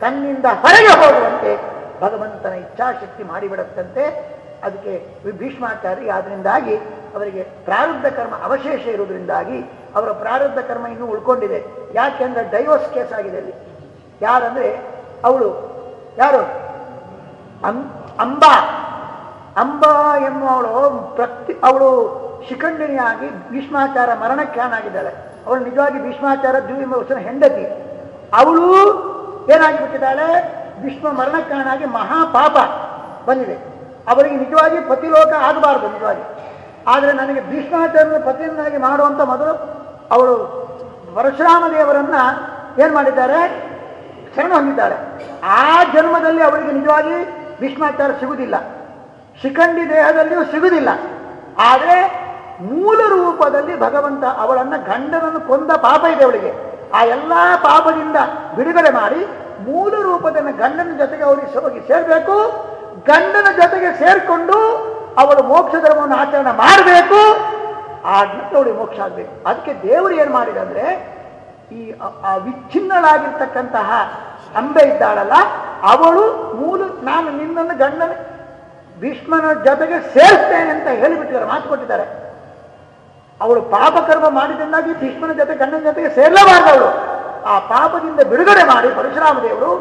ತನ್ನಿಂದ ಹೊರಗೆ ಹೋಗುವಂತೆ ಭಗವಂತನ ಇಚ್ಛಾಶಕ್ತಿ ಮಾಡಿಬಿಡುತ್ತಂತೆ. ಅದಕ್ಕೆ ಭೀಷ್ಮಾಚಾರ್ಯ ಆದ್ರಿಂದಾಗಿ ಅವರಿಗೆ ಪ್ರಾರಬ್ಧ ಕರ್ಮ ಅವಶೇಷ ಇರುವುದರಿಂದಾಗಿ ಅವರ ಪ್ರಾರಬ್ಧ ಕರ್ಮ ಇನ್ನೂ ಉಳ್ಕೊಂಡಿದೆ. ಯಾಕೆಂದ್ರೆ ಡೈವರ್ಸ್ ಕೇಸ್ ಆಗಿದೆ ಅಲ್ಲಿ. ಯಾರಂದ್ರೆ ಅವಳು, ಯಾರು? ಅಂ ಅಂಬಾ. ಅಂಬಾ ಎನ್ನುವವಳು ಪ್ರತಿ, ಅವಳು ಶಿಖಂಡಿನಿಯಾಗಿ ಭೀಷ್ಮಾಚಾರ ಮರಣಕ್ಕೆ ಆನಾಗಿದ್ದಾಳೆ ಅವಳು ನಿಜವಾಗಿ ಭೀಷ್ಮಾಚಾರ ಎಂಬ ವರ್ಷನ ಹೆಂಡತಿ. ಅವಳು ಏನಾಗಿಬಿಟ್ಟಿದ್ದಾಳೆ ಭೀಷ್ಮ ಮರಣಕ್ಕೆ ಕಾರಣಾಗಿ ಮಹಾಪಾಪ ಬಂದಿದೆ. ಅವರಿಗೆ ನಿಜವಾಗಿ ಪತಿಲೋಕ ಆಗಬಾರದು, ನಿಜವಾಗಿ. ಆದರೆ ನನಗೆ ಭೀಷ್ಮಾಚಾರ್ಯನ ಪತಿಯನ್ನಾಗಿ ಮಾಡುವಂಥ ಮೊದಲು ಅವಳು ಪರಶುರಾಮ ದೇವರನ್ನ ಏನು ಮಾಡಿದ್ದಾರೆ? ಶರಣ ಹೊಂದಿದ್ದಾಳೆ ಆ ಜನ್ಮದಲ್ಲಿ ಅವರಿಗೆ ನಿಜವಾಗಿ ಭೀಷ್ಮಾಚಾರ ಸಿಗುವುದಿಲ್ಲ. ಶಿಖಂಡಿ ದೇಹದಲ್ಲಿಯೂ ಸಿಗುವುದಿಲ್ಲ. ಆದರೆ ಮೂಲ ರೂಪದಲ್ಲಿ ಭಗವಂತ ಅವಳನ್ನ ಗಂಡನನ್ನು ಕೊಂದ ಪಾಪ ಇದೆ ಅವಳಿಗೆ. ಆ ಎಲ್ಲಾ ಪಾಪದಿಂದ ಬಿಡುಗಡೆ ಮಾಡಿ ಮೂಲ ರೂಪದನ್ನು ಗಂಡನ ಜೊತೆಗೆ ಅವರಿಗೆ ಹೋಗಿ ಸೇರಬೇಕು. ಗಂಡನ ಜೊತೆಗೆ ಸೇರಿಕೊಂಡು ಅವಳು ಮೋಕ್ಷ ಧರ್ಮವನ್ನು ಆಚರಣೆ ಮಾಡಬೇಕು. ಆ ನಂತರ ಅವಳಿಗೆ ಮೋಕ್ಷ ಆಗಬೇಕು. ಅದಕ್ಕೆ ದೇವರು ಏನು ಮಾಡಿದ ಅಂದ್ರೆ ಈ ಅವಿಚ್ಛಿನ್ನಳಾಗಿರ್ತಕ್ಕಂತಹ ಅಂಬೆ ಇದ್ದಾಳಲ್ಲ ಅವಳು ಮೂಲ ನಾನು ನಿನ್ನನ್ನು ಗಂಡನ ಭೀಷ್ಮನ ಜೊತೆಗೆ ಸೇರ್ತೇನೆ ಅಂತ ಹೇಳಿಬಿಟ್ಟಿದ್ದಾರೆ, ಮಾತು ಕೊಟ್ಟಿದ್ದಾರೆ. ಅವಳು ಪಾಪಕರ್ಮ ಮಾಡಿದಿಂದಾಗಿ ಭೀಷ್ಮನ ಜೊತೆ, ಗಂಡನ ಜೊತೆಗೆ ಸೇರಲೇಬಾರದು ಅವಳು. ಆ ಪಾಪದಿಂದ ಬಿಡುಗಡೆ ಮಾಡಿ ಪರಶುರಾಮ ದೇವರು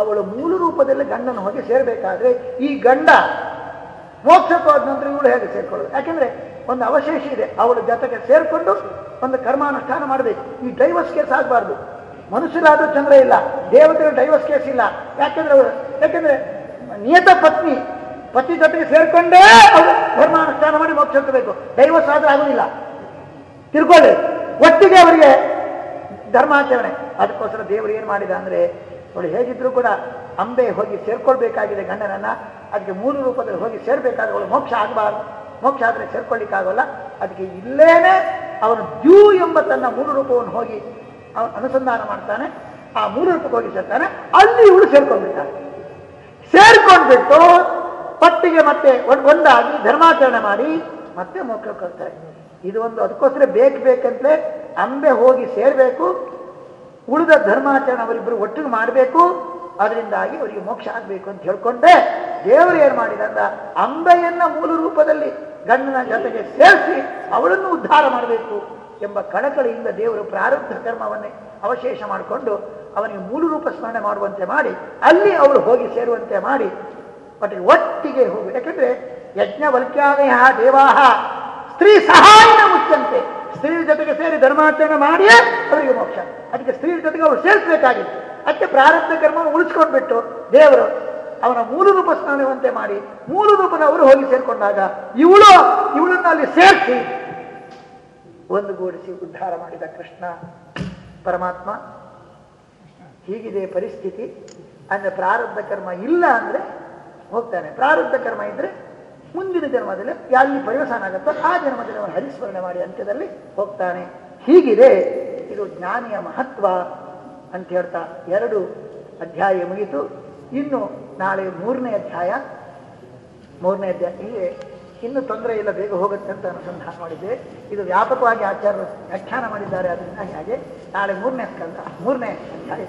ಅವಳು ಮೂಲ ರೂಪದಲ್ಲಿ ಗಂಡನ ಹೋಗಿ ಸೇರಬೇಕಾದ್ರೆ ಈ ಗಂಡ ಮೋಕ್ಷಕ್ಕೆ ಹೋದ ನಂತರ ಇವಳು ಹೇಗೆ ಸೇರ್ಕೊಳ್ಳೋದು? ಯಾಕೆಂದ್ರೆ ಒಂದು ಅವಶೇಷ ಇದೆ, ಅವಳ ಜೊತೆಗೆ ಸೇರಿಕೊಂಡು ಒಂದು ಕರ್ಮಾನುಷ್ಠಾನ ಮಾಡಬೇಕು. ಈ ಡೈವರ್ಸ್ ಕೇಸ್ ಆಗಬಾರ್ದು. ಮನುಷ್ಯರಾದ್ರೂ ಚಂದ್ರ ಇಲ್ಲ, ದೇವತೆಗಳ ಡೈವರ್ಸ್ ಕೇಸ್ ಇಲ್ಲ. ಯಾಕೆಂದ್ರೆ ಅವರು ಯಾಕೆಂದ್ರೆ ನಿಯತ ಪತ್ನಿ ಪತಿ ಜೊತೆಗೆ ಸೇರ್ಕೊಂಡೇ ಅವರು ಧರ್ಮಾನುಷ್ಠಾನ ಮಾಡಿ ಮೋಕ್ಷ ಹೋಗಬೇಕು ಡೈವರ್ಸ್ ಆದ್ರೆ ಆಗುದಿಲ್ಲ. ತಿಳ್ಕೊಳ್ಳಿ, ಒಟ್ಟಿಗೆ ಅವರಿಗೆ ಧರ್ಮಾಚರಣೆ. ಅದಕ್ಕೋಸ್ಕರ ದೇವರು ಏನು ಮಾಡಿದ ಅಂದ್ರೆ ಅವಳು ಹೇಗಿದ್ರು ಕೂಡ ಅಂಬೆ ಹೋಗಿ ಸೇರ್ಕೊಳ್ಬೇಕಾಗಿದೆ ಗಂಡನನ್ನ. ಅದಕ್ಕೆ ಮೂರು ರೂಪದಲ್ಲಿ ಹೋಗಿ ಸೇರ್ಬೇಕಾದ್ರೆ ಅವಳು ಮೋಕ್ಷ ಆಗಬಾರ್ದು. ಮೋಕ್ಷ ಆದ್ರೆ ಸೇರ್ಕೊಳ್ಳಿಕ್ಕಾಗಲ್ಲ ಅದಕ್ಕೆ ಇಲ್ಲೇನೆ ಅವನು ದ್ಯೂ ಎಂಬ ತನ್ನ ಮೂರು ರೂಪವನ್ನು ಹೋಗಿ ಅವನು ಅನುಸಂಧಾನ ಮಾಡ್ತಾನೆ, ಆ ರೂಪಕ್ಕೆ ಹೋಗಿ ಸೇರ್ತಾನೆ, ಅಲ್ಲಿ ಇವಳು ಸೇರ್ಕೊಂಡ್ಬಿಡ್ತಾನೆ ಸೇರ್ಕೊಂಡ್ಬಿಟ್ಟು ಪಟ್ಟಿಗೆ ಮತ್ತೆ ಒಂದ್- ಒಂದಾಗಿ ಧರ್ಮಾಚರಣೆ ಮಾಡಿ ಮತ್ತೆ ಮೋಕ್ಷಕ್ಕೆ ಹೋಗ್ತಾರೆ ಇದು ಒಂದು ಅದಕ್ಕೋಸ್ಕರ ಬೇಕು ಬೇಕಂತಲೇ ಅಂಬೆ ಹೋಗಿ ಸೇರ್ಬೇಕು, ಉಳಿದ ಧರ್ಮಾಚರಣೆ ಅವರಿಬ್ಬರು ಒಟ್ಟಿಗೆ ಮಾಡಬೇಕು, ಅದರಿಂದಾಗಿ ಅವರಿಗೆ ಮೋಕ್ಷ ಆಗಬೇಕು ಅಂತ ಹೇಳ್ಕೊಂಡೆ ದೇವರು ಏನು ಮಾಡಿದ ಅಂದ ಅಂಬೆಯನ್ನ ಮೂಲ ರೂಪದಲ್ಲಿ ಗಂಡನ ಜೊತೆಗೆ ಸೇರಿಸಿ ಅವಳನ್ನು ಉದ್ಧಾರ ಮಾಡಬೇಕು. ಎಂಬ ಕಳಕಳಿಯಿಂದ ದೇವರು ಪ್ರಾರಬ್ಧ ಕರ್ಮವನ್ನೇ ಅವಶೇಷ ಮಾಡಿಕೊಂಡು ಅವನಿಗೆ ಮೂಲ ರೂಪ ಸ್ಮರಣೆ ಮಾಡುವಂತೆ ಮಾಡಿ, ಅಲ್ಲಿ ಅವಳು ಹೋಗಿ ಸೇರುವಂತೆ ಮಾಡಿ, ಒಟ್ಟಿಗೆ ಒಟ್ಟಿಗೆ ಹೋಗಿ. ಯಾಕಂದ್ರೆ ಯಜ್ಞವಲ್ಕ್ಯಾದಯ ದೇವಾಹ, ಸ್ತ್ರೀ ಸಹಾಯನ ಮುಚ್ಚಂತೆ ಸ್ತ್ರೀ ಜೊತೆಗೆ ಸೇರಿ ಧರ್ಮಾಚರಣೆ ಮಾಡಿಯೇ ಅವರಿಗೆ ಮೋಕ್ಷ. ಅದಕ್ಕೆ ಸ್ತ್ರೀ ಜೊತೆಗೆ ಅವರು ಸೇರಿಸಬೇಕಾಗಿತ್ತು. ಅದಕ್ಕೆ ಪ್ರಾರಬ್ಧ ಕರ್ಮವನ್ನು ಉಳಿಸ್ಕೊಂಡ್ಬಿಟ್ಟು ದೇವರು ಅವನ ಮೂಲ ರೂಪ ಸ್ನಾನವಂತೆ ಮಾಡಿ ಮೂಲ ರೂಪದವರು ಹೋಗಿ ಸೇರಿಕೊಂಡಾಗ ಇವಳು ಇವಳನ್ನು ಅಲ್ಲಿ ಸೇರಿಸಿ ಒಂದುಗೂಡಿಸಿ ಉದ್ಧಾರ ಮಾಡಿದ ಕೃಷ್ಣ, ಪರಮಾತ್ಮ. ಹೀಗಿದೆ ಪರಿಸ್ಥಿತಿ. ಅಂದರೆ ಪ್ರಾರಬ್ಧ ಕರ್ಮ ಇಲ್ಲ ಅಂದ್ರೆ ಹೋಗ್ತಾನೆ. ಪ್ರಾರಬ್ಧ ಕರ್ಮ ಇದ್ರೆ ಮುಂದಿನ ಜನ್ಮದಲ್ಲಿ ಎಲ್ಲಿ ಪರಿವಸಾನ ಆಗುತ್ತೋ ಆ ಜನ್ಮದಲ್ಲಿ ಅವನು ಹರಿಸ್ಮರಣೆ ಮಾಡಿ ಅಂತ್ಯದಲ್ಲಿ ಹೋಗ್ತಾನೆ. ಹೀಗಿದೆ. ಇದು ಜ್ಞಾನಿಯ ಮಹತ್ವ ಅಂತ ಹೇಳ್ತಾ ಎರಡು ಅಧ್ಯಾಯ ಮುಗಿತು. ಇನ್ನು ನಾಳೆ ಮೂರನೇ ಅಧ್ಯಾಯ. ಮೂರನೇ ಅಧ್ಯಾಯ, ಹೀಗೆ ಇನ್ನು ತೊಂದರೆ ಇಲ್ಲ, ಬೇಗ ಹೋಗುತ್ತೆ ಅಂತ ಅನುಸಂಧಾನ ಮಾಡಿದ್ದೆ ಇದು ವ್ಯಾಪಕವಾಗಿ ಆಚಾರ್ಯರು ವ್ಯಾಖ್ಯಾನ ಮಾಡಿದ್ದಾರೆ ಅದರಿಂದ ಹಾಗೆ ನಾಳೆ ಮೂರನೇ ಸ್ಕಂದ ಮೂರನೇ ಅಧ್ಯಾಯ.